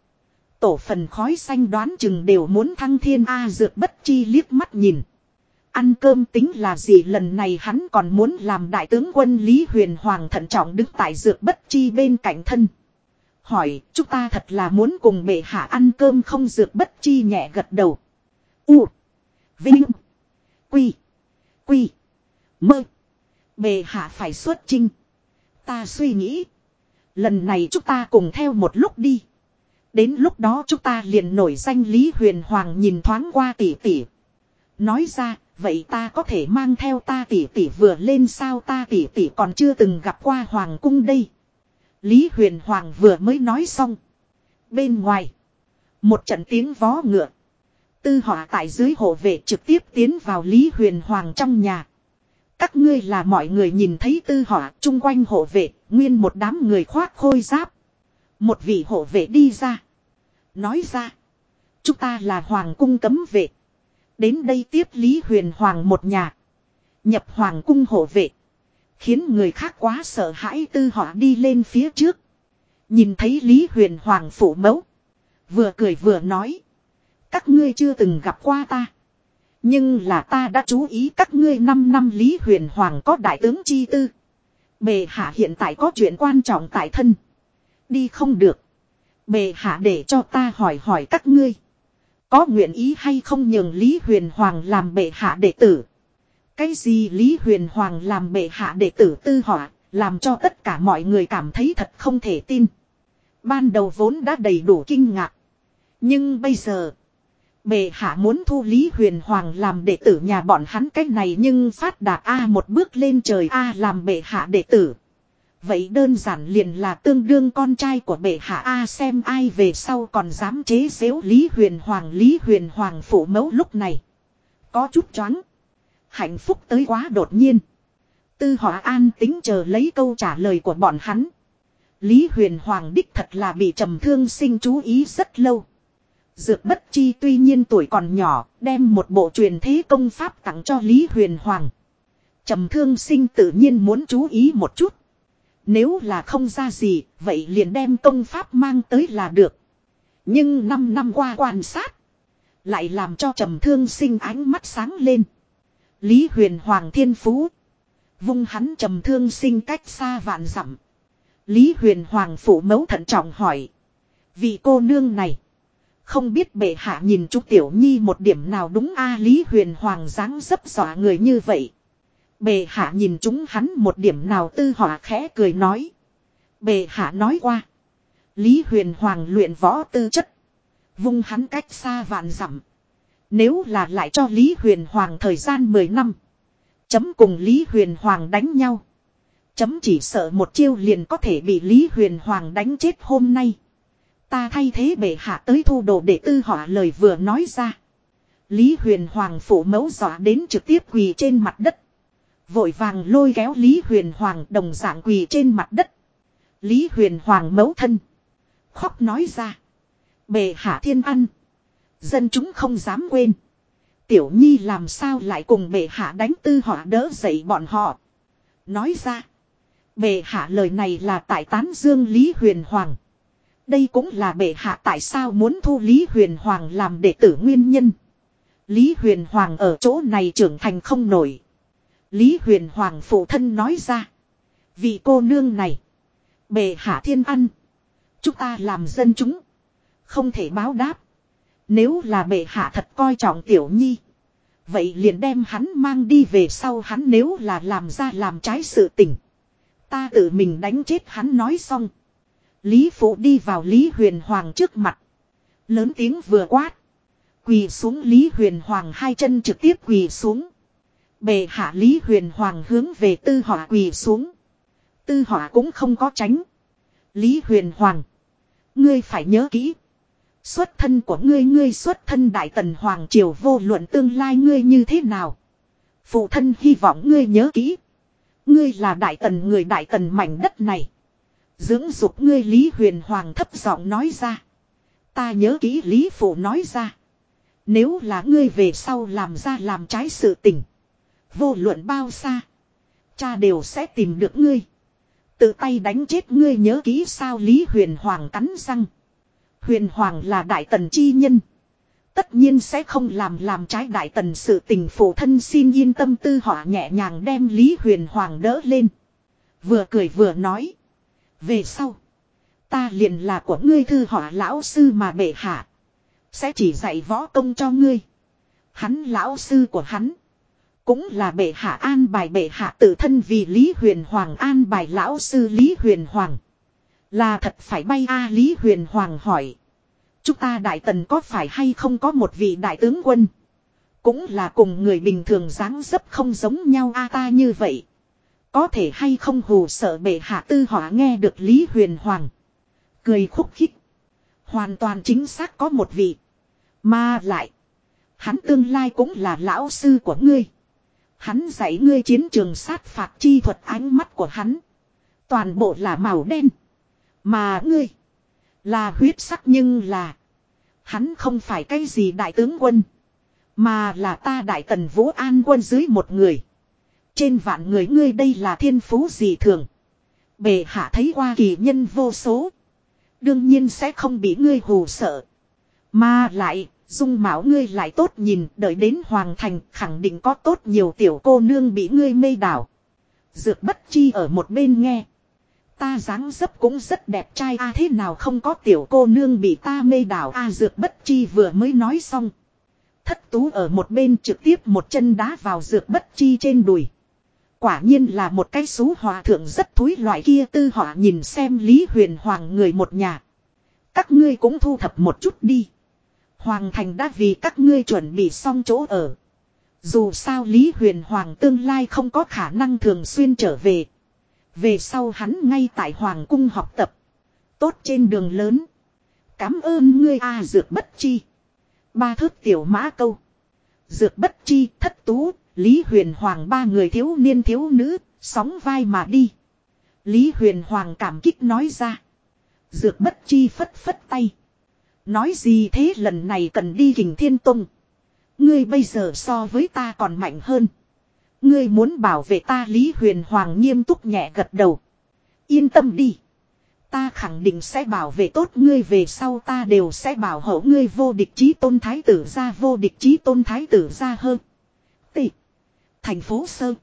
Tổ phần khói xanh đoán chừng đều muốn thăng thiên A dược bất chi liếc mắt nhìn. Ăn cơm tính là gì lần này hắn còn muốn làm đại tướng quân Lý Huyền Hoàng thận trọng đứng tại dược bất chi bên cạnh thân. Hỏi, chúng ta thật là muốn cùng bệ hạ ăn cơm không dược bất chi nhẹ gật đầu. U. Vinh. Quy. Quy. Mơ. Bệ hạ phải xuất chinh. Ta suy nghĩ. Lần này chúng ta cùng theo một lúc đi. Đến lúc đó chúng ta liền nổi danh Lý Huyền Hoàng nhìn thoáng qua tỷ tỷ. Nói ra, vậy ta có thể mang theo ta tỷ tỷ vừa lên sao ta tỷ tỷ còn chưa từng gặp qua Hoàng cung đây. Lý Huyền Hoàng vừa mới nói xong. Bên ngoài, một trận tiếng vó ngựa. Tư họa tại dưới hộ vệ trực tiếp tiến vào Lý Huyền Hoàng trong nhà. Các ngươi là mọi người nhìn thấy tư họa chung quanh hộ vệ, nguyên một đám người khoác khôi giáp. Một vị hộ vệ đi ra. Nói ra. Chúng ta là Hoàng cung cấm vệ. Đến đây tiếp Lý Huyền Hoàng một nhà. Nhập Hoàng cung hộ vệ. Khiến người khác quá sợ hãi tư họ đi lên phía trước. Nhìn thấy Lý Huyền Hoàng phủ mẫu. Vừa cười vừa nói. Các ngươi chưa từng gặp qua ta. Nhưng là ta đã chú ý các ngươi năm năm Lý Huyền Hoàng có đại tướng chi tư. Bề hạ hiện tại có chuyện quan trọng tại thân. Đi không được. Bề hạ để cho ta hỏi hỏi các ngươi. Có nguyện ý hay không nhường Lý Huyền Hoàng làm bệ hạ đệ tử. Cái gì Lý Huyền Hoàng làm bệ hạ đệ tử tư họa, làm cho tất cả mọi người cảm thấy thật không thể tin. Ban đầu vốn đã đầy đủ kinh ngạc. Nhưng bây giờ, bệ hạ muốn thu Lý Huyền Hoàng làm đệ tử nhà bọn hắn cách này nhưng phát đạt A một bước lên trời A làm bệ hạ đệ tử. Vậy đơn giản liền là tương đương con trai của bệ hạ A xem ai về sau còn dám chế xếu Lý Huyền Hoàng Lý Huyền Hoàng phủ mẫu lúc này. Có chút choáng. Hạnh phúc tới quá đột nhiên. Tư họa an tính chờ lấy câu trả lời của bọn hắn. Lý huyền hoàng đích thật là bị trầm thương sinh chú ý rất lâu. Dược bất chi tuy nhiên tuổi còn nhỏ, đem một bộ truyền thế công pháp tặng cho Lý huyền hoàng. Trầm thương sinh tự nhiên muốn chú ý một chút. Nếu là không ra gì, vậy liền đem công pháp mang tới là được. Nhưng năm năm qua quan sát, lại làm cho trầm thương sinh ánh mắt sáng lên. Lý huyền hoàng thiên phú. Vung hắn trầm thương sinh cách xa vạn dặm. Lý huyền hoàng phủ mẫu thận trọng hỏi. Vị cô nương này. Không biết bệ hạ nhìn chú tiểu nhi một điểm nào đúng a Lý huyền hoàng dáng dấp dọa người như vậy. Bệ hạ nhìn chúng hắn một điểm nào tư họa khẽ cười nói. Bệ hạ nói qua. Lý huyền hoàng luyện võ tư chất. Vung hắn cách xa vạn dặm. Nếu là lại cho Lý Huyền Hoàng thời gian 10 năm. Chấm cùng Lý Huyền Hoàng đánh nhau. Chấm chỉ sợ một chiêu liền có thể bị Lý Huyền Hoàng đánh chết hôm nay. Ta thay thế bệ hạ tới thu đồ để tư họ lời vừa nói ra. Lý Huyền Hoàng phủ mẫu dọa đến trực tiếp quỳ trên mặt đất. Vội vàng lôi kéo Lý Huyền Hoàng đồng dạng quỳ trên mặt đất. Lý Huyền Hoàng mấu thân. Khóc nói ra. Bệ hạ thiên ăn. Dân chúng không dám quên. Tiểu nhi làm sao lại cùng bệ hạ đánh tư họ đỡ dậy bọn họ. Nói ra. Bệ hạ lời này là tại tán dương Lý Huyền Hoàng. Đây cũng là bệ hạ tại sao muốn thu Lý Huyền Hoàng làm đệ tử nguyên nhân. Lý Huyền Hoàng ở chỗ này trưởng thành không nổi. Lý Huyền Hoàng phụ thân nói ra. Vị cô nương này. Bệ hạ thiên ăn. Chúng ta làm dân chúng. Không thể báo đáp. Nếu là bệ hạ thật coi trọng tiểu nhi. Vậy liền đem hắn mang đi về sau hắn nếu là làm ra làm trái sự tình. Ta tự mình đánh chết hắn nói xong. Lý Phụ đi vào Lý Huyền Hoàng trước mặt. Lớn tiếng vừa quát. Quỳ xuống Lý Huyền Hoàng hai chân trực tiếp quỳ xuống. Bề hạ Lý Huyền Hoàng hướng về tư họa quỳ xuống. Tư họa cũng không có tránh. Lý Huyền Hoàng. Ngươi phải nhớ kỹ. Xuất thân của ngươi ngươi xuất thân Đại Tần Hoàng Triều, vô luận tương lai ngươi như thế nào. Phụ thân hy vọng ngươi nhớ kỹ. Ngươi là Đại Tần người, Đại Tần mảnh đất này. Dưỡng dục ngươi Lý Huyền Hoàng thấp giọng nói ra. Ta nhớ kỹ Lý Phụ nói ra. Nếu là ngươi về sau làm ra làm trái sự tình. Vô luận bao xa. Cha đều sẽ tìm được ngươi. Tự tay đánh chết ngươi nhớ kỹ sao Lý Huyền Hoàng cắn răng. Huyền Hoàng là đại tần chi nhân. Tất nhiên sẽ không làm làm trái đại tần sự tình phụ thân xin yên tâm tư họa nhẹ nhàng đem Lý Huyền Hoàng đỡ lên. Vừa cười vừa nói. Về sau. Ta liền là của ngươi thư họa lão sư mà bệ hạ. Sẽ chỉ dạy võ công cho ngươi. Hắn lão sư của hắn. Cũng là bệ hạ an bài bệ hạ tự thân vì Lý Huyền Hoàng an bài lão sư Lý Huyền Hoàng. Là thật phải bay a Lý Huyền Hoàng hỏi. Chúng ta đại tần có phải hay không có một vị đại tướng quân. Cũng là cùng người bình thường dáng dấp không giống nhau a ta như vậy. Có thể hay không hù sợ bệ hạ tư họa nghe được Lý Huyền Hoàng. Cười khúc khích. Hoàn toàn chính xác có một vị. Mà lại. Hắn tương lai cũng là lão sư của ngươi. Hắn dạy ngươi chiến trường sát phạt chi thuật ánh mắt của hắn. Toàn bộ là màu đen. Mà ngươi. Là huyết sắc nhưng là. Hắn không phải cái gì đại tướng quân. Mà là ta đại tần vũ an quân dưới một người. Trên vạn người ngươi đây là thiên phú gì thường. Bề hạ thấy qua kỳ nhân vô số. Đương nhiên sẽ không bị ngươi hù sợ. Mà lại, dung mạo ngươi lại tốt nhìn, đợi đến hoàng thành, khẳng định có tốt nhiều tiểu cô nương bị ngươi mê đảo. Dược bất chi ở một bên nghe. Ta dáng dấp cũng rất đẹp trai a thế nào không có tiểu cô nương bị ta mê đảo a dược bất chi vừa mới nói xong. Thất tú ở một bên trực tiếp một chân đá vào dược bất chi trên đùi. Quả nhiên là một cái xú hòa thượng rất thúi loại kia tư họa nhìn xem Lý Huyền Hoàng người một nhà. Các ngươi cũng thu thập một chút đi. Hoàng thành đã vì các ngươi chuẩn bị xong chỗ ở. Dù sao Lý Huyền Hoàng tương lai không có khả năng thường xuyên trở về. Về sau hắn ngay tại Hoàng cung học tập. Tốt trên đường lớn. Cám ơn ngươi a à, dược bất chi. Ba thước tiểu mã câu. Dược bất chi thất tú Lý Huyền Hoàng ba người thiếu niên thiếu nữ, sóng vai mà đi. Lý Huyền Hoàng cảm kích nói ra. Dược bất chi phất phất tay. Nói gì thế lần này cần đi hình thiên tông. Ngươi bây giờ so với ta còn mạnh hơn. Ngươi muốn bảo vệ ta Lý Huyền Hoàng nghiêm túc nhẹ gật đầu. Yên tâm đi. Ta khẳng định sẽ bảo vệ tốt ngươi về sau ta đều sẽ bảo hộ ngươi vô địch chí tôn thái tử ra vô địch chí tôn thái tử ra hơn. Tị. Thành phố Sơ.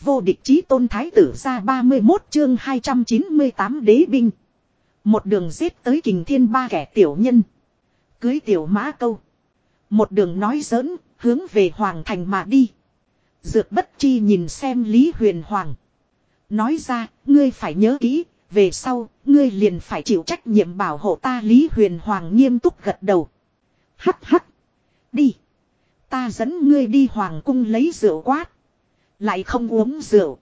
Vô địch chí tôn thái tử ra 31 chương 298 đế binh. Một đường giết tới kình thiên ba kẻ tiểu nhân. Cưới tiểu mã câu. Một đường nói giỡn, hướng về hoàng thành mà đi. Dược bất chi nhìn xem Lý Huyền Hoàng. Nói ra, ngươi phải nhớ kỹ, về sau, ngươi liền phải chịu trách nhiệm bảo hộ ta Lý Huyền Hoàng nghiêm túc gật đầu. Hắc hắc. Đi. Ta dẫn ngươi đi hoàng cung lấy rượu quát. Lại không uống rượu.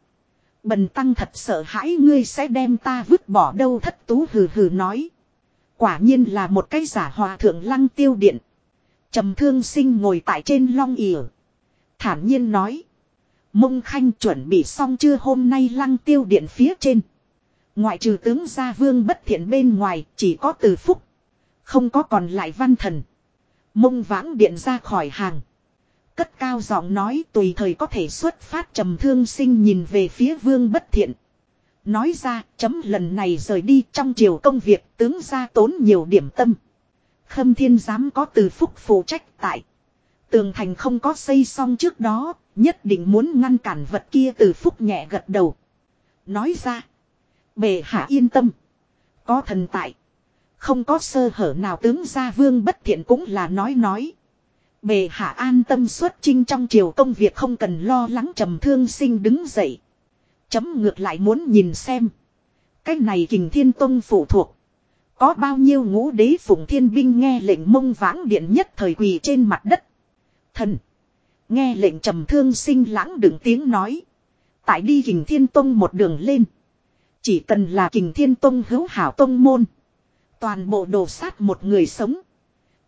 Bần tăng thật sợ hãi ngươi sẽ đem ta vứt bỏ đâu thất tú hừ hừ nói. Quả nhiên là một cái giả hòa thượng lăng tiêu điện. trầm thương sinh ngồi tại trên long ỉa. Thản nhiên nói. Mông khanh chuẩn bị xong chưa hôm nay lăng tiêu điện phía trên. Ngoại trừ tướng gia vương bất thiện bên ngoài, chỉ có từ phúc. Không có còn lại văn thần. Mông vãng điện ra khỏi hàng. Cất cao giọng nói tùy thời có thể xuất phát trầm thương sinh nhìn về phía vương bất thiện. Nói ra chấm lần này rời đi trong chiều công việc tướng ra tốn nhiều điểm tâm. Khâm thiên giám có từ phúc phụ trách tại. Tường thành không có xây xong trước đó, nhất định muốn ngăn cản vật kia từ phúc nhẹ gật đầu. Nói ra. bệ hạ yên tâm. Có thần tại. Không có sơ hở nào tướng gia vương bất thiện cũng là nói nói. Bề hạ an tâm xuất chinh trong triều công việc không cần lo lắng trầm thương sinh đứng dậy. Chấm ngược lại muốn nhìn xem. cách này kình thiên tông phụ thuộc. Có bao nhiêu ngũ đế phụng thiên binh nghe lệnh mông vãng điện nhất thời quỳ trên mặt đất. Thần. Nghe lệnh trầm thương sinh lãng đừng tiếng nói. Tại đi kình thiên tông một đường lên. Chỉ cần là kình thiên tông hữu hảo tông môn. Toàn bộ đồ sát một người sống.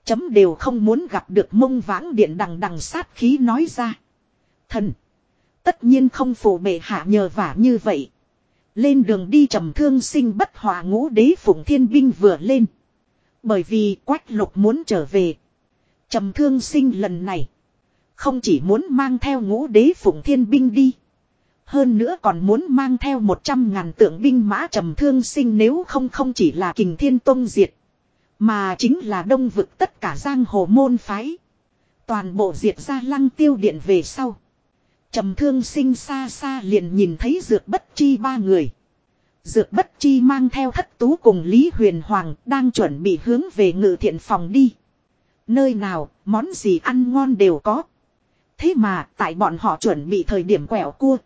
Chấm đều không muốn gặp được mông vãng điện đằng đằng sát khí nói ra. Thần. Tất nhiên không phụ bệ hạ nhờ vả như vậy. Lên đường đi trầm thương sinh bất hòa ngũ đế phụng thiên binh vừa lên. Bởi vì quách lục muốn trở về. Trầm thương sinh lần này. Không chỉ muốn mang theo ngũ đế phụng thiên binh đi. Hơn nữa còn muốn mang theo một trăm ngàn tượng binh mã trầm thương sinh nếu không không chỉ là kình thiên tông diệt. Mà chính là đông vực tất cả giang hồ môn phái. Toàn bộ diệt ra lăng tiêu điện về sau. Trầm thương sinh xa xa liền nhìn thấy dược bất chi ba người. Dược bất chi mang theo thất tú cùng Lý Huyền Hoàng đang chuẩn bị hướng về ngự thiện phòng đi. Nơi nào, món gì ăn ngon đều có. Thế mà, tại bọn họ chuẩn bị thời điểm quẹo cua.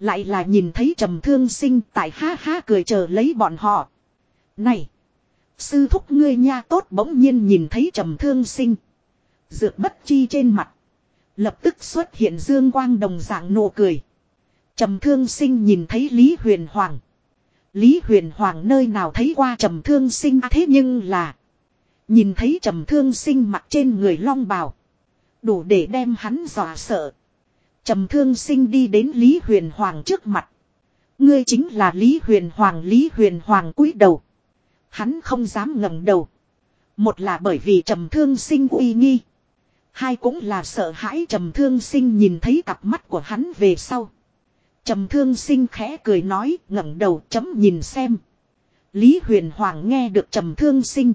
Lại là nhìn thấy trầm thương sinh tại ha ha cười chờ lấy bọn họ. Này! Sư thúc ngươi nha tốt bỗng nhiên nhìn thấy trầm thương sinh. Dược bất chi trên mặt. Lập tức xuất hiện dương quang đồng dạng nụ cười. Trầm thương sinh nhìn thấy Lý Huyền Hoàng. Lý Huyền Hoàng nơi nào thấy qua trầm thương sinh à thế nhưng là. Nhìn thấy trầm thương sinh mặt trên người long bào. Đủ để đem hắn dọa sợ. Trầm thương sinh đi đến Lý Huyền Hoàng trước mặt. Ngươi chính là Lý Huyền Hoàng, Lý Huyền Hoàng cúi đầu. Hắn không dám ngẩng đầu. Một là bởi vì trầm thương sinh uy nghi. Hai cũng là sợ hãi trầm thương sinh nhìn thấy cặp mắt của hắn về sau. Trầm thương sinh khẽ cười nói ngẩng đầu chấm nhìn xem. Lý huyền hoàng nghe được trầm thương sinh.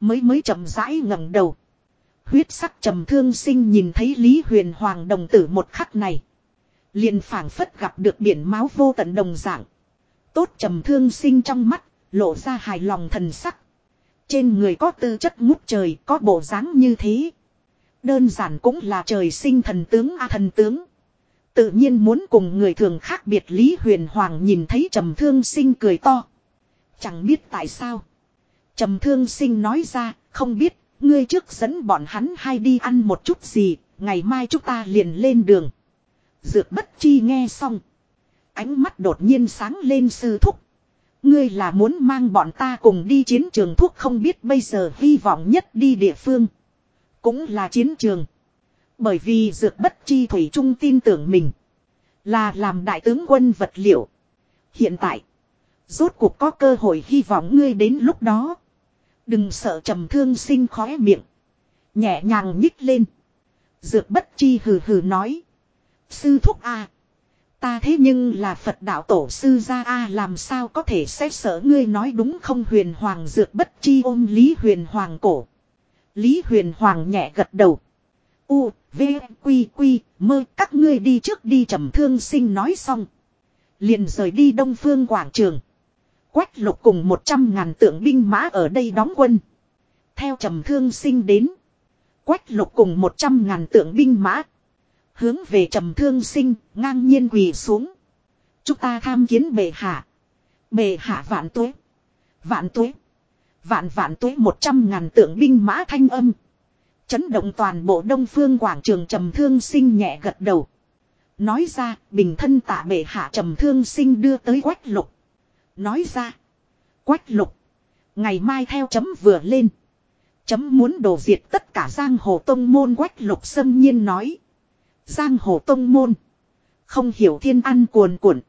Mới mới trầm rãi ngẩng đầu. Huyết sắc trầm thương sinh nhìn thấy Lý huyền hoàng đồng tử một khắc này. liền phảng phất gặp được biển máu vô tận đồng dạng. Tốt trầm thương sinh trong mắt, lộ ra hài lòng thần sắc. Trên người có tư chất ngút trời, có bộ dáng như thế. Đơn giản cũng là trời sinh thần tướng a thần tướng. Tự nhiên muốn cùng người thường khác biệt Lý Huyền Hoàng nhìn thấy trầm thương sinh cười to. Chẳng biết tại sao. Trầm thương sinh nói ra, không biết, ngươi trước dẫn bọn hắn hai đi ăn một chút gì, ngày mai chúng ta liền lên đường. Dược bất chi nghe xong. Ánh mắt đột nhiên sáng lên sư thúc. Ngươi là muốn mang bọn ta cùng đi chiến trường thuốc không biết bây giờ hy vọng nhất đi địa phương. Cũng là chiến trường. Bởi vì dược bất chi thủy trung tin tưởng mình. Là làm đại tướng quân vật liệu. Hiện tại. Rốt cuộc có cơ hội hy vọng ngươi đến lúc đó. Đừng sợ trầm thương sinh khóe miệng. Nhẹ nhàng nhích lên. Dược bất chi hừ hừ nói. Sư thúc A. Ta thế nhưng là Phật đạo tổ sư gia A làm sao có thể xét sở ngươi nói đúng không huyền hoàng dược bất chi ôm Lý huyền hoàng cổ. Lý huyền hoàng nhẹ gật đầu. U, V, Quy, Quy, mơ các ngươi đi trước đi trầm thương sinh nói xong. Liền rời đi đông phương quảng trường. Quách lục cùng một trăm ngàn tượng binh mã ở đây đóng quân. Theo trầm thương sinh đến. Quách lục cùng một trăm ngàn tượng binh mã. Hướng về trầm thương sinh, ngang nhiên quỳ xuống. Chúng ta tham kiến bệ hạ. Bệ hạ vạn tuế. Vạn tuế. Vạn vạn tuế một trăm ngàn tượng binh mã thanh âm. Chấn động toàn bộ đông phương quảng trường trầm thương sinh nhẹ gật đầu. Nói ra, bình thân tạ bệ hạ trầm thương sinh đưa tới quách lục. Nói ra, quách lục. Ngày mai theo chấm vừa lên. Chấm muốn đổ diệt tất cả giang hồ tông môn quách lục xâm nhiên nói. Giang hồ tông môn. Không hiểu thiên ăn cuồn cuộn.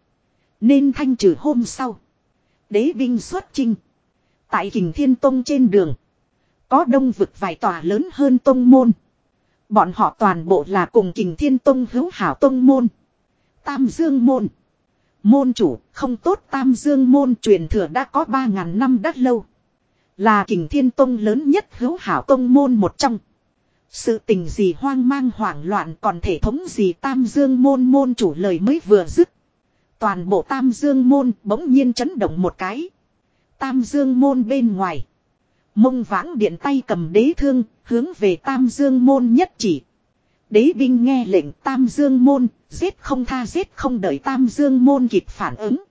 Nên thanh trừ hôm sau. Đế binh xuất chinh. Tại kình thiên tông trên đường. Có đông vực vài tòa lớn hơn tông môn. Bọn họ toàn bộ là cùng kình thiên tông hữu hảo tông môn. Tam Dương môn. Môn chủ, không tốt Tam Dương môn truyền thừa đã có 3.000 năm đắt lâu. Là kình thiên tông lớn nhất hữu hảo tông môn một trong. Sự tình gì hoang mang hoảng loạn còn thể thống gì Tam Dương môn môn chủ lời mới vừa dứt. Toàn bộ Tam Dương môn bỗng nhiên chấn động một cái. Tam Dương môn bên ngoài. Mông vãng điện tay cầm đế thương, hướng về Tam Dương môn nhất chỉ. Đế binh nghe lệnh Tam Dương môn, giết không tha giết không đợi Tam Dương môn kịp phản ứng.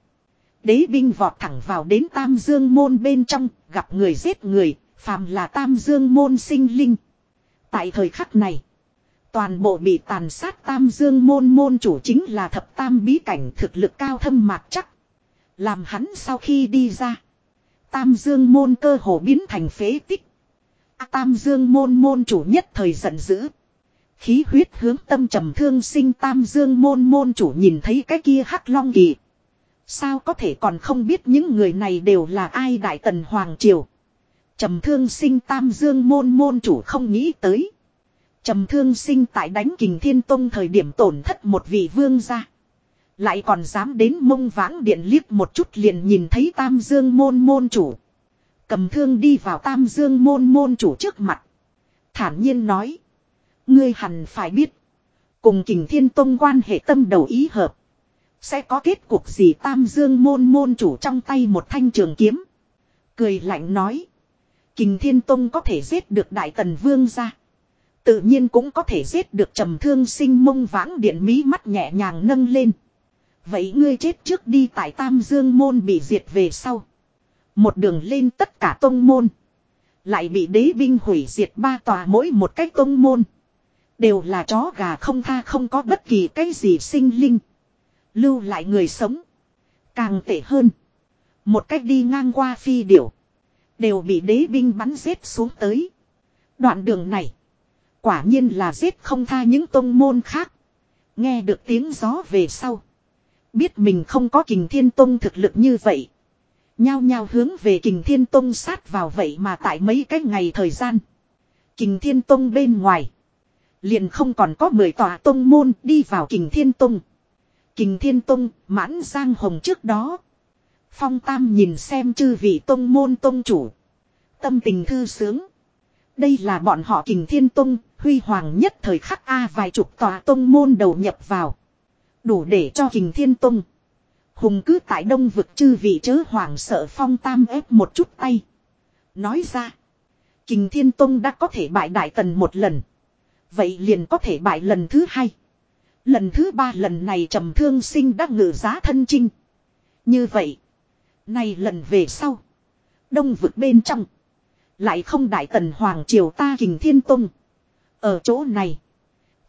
Đế binh vọt thẳng vào đến Tam Dương môn bên trong, gặp người giết người, phàm là Tam Dương môn sinh linh. Tại thời khắc này, toàn bộ bị tàn sát Tam Dương môn môn chủ chính là thập tam bí cảnh thực lực cao thâm mạc chắc. Làm hắn sau khi đi ra. Tam Dương môn cơ hồ biến thành phế tích. Tam Dương môn môn chủ nhất thời giận dữ. Khí huyết hướng tâm trầm thương sinh Tam Dương môn môn chủ nhìn thấy cái kia hắc long kỳ. Sao có thể còn không biết những người này đều là ai Đại Tần Hoàng Triều. Trầm thương sinh Tam Dương môn môn chủ không nghĩ tới. Trầm thương sinh tại đánh kình thiên tông thời điểm tổn thất một vị vương gia. Lại còn dám đến mông vãng điện liếc một chút liền nhìn thấy Tam Dương môn môn chủ. Cầm thương đi vào Tam Dương môn môn chủ trước mặt. Thản nhiên nói. Ngươi hẳn phải biết. Cùng kình thiên tông quan hệ tâm đầu ý hợp. Sẽ có kết cục gì Tam Dương môn môn chủ trong tay một thanh trường kiếm. Cười lạnh nói. Kình thiên tông có thể giết được đại tần vương ra. Tự nhiên cũng có thể giết được trầm thương sinh mông vãng điện mí mắt nhẹ nhàng nâng lên. Vậy ngươi chết trước đi tại Tam Dương môn bị diệt về sau. Một đường lên tất cả tông môn. Lại bị đế binh hủy diệt ba tòa mỗi một cách tông môn. Đều là chó gà không tha không có bất kỳ cái gì sinh linh. Lưu lại người sống. Càng tệ hơn. Một cách đi ngang qua phi điểu. Đều bị đế binh bắn giết xuống tới. Đoạn đường này. Quả nhiên là giết không tha những tông môn khác. Nghe được tiếng gió về sau. Biết mình không có kình thiên tông thực lực như vậy. Nhao nhao hướng về kình thiên tông sát vào vậy mà tại mấy cái ngày thời gian. Kình thiên tông bên ngoài. Liền không còn có mười tòa tông môn đi vào kình thiên tông. Kình thiên tông, mãn giang hồng trước đó. Phong tam nhìn xem chư vị tông môn tông chủ. Tâm tình thư sướng. Đây là bọn họ kình thiên tông, huy hoàng nhất thời khắc A vài chục tòa tông môn đầu nhập vào. Đủ để cho kình thiên tông. Hùng cứ tại đông vực chư vị chớ hoàng sợ phong tam ép một chút tay. Nói ra. Kình thiên tông đã có thể bại đại tần một lần. Vậy liền có thể bại lần thứ hai. Lần thứ ba lần này trầm thương sinh đã ngự giá thân trinh. Như vậy. Này lần về sau. Đông vực bên trong. Lại không đại tần hoàng triều ta kình thiên tông. Ở chỗ này.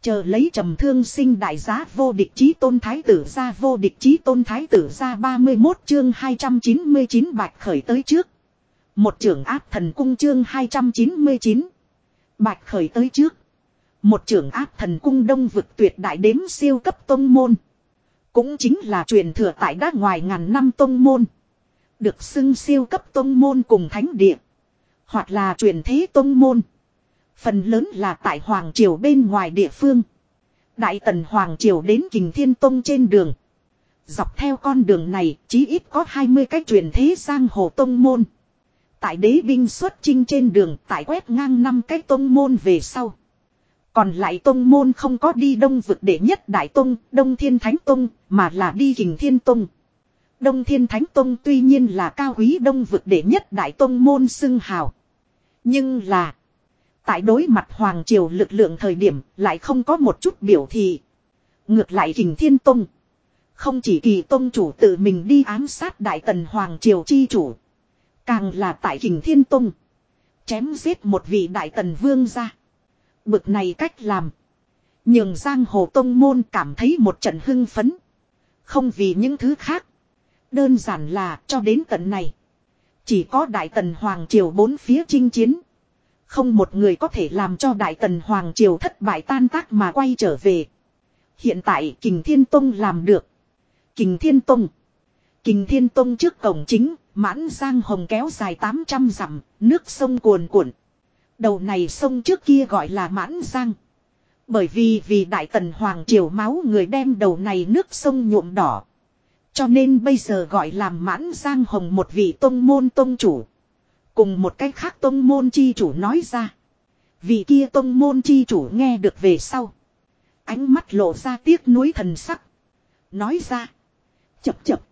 Chờ lấy trầm thương sinh đại giá vô địch chí tôn thái tử ra vô địch chí tôn thái tử ra 31 chương 299 bạch khởi tới trước. Một trưởng áp thần cung chương 299. Bạch khởi tới trước. Một trưởng áp thần cung đông vực tuyệt đại đếm siêu cấp tông môn. Cũng chính là truyền thừa tại đá ngoài ngàn năm tông môn. Được xưng siêu cấp tông môn cùng thánh địa. Hoặc là truyền thế tông môn. Phần lớn là tại Hoàng Triều bên ngoài địa phương. Đại tần Hoàng Triều đến Kình Thiên Tông trên đường. Dọc theo con đường này chí ít có 20 cái truyền thế sang hồ tông môn. Tại đế binh xuất chinh trên đường tại quét ngang năm cái tông môn về sau. Còn lại tông môn không có đi đông vực đệ nhất đại tông, đông thiên thánh tông, mà là đi kình thiên tông. Đông thiên thánh tông tuy nhiên là cao quý đông vực đệ nhất đại tông môn xưng hào. Nhưng là, tại đối mặt hoàng triều lực lượng thời điểm lại không có một chút biểu thị. Ngược lại Hình thiên tông. Không chỉ kỳ tông chủ tự mình đi ám sát đại tần hoàng triều chi chủ. Càng là tại Hình thiên tông. Chém giết một vị đại tần vương ra. Bực này cách làm. Nhường giang hồ tông môn cảm thấy một trận hưng phấn. Không vì những thứ khác. Đơn giản là cho đến tận này. Chỉ có đại tần hoàng triều bốn phía chinh chiến. Không một người có thể làm cho đại tần hoàng triều thất bại tan tác mà quay trở về. Hiện tại kình thiên tông làm được. Kình thiên tông. Kình thiên tông trước cổng chính, mãn giang hồng kéo dài 800 dặm, nước sông cuồn cuộn. Đầu này sông trước kia gọi là mãn giang. Bởi vì vì Đại Tần Hoàng Triều máu người đem đầu này nước sông nhuộm đỏ. Cho nên bây giờ gọi làm mãn giang hồng một vị tông môn tông chủ. Cùng một cách khác tông môn chi chủ nói ra. Vị kia tông môn chi chủ nghe được về sau. Ánh mắt lộ ra tiếc nuối thần sắc. Nói ra. Chập chập.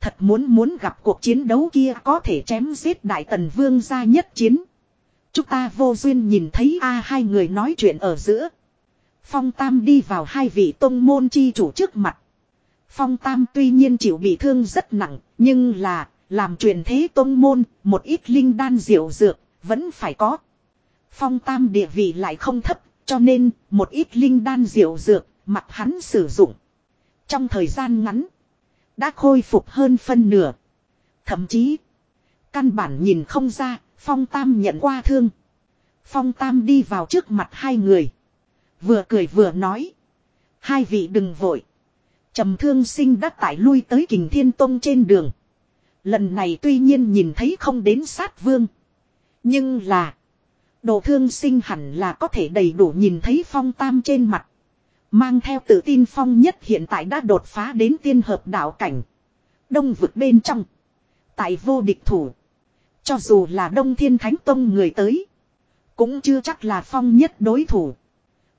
Thật muốn muốn gặp cuộc chiến đấu kia có thể chém giết đại tần vương ra nhất chiến. Chúng ta vô duyên nhìn thấy a hai người nói chuyện ở giữa. Phong Tam đi vào hai vị tông môn chi chủ trước mặt. Phong Tam tuy nhiên chịu bị thương rất nặng, nhưng là, làm truyền thế tôn môn, một ít linh đan diệu dược, vẫn phải có. Phong Tam địa vị lại không thấp, cho nên, một ít linh đan diệu dược, mặc hắn sử dụng. Trong thời gian ngắn, đã khôi phục hơn phân nửa. Thậm chí, căn bản nhìn không ra, Phong Tam nhận qua thương. Phong Tam đi vào trước mặt hai người. Vừa cười vừa nói. Hai vị đừng vội. Trầm thương sinh đã tải lui tới kình thiên tông trên đường. Lần này tuy nhiên nhìn thấy không đến sát vương. Nhưng là. Đồ thương sinh hẳn là có thể đầy đủ nhìn thấy phong tam trên mặt. Mang theo tự tin phong nhất hiện tại đã đột phá đến tiên hợp đạo cảnh. Đông vực bên trong. Tại vô địch thủ. Cho dù là đông thiên thánh tông người tới. Cũng chưa chắc là phong nhất đối thủ.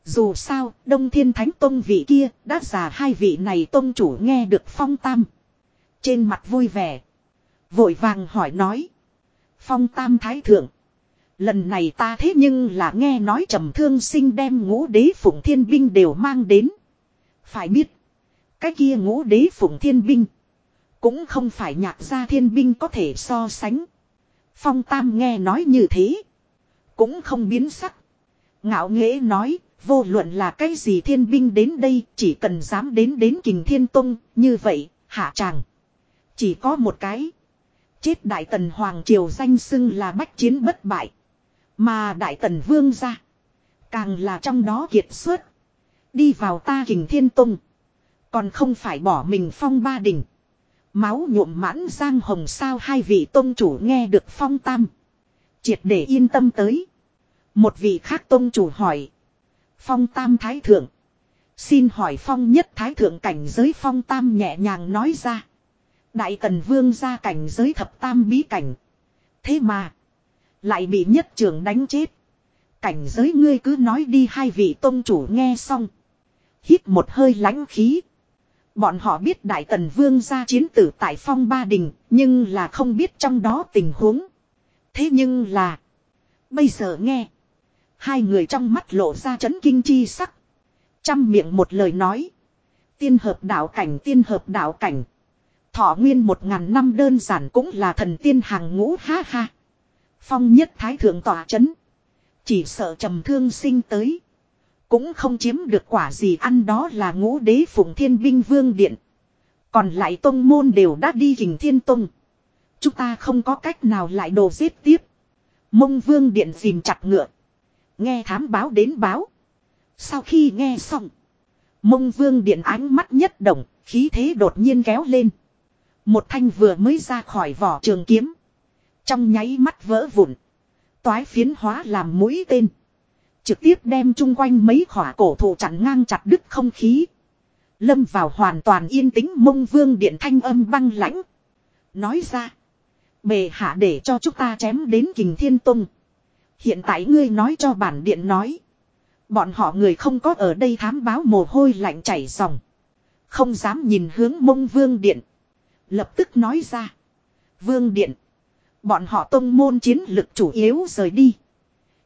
Dù sao, Đông Thiên Thánh Tông vị kia, đã già hai vị này tông chủ nghe được phong tam. Trên mặt vui vẻ. Vội vàng hỏi nói. Phong tam thái thượng. Lần này ta thế nhưng là nghe nói trầm thương sinh đem ngũ đế phụng thiên binh đều mang đến. Phải biết. Cái kia ngũ đế phụng thiên binh. Cũng không phải nhạc gia thiên binh có thể so sánh. Phong tam nghe nói như thế. Cũng không biến sắc. Ngạo nghễ nói Vô luận là cái gì thiên binh đến đây, chỉ cần dám đến đến kình thiên tông, như vậy, hạ tràng. Chỉ có một cái. Chết đại tần hoàng triều danh xưng là bách chiến bất bại. Mà đại tần vương ra. Càng là trong đó kiệt xuất. Đi vào ta kình thiên tông. Còn không phải bỏ mình phong ba đỉnh. Máu nhuộm mãn giang hồng sao hai vị tông chủ nghe được phong tam. Triệt để yên tâm tới. Một vị khác tông chủ hỏi. Phong tam thái thượng. Xin hỏi phong nhất thái thượng cảnh giới phong tam nhẹ nhàng nói ra. Đại tần vương ra cảnh giới thập tam bí cảnh. Thế mà. Lại bị nhất trưởng đánh chết. Cảnh giới ngươi cứ nói đi hai vị tôn chủ nghe xong. Hít một hơi lãnh khí. Bọn họ biết Đại Tần Vương ra chiến tử tại phong ba đình, nhưng là không biết trong đó tình huống. Thế nhưng là, bây giờ nghe, Hai người trong mắt lộ ra chấn kinh chi sắc. Trăm miệng một lời nói. Tiên hợp đạo cảnh, tiên hợp đạo cảnh. Thọ nguyên một ngàn năm đơn giản cũng là thần tiên hàng ngũ, ha ha. Phong nhất thái thượng tỏa chấn. Chỉ sợ trầm thương sinh tới. Cũng không chiếm được quả gì ăn đó là ngũ đế phụng thiên binh vương điện. Còn lại tông môn đều đã đi hình thiên tông. Chúng ta không có cách nào lại đồ giết tiếp. Mông vương điện dìm chặt ngựa. Nghe thám báo đến báo. Sau khi nghe xong. Mông vương điện ánh mắt nhất động, khí thế đột nhiên kéo lên. Một thanh vừa mới ra khỏi vỏ trường kiếm. Trong nháy mắt vỡ vụn. Toái phiến hóa làm mũi tên. Trực tiếp đem chung quanh mấy khỏa cổ thụ chặn ngang chặt đứt không khí. Lâm vào hoàn toàn yên tĩnh mông vương điện thanh âm băng lãnh. Nói ra. Bề hạ để cho chúng ta chém đến kình thiên tông. Hiện tại ngươi nói cho bản điện nói. Bọn họ người không có ở đây thám báo mồ hôi lạnh chảy dòng. Không dám nhìn hướng mông vương điện. Lập tức nói ra. Vương điện. Bọn họ tông môn chiến lực chủ yếu rời đi.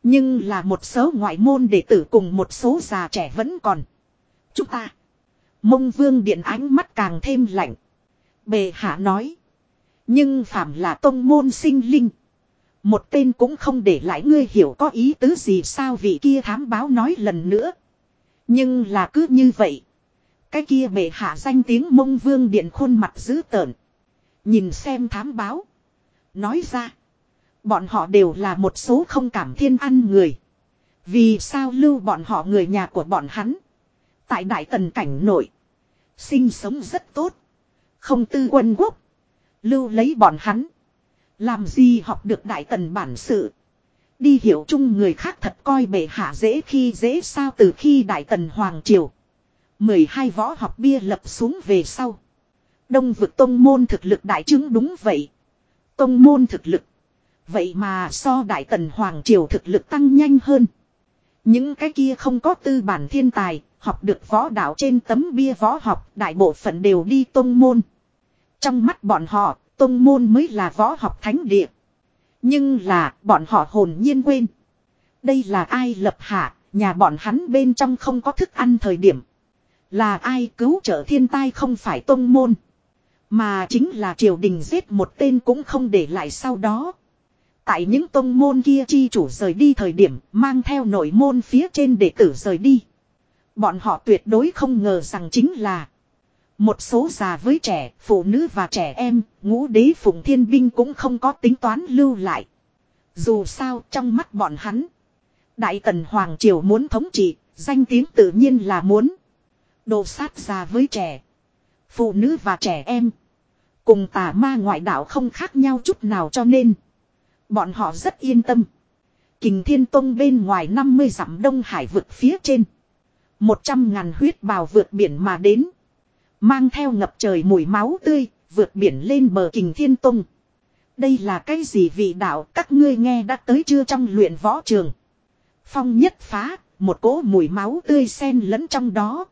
Nhưng là một số ngoại môn đệ tử cùng một số già trẻ vẫn còn. Chúng ta. Mông vương điện ánh mắt càng thêm lạnh. Bề hạ nói. Nhưng phạm là tông môn sinh linh. Một tên cũng không để lại ngươi hiểu có ý tứ gì sao vị kia thám báo nói lần nữa. Nhưng là cứ như vậy. Cái kia bệ hạ danh tiếng mông vương điện khuôn mặt dữ tợn. Nhìn xem thám báo. Nói ra. Bọn họ đều là một số không cảm thiên ăn người. Vì sao lưu bọn họ người nhà của bọn hắn. Tại đại tần cảnh nội. Sinh sống rất tốt. Không tư quân quốc. Lưu lấy bọn hắn. Làm gì học được đại tần bản sự. Đi hiểu chung người khác thật coi bệ hạ dễ khi dễ sao từ khi Đại Tần Hoàng Triều. 12 võ học bia lập xuống về sau. Đông vực tông môn thực lực đại chứng đúng vậy. Tông môn thực lực. Vậy mà so Đại Tần Hoàng Triều thực lực tăng nhanh hơn. Những cái kia không có tư bản thiên tài, học được võ đạo trên tấm bia võ học, đại bộ phận đều đi tông môn. Trong mắt bọn họ, tông môn mới là võ học thánh địa. Nhưng là, bọn họ hồn nhiên quên. Đây là ai lập hạ, nhà bọn hắn bên trong không có thức ăn thời điểm. Là ai cứu trợ thiên tai không phải tông môn. Mà chính là triều đình giết một tên cũng không để lại sau đó. Tại những tông môn kia chi chủ rời đi thời điểm mang theo nội môn phía trên đệ tử rời đi. Bọn họ tuyệt đối không ngờ rằng chính là một số già với trẻ, phụ nữ và trẻ em, ngũ đế phụng thiên binh cũng không có tính toán lưu lại. Dù sao trong mắt bọn hắn, Đại Tần Hoàng Triều muốn thống trị, danh tiếng tự nhiên là muốn. Đồ sát già với trẻ, phụ nữ và trẻ em. Cùng tà ma ngoại đạo không khác nhau chút nào cho nên. Bọn họ rất yên tâm. Kình Thiên Tông bên ngoài 50 dặm Đông Hải vực phía trên. Một trăm ngàn huyết bào vượt biển mà đến. Mang theo ngập trời mùi máu tươi, vượt biển lên bờ Kình Thiên Tông. Đây là cái gì vị đạo các ngươi nghe đã tới chưa trong luyện võ trường. Phong nhất phá, một cỗ mùi máu tươi xen lẫn trong đó.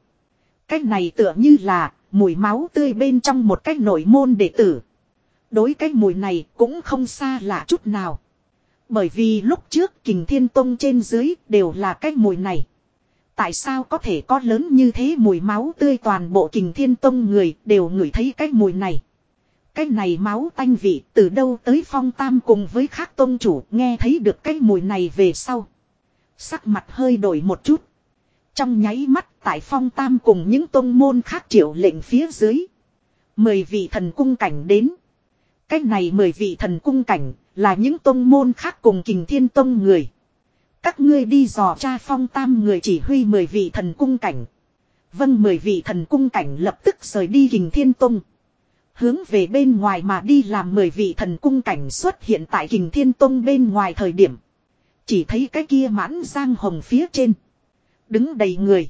Cái này tựa như là mùi máu tươi bên trong một cái nội môn đệ tử. Đối cái mùi này cũng không xa lạ chút nào. Bởi vì lúc trước kình thiên tông trên dưới đều là cái mùi này. Tại sao có thể có lớn như thế mùi máu tươi toàn bộ kình thiên tông người đều ngửi thấy cái mùi này. Cái này máu tanh vị từ đâu tới phong tam cùng với khác tôn chủ nghe thấy được cái mùi này về sau. Sắc mặt hơi đổi một chút. Trong nháy mắt tại phong tam cùng những tôn môn khác triệu lệnh phía dưới. Mười vị thần cung cảnh đến. cái này mười vị thần cung cảnh là những tôn môn khác cùng kình thiên tông người. Các ngươi đi dò cha phong tam người chỉ huy mười vị thần cung cảnh. Vâng mười vị thần cung cảnh lập tức rời đi hình thiên tông. Hướng về bên ngoài mà đi làm mười vị thần cung cảnh xuất hiện tại hình thiên tông bên ngoài thời điểm. Chỉ thấy cái kia mãn giang hồng phía trên. Đứng đầy người.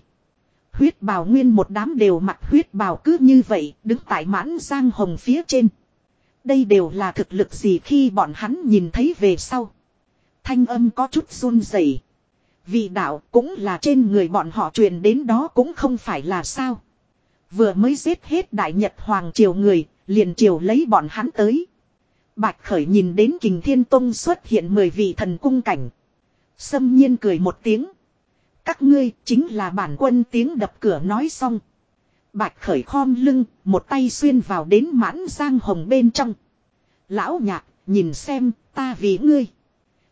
Huyết bào nguyên một đám đều mặc huyết bào cứ như vậy, đứng tại mãn giang hồng phía trên. Đây đều là thực lực gì khi bọn hắn nhìn thấy về sau. Thanh âm có chút run rẩy. Vì đạo cũng là trên người bọn họ truyền đến đó cũng không phải là sao. Vừa mới giết hết đại nhật hoàng triều người, liền triều lấy bọn hắn tới. Bạch khởi nhìn đến kình thiên tông xuất hiện mười vị thần cung cảnh. Sâm nhiên cười một tiếng. Các ngươi chính là bản quân tiếng đập cửa nói xong. Bạch khởi khom lưng, một tay xuyên vào đến mãn giang hồng bên trong. Lão nhạc, nhìn xem, ta vì ngươi.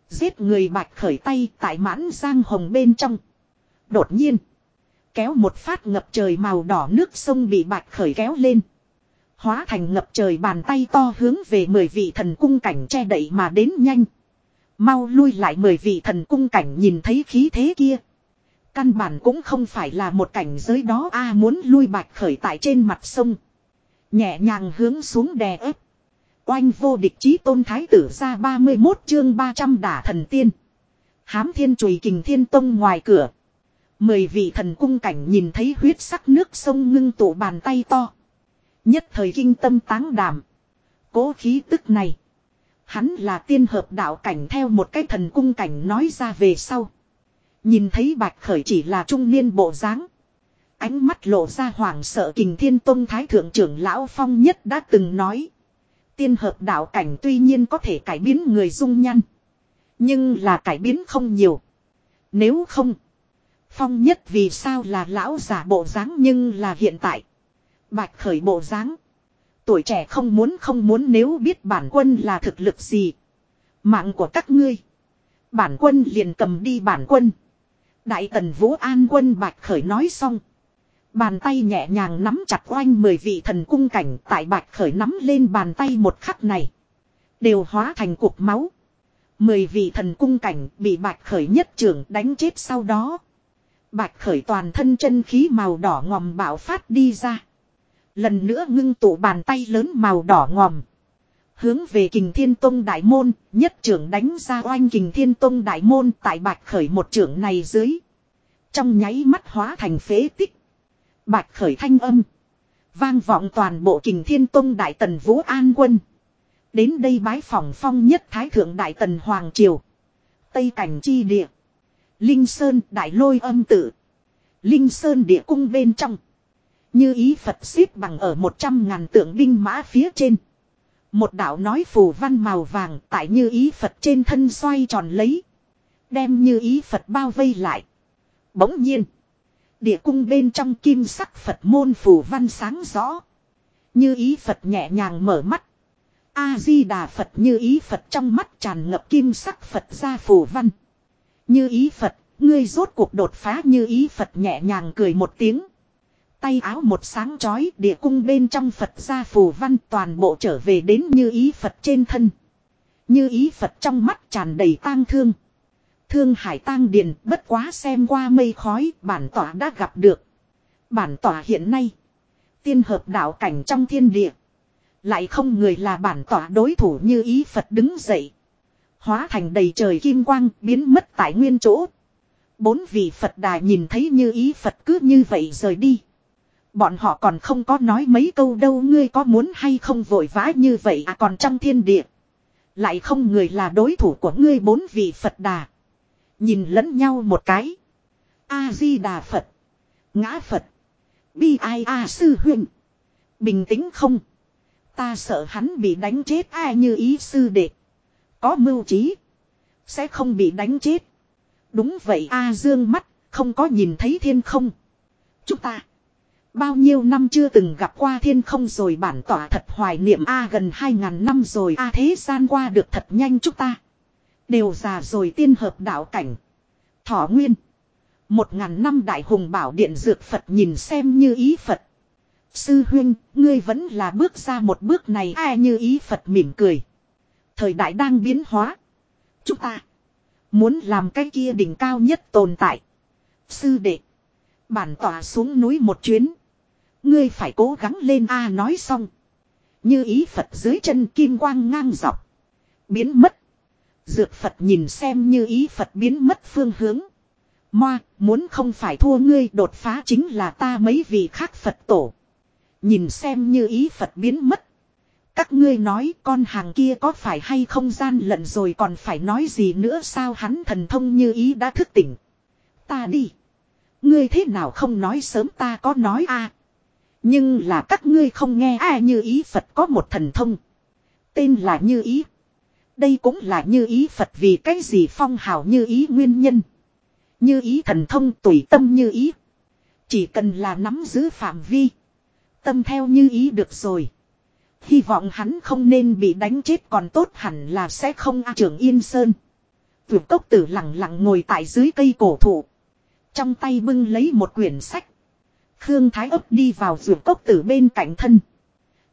Giết người bạch khởi tay tại mãn giang hồng bên trong. Đột nhiên, kéo một phát ngập trời màu đỏ nước sông bị bạch khởi kéo lên. Hóa thành ngập trời bàn tay to hướng về mười vị thần cung cảnh che đậy mà đến nhanh. Mau lui lại mười vị thần cung cảnh nhìn thấy khí thế kia. Căn bản cũng không phải là một cảnh giới đó a muốn lui bạch khởi tại trên mặt sông. Nhẹ nhàng hướng xuống đè ép. Oanh vô địch chí tôn thái tử ra 31 chương 300 đả thần tiên. Hám thiên chùy kình thiên tông ngoài cửa. Mười vị thần cung cảnh nhìn thấy huyết sắc nước sông ngưng tụ bàn tay to. Nhất thời kinh tâm táng đảm. Cố khí tức này. Hắn là tiên hợp đạo cảnh theo một cái thần cung cảnh nói ra về sau. Nhìn thấy bạch khởi chỉ là trung niên bộ dáng Ánh mắt lộ ra hoảng sợ kình thiên tông thái thượng trưởng lão phong nhất đã từng nói. Tiên hợp đạo cảnh tuy nhiên có thể cải biến người dung nhăn. Nhưng là cải biến không nhiều. Nếu không. Phong nhất vì sao là lão giả bộ dáng nhưng là hiện tại. Bạch khởi bộ dáng Tuổi trẻ không muốn không muốn nếu biết bản quân là thực lực gì. Mạng của các ngươi. Bản quân liền cầm đi bản quân. Đại tần vũ an quân bạch khởi nói xong. Bàn tay nhẹ nhàng nắm chặt oanh mười vị thần cung cảnh tại bạch khởi nắm lên bàn tay một khắc này. Đều hóa thành cục máu. Mười vị thần cung cảnh bị bạch khởi nhất trưởng đánh chết sau đó. Bạch khởi toàn thân chân khí màu đỏ ngòm bạo phát đi ra. Lần nữa ngưng tụ bàn tay lớn màu đỏ ngòm. Hướng về kình thiên tông đại môn, nhất trưởng đánh ra oanh kình thiên tông đại môn tại bạch khởi một trưởng này dưới. Trong nháy mắt hóa thành phế tích. Bạch khởi thanh âm. Vang vọng toàn bộ kình thiên tông đại tần vũ an quân. Đến đây bái phòng phong nhất thái thượng đại tần Hoàng Triều. Tây cảnh chi địa. Linh Sơn đại lôi âm tự. Linh Sơn địa cung bên trong. Như ý Phật xếp bằng ở một trăm ngàn tượng binh mã phía trên. Một đạo nói phù văn màu vàng tại như ý Phật trên thân xoay tròn lấy. Đem như ý Phật bao vây lại. Bỗng nhiên. Địa cung bên trong kim sắc Phật môn phù văn sáng rõ. Như ý Phật nhẹ nhàng mở mắt. A-di-đà Phật như ý Phật trong mắt tràn ngập kim sắc Phật ra phù văn. Như ý Phật, ngươi rốt cuộc đột phá như ý Phật nhẹ nhàng cười một tiếng. Tay áo một sáng chói địa cung bên trong Phật ra phù văn toàn bộ trở về đến như ý Phật trên thân. Như ý Phật trong mắt tràn đầy tang thương. Thương hải tang điền, bất quá xem qua mây khói, bản tỏa đã gặp được. Bản tỏa hiện nay. Tiên hợp đạo cảnh trong thiên địa. Lại không người là bản tỏa đối thủ như ý Phật đứng dậy. Hóa thành đầy trời kim quang, biến mất tại nguyên chỗ. Bốn vị Phật đà nhìn thấy như ý Phật cứ như vậy rời đi. Bọn họ còn không có nói mấy câu đâu, ngươi có muốn hay không vội vã như vậy à còn trong thiên địa. Lại không người là đối thủ của ngươi, bốn vị Phật đà. Nhìn lẫn nhau một cái. A-di-đà Phật. Ngã Phật. Bi-ai-a sư huynh. Bình tĩnh không. Ta sợ hắn bị đánh chết, ai như ý sư đệ. Có mưu trí. Sẽ không bị đánh chết. Đúng vậy, A dương mắt. Không có nhìn thấy thiên không. Chúng ta. Bao nhiêu năm chưa từng gặp qua thiên không rồi bản tỏa thật hoài niệm, A gần hai ngàn năm rồi, A thế gian qua được thật nhanh chúng ta. Đều già rồi tiên hợp đạo cảnh. Thọ nguyên. Một ngàn năm đại hùng bảo điện dược Phật nhìn xem như ý Phật. Sư huynh, ngươi vẫn là bước ra một bước này ai như ý Phật mỉm cười. Thời đại đang biến hóa. Chúng ta muốn làm cái kia đỉnh cao nhất tồn tại. Sư đệ, bản tỏa xuống núi một chuyến. Ngươi phải cố gắng lên A nói xong. Như ý Phật dưới chân kim quang ngang dọc. Biến mất. Dược Phật nhìn xem như ý Phật biến mất phương hướng. Moa, muốn không phải thua ngươi đột phá chính là ta mấy vị khác Phật tổ. Nhìn xem như ý Phật biến mất. Các ngươi nói con hàng kia có phải hay không gian lận rồi còn phải nói gì nữa sao hắn thần thông như ý đã thức tỉnh. Ta đi. Ngươi thế nào không nói sớm ta có nói a Nhưng là các ngươi không nghe ai như ý Phật có một thần thông. Tên là như ý. Đây cũng là như ý Phật vì cái gì phong hào như ý nguyên nhân. Như ý thần thông tùy tâm như ý. Chỉ cần là nắm giữ phạm vi. Tâm theo như ý được rồi. Hy vọng hắn không nên bị đánh chết còn tốt hẳn là sẽ không a trưởng Yên Sơn. Vượt cốc tử lặng lặng ngồi tại dưới cây cổ thụ. Trong tay bưng lấy một quyển sách. Khương Thái ấp đi vào vượt cốc tử bên cạnh thân.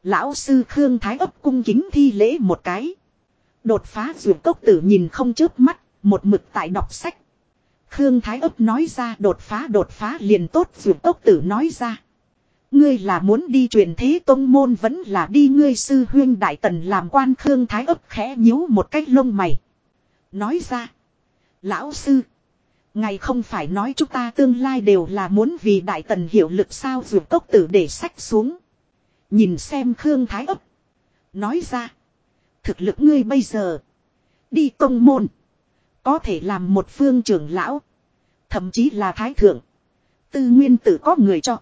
Lão sư Khương Thái ấp cung kính thi lễ một cái. Đột phá ruột cốc tử nhìn không chớp mắt, một mực tại đọc sách. Khương Thái ấp nói ra đột phá đột phá liền tốt ruột cốc tử nói ra. Ngươi là muốn đi truyền thế tông môn vẫn là đi ngươi sư huyên đại tần làm quan Khương Thái ấp khẽ nhíu một cách lông mày. Nói ra. Lão sư. Ngày không phải nói chúng ta tương lai đều là muốn vì đại tần hiệu lực sao dù cốc tử để sách xuống. Nhìn xem Khương Thái ấp. Nói ra. Thực lực ngươi bây giờ. Đi công môn. Có thể làm một phương trưởng lão. Thậm chí là thái thượng. Tư nguyên tử có người cho.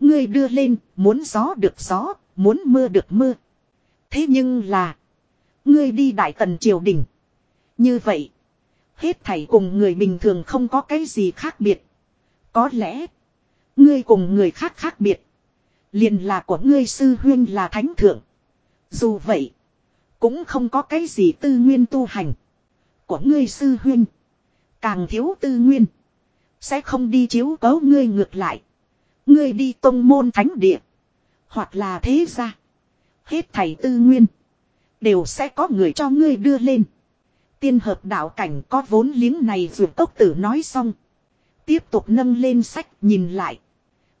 Ngươi đưa lên, muốn gió được gió, muốn mưa được mưa. Thế nhưng là, ngươi đi đại tần triều đình. Như vậy, hết thảy cùng người bình thường không có cái gì khác biệt. Có lẽ, ngươi cùng người khác khác biệt. Liền là của ngươi sư huyên là thánh thượng. Dù vậy, cũng không có cái gì tư nguyên tu hành. Của ngươi sư huyên, càng thiếu tư nguyên. Sẽ không đi chiếu cấu ngươi ngược lại. Ngươi đi tông môn thánh địa. Hoặc là thế gia. Hết thầy tư nguyên. Đều sẽ có người cho ngươi đưa lên. Tiên hợp đạo cảnh có vốn liếng này dù tốc tử nói xong. Tiếp tục nâng lên sách nhìn lại.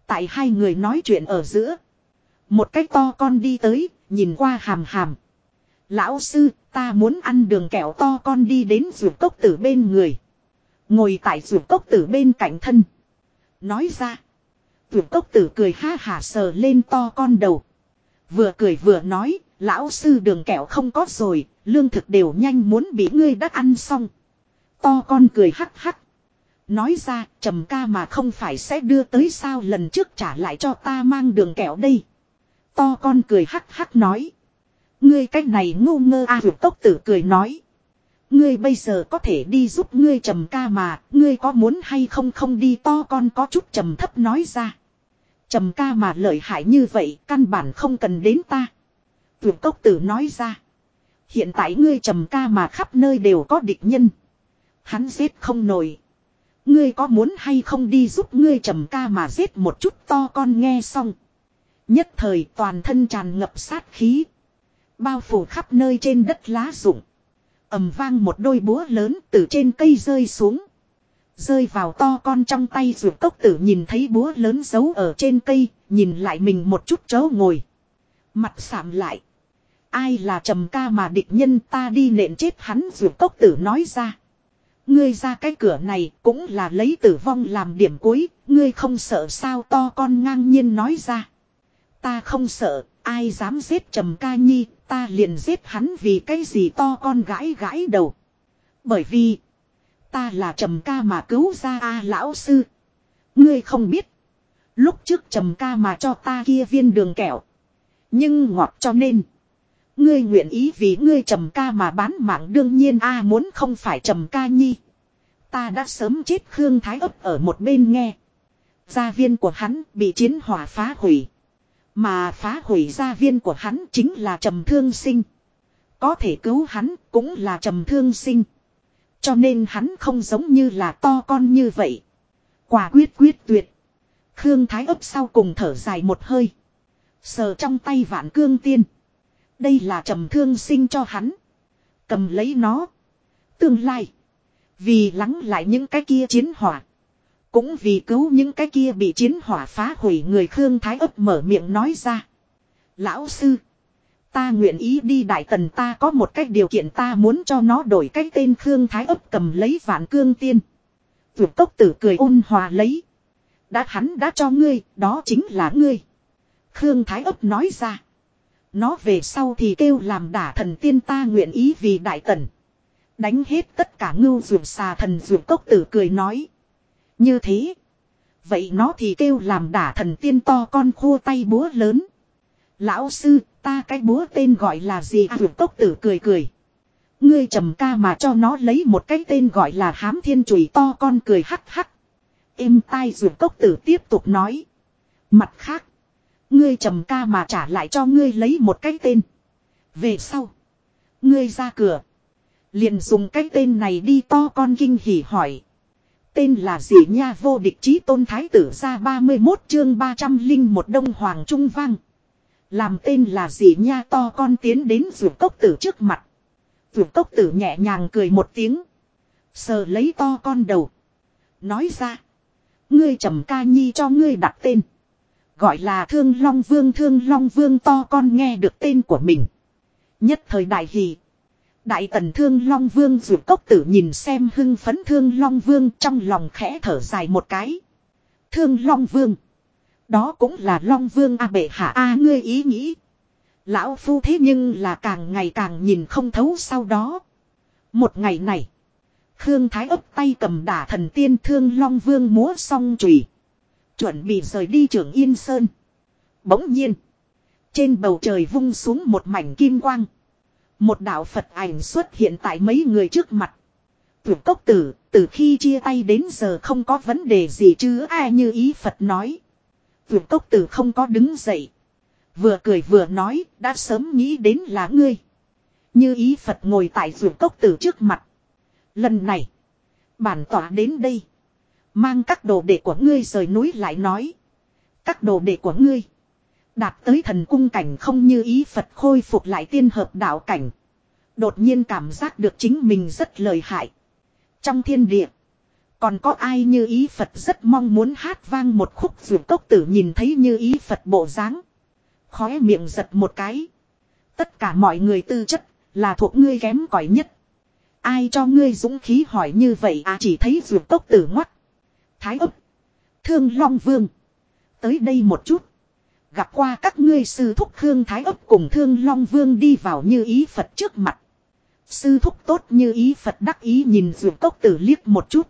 Tại hai người nói chuyện ở giữa. Một cách to con đi tới, nhìn qua hàm hàm. Lão sư, ta muốn ăn đường kẹo to con đi đến ruột cốc tử bên người. Ngồi tại ruột cốc tử bên cạnh thân. Nói ra. Ruột cốc tử cười ha hả sờ lên to con đầu. Vừa cười vừa nói, lão sư đường kẹo không có rồi, lương thực đều nhanh muốn bị ngươi đã ăn xong. To con cười hắc hắc. Nói ra, trầm ca mà không phải sẽ đưa tới sao lần trước trả lại cho ta mang đường kẹo đây. To con cười hắc hắc nói. Ngươi cách này ngu ngơ a à, tốc tử cười nói. Ngươi bây giờ có thể đi giúp ngươi trầm ca mà, ngươi có muốn hay không không đi to con có chút trầm thấp nói ra. Trầm ca mà lợi hại như vậy, căn bản không cần đến ta. Vượt tốc tử nói ra. Hiện tại ngươi trầm ca mà khắp nơi đều có địch nhân. Hắn giết không nổi. Ngươi có muốn hay không đi giúp ngươi trầm ca mà giết một chút to con nghe xong. Nhất thời toàn thân tràn ngập sát khí. Bao phủ khắp nơi trên đất lá rụng. ầm vang một đôi búa lớn từ trên cây rơi xuống. Rơi vào to con trong tay ruột cốc tử nhìn thấy búa lớn giấu ở trên cây, nhìn lại mình một chút chớ ngồi. Mặt sạm lại. Ai là trầm ca mà địch nhân ta đi nện chết hắn ruột cốc tử nói ra. Ngươi ra cái cửa này cũng là lấy tử vong làm điểm cuối, ngươi không sợ sao to con ngang nhiên nói ra. Ta không sợ, ai dám giết trầm ca nhi, ta liền giết hắn vì cái gì to con gãi gãi đầu. Bởi vì, ta là trầm ca mà cứu ra a lão sư. Ngươi không biết, lúc trước trầm ca mà cho ta kia viên đường kẹo. Nhưng ngọt cho nên. Ngươi nguyện ý vì ngươi trầm ca mà bán mạng đương nhiên a muốn không phải trầm ca nhi. Ta đã sớm chết Khương Thái ấp ở một bên nghe. Gia viên của hắn bị chiến hỏa phá hủy. Mà phá hủy gia viên của hắn chính là trầm thương sinh. Có thể cứu hắn cũng là trầm thương sinh. Cho nên hắn không giống như là to con như vậy. Quả quyết quyết tuyệt. Khương Thái ấp sau cùng thở dài một hơi. Sờ trong tay vạn cương tiên. Đây là trầm thương sinh cho hắn. Cầm lấy nó. Tương lai. Vì lắng lại những cái kia chiến hỏa. Cũng vì cứu những cái kia bị chiến hỏa phá hủy người Khương Thái ấp mở miệng nói ra. Lão sư. Ta nguyện ý đi đại tần ta có một cách điều kiện ta muốn cho nó đổi cái tên Khương Thái ấp cầm lấy vạn cương tiên. Vượt cốc tử cười ôn hòa lấy. Đã hắn đã cho ngươi, đó chính là ngươi. Khương Thái ấp nói ra. Nó về sau thì kêu làm đả thần tiên ta nguyện ý vì đại tần. Đánh hết tất cả ngưu ruột xà thần ruột cốc tử cười nói. Như thế. Vậy nó thì kêu làm đả thần tiên to con khô tay búa lớn. Lão sư, ta cái búa tên gọi là gì à dược cốc tử cười cười. Ngươi trầm ca mà cho nó lấy một cái tên gọi là hám thiên chùy to con cười hắc hắc. Êm tai dược cốc tử tiếp tục nói. Mặt khác. Ngươi trầm ca mà trả lại cho ngươi lấy một cái tên. Về sau. Ngươi ra cửa. Liền dùng cái tên này đi to con kinh hỉ hỏi. Tên là gì nha vô địch chí tôn thái tử ra 31 chương 300 linh một đông hoàng trung vang. Làm tên là gì nha to con tiến đến rượu cốc tử trước mặt. Rượu cốc tử nhẹ nhàng cười một tiếng. Sờ lấy to con đầu. Nói ra. Ngươi trầm ca nhi cho ngươi đặt tên. Gọi là thương long vương thương long vương to con nghe được tên của mình. Nhất thời đại hỷ. Đại tần thương Long Vương rượu cốc tử nhìn xem hưng phấn thương Long Vương trong lòng khẽ thở dài một cái. Thương Long Vương. Đó cũng là Long Vương A bệ hạ A ngươi ý nghĩ. Lão phu thế nhưng là càng ngày càng nhìn không thấu sau đó. Một ngày này. Khương Thái ấp tay cầm đả thần tiên thương Long Vương múa song chùy Chuẩn bị rời đi trường Yên Sơn. Bỗng nhiên. Trên bầu trời vung xuống một mảnh kim quang. Một đạo Phật ảnh xuất hiện tại mấy người trước mặt. Tuyệt cốc tử, từ khi chia tay đến giờ không có vấn đề gì chứ ai như ý Phật nói. Tuyệt cốc tử không có đứng dậy. Vừa cười vừa nói, đã sớm nghĩ đến là ngươi. Như ý Phật ngồi tại tuyệt cốc tử trước mặt. Lần này, bản tỏa đến đây. Mang các đồ đệ của ngươi rời núi lại nói. Các đồ đệ của ngươi Đạt tới thần cung cảnh không như ý Phật khôi phục lại tiên hợp đạo cảnh. Đột nhiên cảm giác được chính mình rất lợi hại. Trong thiên địa. Còn có ai như ý Phật rất mong muốn hát vang một khúc dù cốc tử nhìn thấy như ý Phật bộ dáng Khóe miệng giật một cái. Tất cả mọi người tư chất Là thuộc ngươi kém cỏi nhất. Ai cho ngươi dũng khí hỏi như vậy à chỉ thấy ruột cốc tử ngoắt. Thái ấp. Thương Long Vương. Tới đây một chút. Gặp qua các ngươi sư thúc Khương Thái ấp cùng Thương Long Vương đi vào như ý Phật trước mặt. Sư thúc tốt như ý Phật đắc ý nhìn ruột cốc tử liếc một chút.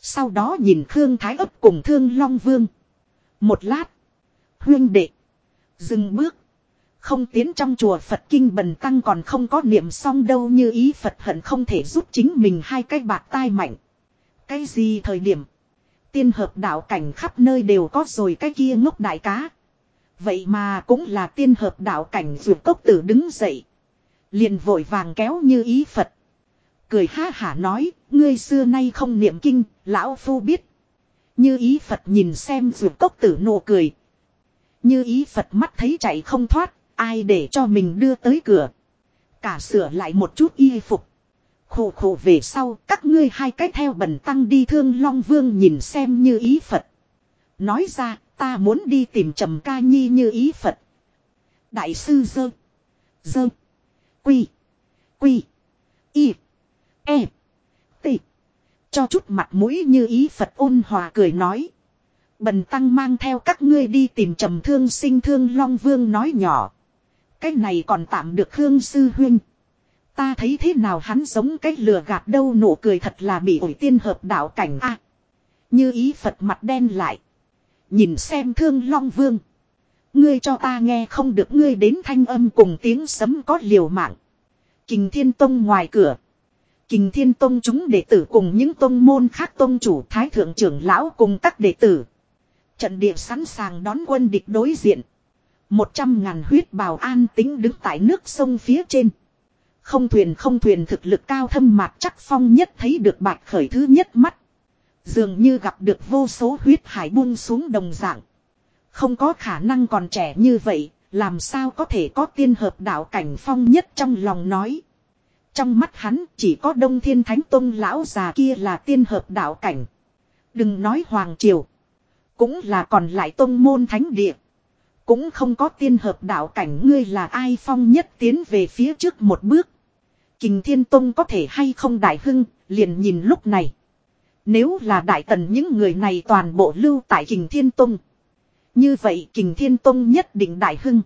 Sau đó nhìn Khương Thái ấp cùng Thương Long Vương. Một lát. Huyên đệ. Dừng bước. Không tiến trong chùa Phật Kinh Bần Tăng còn không có niệm xong đâu như ý Phật hận không thể giúp chính mình hai cái bạc tai mạnh. Cái gì thời điểm. Tiên hợp đạo cảnh khắp nơi đều có rồi cái kia ngốc đại cá. Vậy mà cũng là tiên hợp đạo cảnh dù cốc tử đứng dậy. Liền vội vàng kéo như ý Phật. Cười ha hả nói, ngươi xưa nay không niệm kinh, lão phu biết. Như ý Phật nhìn xem dù cốc tử nụ cười. Như ý Phật mắt thấy chạy không thoát, ai để cho mình đưa tới cửa. Cả sửa lại một chút y phục. Khổ khổ về sau, các ngươi hai cách theo bần tăng đi thương Long Vương nhìn xem như ý Phật. Nói ra, ta muốn đi tìm trầm ca nhi như ý Phật. Đại sư dơ. Dơ. Quy. Quy. Y. E. T. Cho chút mặt mũi như ý Phật ôn hòa cười nói. Bần tăng mang theo các ngươi đi tìm trầm thương sinh thương Long Vương nói nhỏ. Cái này còn tạm được Hương Sư Huynh. Ta thấy thế nào hắn giống cái lừa gạt đâu nụ cười thật là bị ổi tiên hợp đạo cảnh a Như ý Phật mặt đen lại. Nhìn xem thương Long Vương. Ngươi cho ta nghe không được ngươi đến thanh âm cùng tiếng sấm có liều mạng. Kình Thiên Tông ngoài cửa. Kình Thiên Tông chúng đệ tử cùng những tông môn khác tông chủ, thái thượng trưởng lão cùng các đệ tử. Trận địa sẵn sàng đón quân địch đối diện. Một trăm ngàn huyết bào an tính đứng tại nước sông phía trên. Không thuyền không thuyền thực lực cao thâm mạc chắc phong nhất thấy được bạch khởi thứ nhất mắt. Dường như gặp được vô số huyết hải buông xuống đồng dạng. Không có khả năng còn trẻ như vậy, làm sao có thể có tiên hợp đạo cảnh phong nhất trong lòng nói. Trong mắt hắn chỉ có đông thiên thánh tông lão già kia là tiên hợp đạo cảnh. Đừng nói hoàng triều. Cũng là còn lại tông môn thánh địa. Cũng không có tiên hợp đạo cảnh ngươi là ai phong nhất tiến về phía trước một bước. Kình Thiên Tông có thể hay không đại hưng, liền nhìn lúc này. Nếu là đại tần những người này toàn bộ lưu tại Kình Thiên Tông. Như vậy Kình Thiên Tông nhất định đại hưng.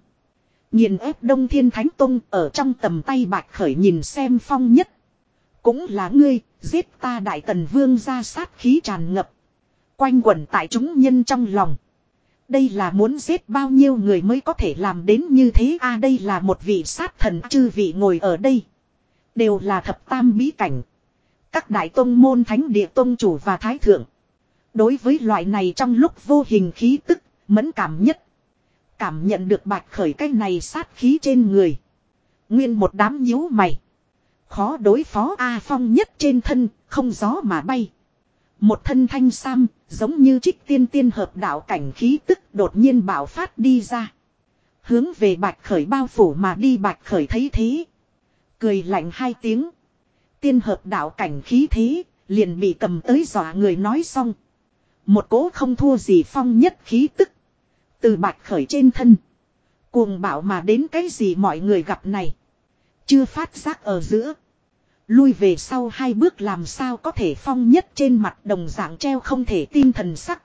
Nhìn ép Đông Thiên Thánh Tông ở trong tầm tay bạch khởi nhìn xem phong nhất. Cũng là ngươi, giết ta đại tần vương ra sát khí tràn ngập. Quanh quẩn tại chúng nhân trong lòng. Đây là muốn giết bao nhiêu người mới có thể làm đến như thế a đây là một vị sát thần chư vị ngồi ở đây. Đều là thập tam bí cảnh. Các đại tông môn thánh địa tông chủ và thái thượng. Đối với loại này trong lúc vô hình khí tức, mẫn cảm nhất. Cảm nhận được bạch khởi cái này sát khí trên người. Nguyên một đám nhíu mày. Khó đối phó A Phong nhất trên thân, không gió mà bay. Một thân thanh sam, giống như trích tiên tiên hợp đạo cảnh khí tức đột nhiên bạo phát đi ra. Hướng về bạch khởi bao phủ mà đi bạch khởi thấy thế. Cười lạnh hai tiếng. Tiên hợp đạo cảnh khí thế, liền bị cầm tới dọa người nói xong. Một cố không thua gì phong nhất khí tức. Từ bạch khởi trên thân. Cuồng bảo mà đến cái gì mọi người gặp này. Chưa phát giác ở giữa. Lui về sau hai bước làm sao có thể phong nhất trên mặt đồng dạng treo không thể tin thần sắc.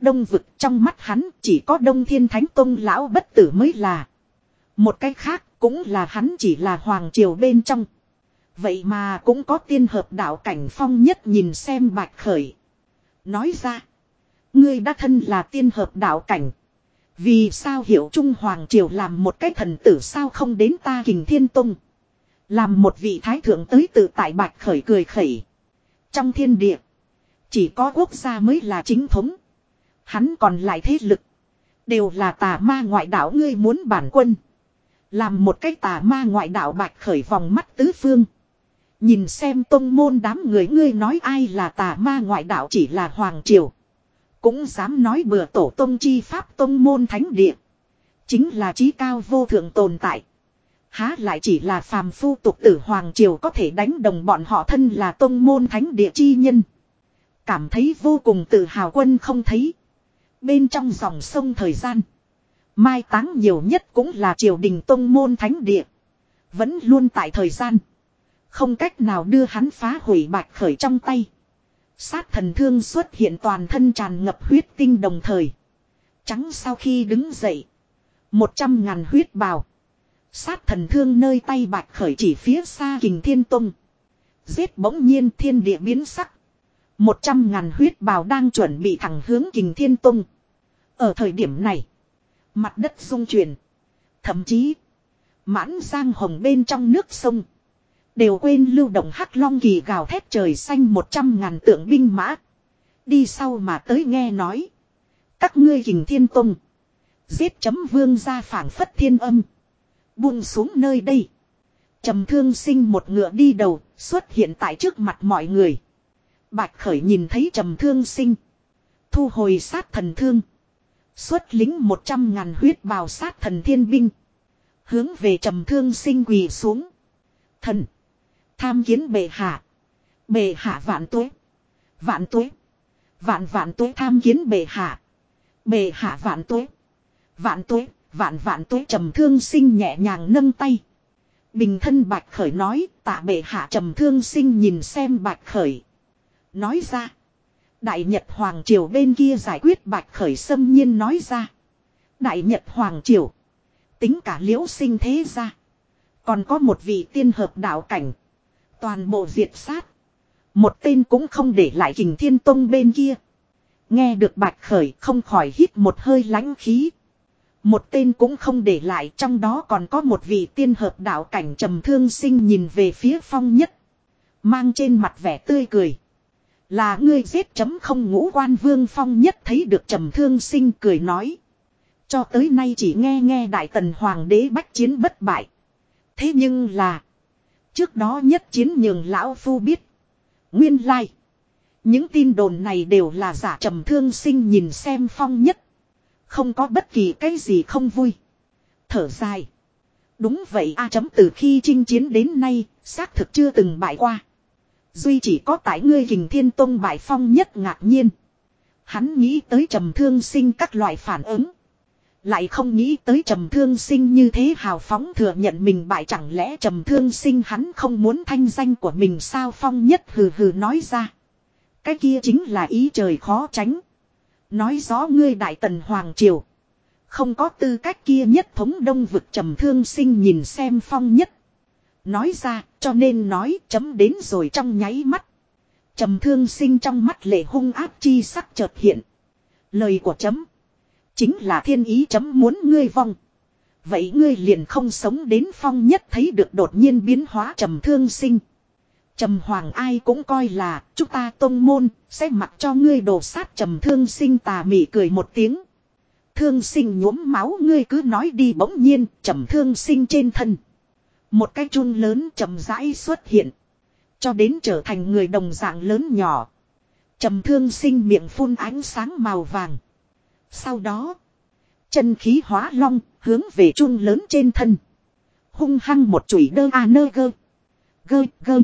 Đông vực trong mắt hắn chỉ có đông thiên thánh tông lão bất tử mới là. Một cách khác cũng là hắn chỉ là hoàng triều bên trong. Vậy mà cũng có tiên hợp đạo cảnh phong nhất nhìn xem bạch khởi. Nói ra. Ngươi đã thân là tiên hợp đạo cảnh. Vì sao hiểu Trung Hoàng Triều làm một cái thần tử sao không đến ta kình thiên tông. Làm một vị thái thượng tới tự tại bạch khởi cười khẩy. Trong thiên địa. Chỉ có quốc gia mới là chính thống. Hắn còn lại thế lực. Đều là tà ma ngoại đạo ngươi muốn bản quân. Làm một cái tà ma ngoại đạo bạch khởi vòng mắt tứ phương. Nhìn xem tông môn đám người ngươi nói ai là tà ma ngoại đạo chỉ là hoàng triều. Cũng dám nói bừa tổ tông chi pháp tông môn thánh địa. Chính là trí cao vô thượng tồn tại. Há lại chỉ là phàm phu tục tử hoàng triều có thể đánh đồng bọn họ thân là tông môn thánh địa chi nhân. Cảm thấy vô cùng tự hào quân không thấy. Bên trong dòng sông thời gian. Mai táng nhiều nhất cũng là triều đình tông môn thánh địa. Vẫn luôn tại thời gian. Không cách nào đưa hắn phá hủy bạch khởi trong tay. Sát thần thương xuất hiện toàn thân tràn ngập huyết tinh đồng thời. Trắng sau khi đứng dậy. Một trăm ngàn huyết bào. Sát thần thương nơi tay bạch khởi chỉ phía xa kình thiên tông. Giết bỗng nhiên thiên địa biến sắc. Một trăm ngàn huyết bào đang chuẩn bị thẳng hướng kình thiên tông. Ở thời điểm này. Mặt đất rung chuyển. Thậm chí. Mãn giang hồng bên trong nước sông. Đều quên lưu động hắc long kỳ gào thét trời xanh một trăm ngàn tượng binh mã. Đi sau mà tới nghe nói. Các ngươi hình thiên tông. Giết chấm vương ra phảng phất thiên âm. Buông xuống nơi đây. trầm thương sinh một ngựa đi đầu, xuất hiện tại trước mặt mọi người. Bạch khởi nhìn thấy trầm thương sinh. Thu hồi sát thần thương. Xuất lính một trăm ngàn huyết bào sát thần thiên binh. Hướng về trầm thương sinh quỳ xuống. Thần. Tham kiến bệ hạ. Bệ hạ vạn tuế. Vạn tuế. Vạn vạn tuế tham kiến bệ hạ. Bệ hạ vạn tuế. Vạn tuế. Vạn vạn tuế trầm thương sinh nhẹ nhàng nâng tay. Bình thân bạch khởi nói, tạ bệ hạ trầm thương sinh nhìn xem bạch khởi. Nói ra. Đại Nhật Hoàng Triều bên kia giải quyết bạch khởi xâm nhiên nói ra. Đại Nhật Hoàng Triều. Tính cả liễu sinh thế ra. Còn có một vị tiên hợp đạo cảnh. Toàn bộ diệt sát. Một tên cũng không để lại kình thiên tông bên kia. Nghe được bạch khởi không khỏi hít một hơi lãnh khí. Một tên cũng không để lại, trong đó còn có một vị tiên hợp đạo cảnh trầm thương sinh nhìn về phía phong nhất. Mang trên mặt vẻ tươi cười. Là ngươi giết chấm không ngũ quan vương phong nhất thấy được trầm thương sinh cười nói. Cho tới nay chỉ nghe nghe đại tần hoàng đế bách chiến bất bại. Thế nhưng là. Trước đó nhất chiến nhường lão phu biết. Nguyên lai. Những tin đồn này đều là giả trầm thương sinh nhìn xem phong nhất. Không có bất kỳ cái gì không vui. Thở dài. Đúng vậy a chấm từ khi chinh chiến đến nay, xác thực chưa từng bại qua. Duy chỉ có tại ngươi hình thiên tông bại phong nhất ngạc nhiên. Hắn nghĩ tới trầm thương sinh các loại phản ứng. Lại không nghĩ tới trầm thương sinh như thế hào phóng thừa nhận mình bại chẳng lẽ trầm thương sinh hắn không muốn thanh danh của mình sao phong nhất hừ hừ nói ra. Cái kia chính là ý trời khó tránh. Nói rõ ngươi đại tần hoàng triều. Không có tư cách kia nhất thống đông vực trầm thương sinh nhìn xem phong nhất. Nói ra, cho nên nói chấm đến rồi trong nháy mắt. Trầm thương sinh trong mắt lệ hung áp chi sắc chợt hiện. Lời của chấm. Chính là thiên ý chấm muốn ngươi vong. Vậy ngươi liền không sống đến phong nhất thấy được đột nhiên biến hóa trầm thương sinh. Trầm hoàng ai cũng coi là, chúng ta tôn môn, sẽ mặc cho ngươi đổ sát trầm thương sinh tà mị cười một tiếng. Thương sinh nhuốm máu ngươi cứ nói đi bỗng nhiên, trầm thương sinh trên thân. Một cái chun lớn trầm rãi xuất hiện. Cho đến trở thành người đồng dạng lớn nhỏ. Trầm thương sinh miệng phun ánh sáng màu vàng. Sau đó. Chân khí hóa long hướng về chun lớn trên thân. Hung hăng một chùy đơ a nơ gơ. Gơ gơ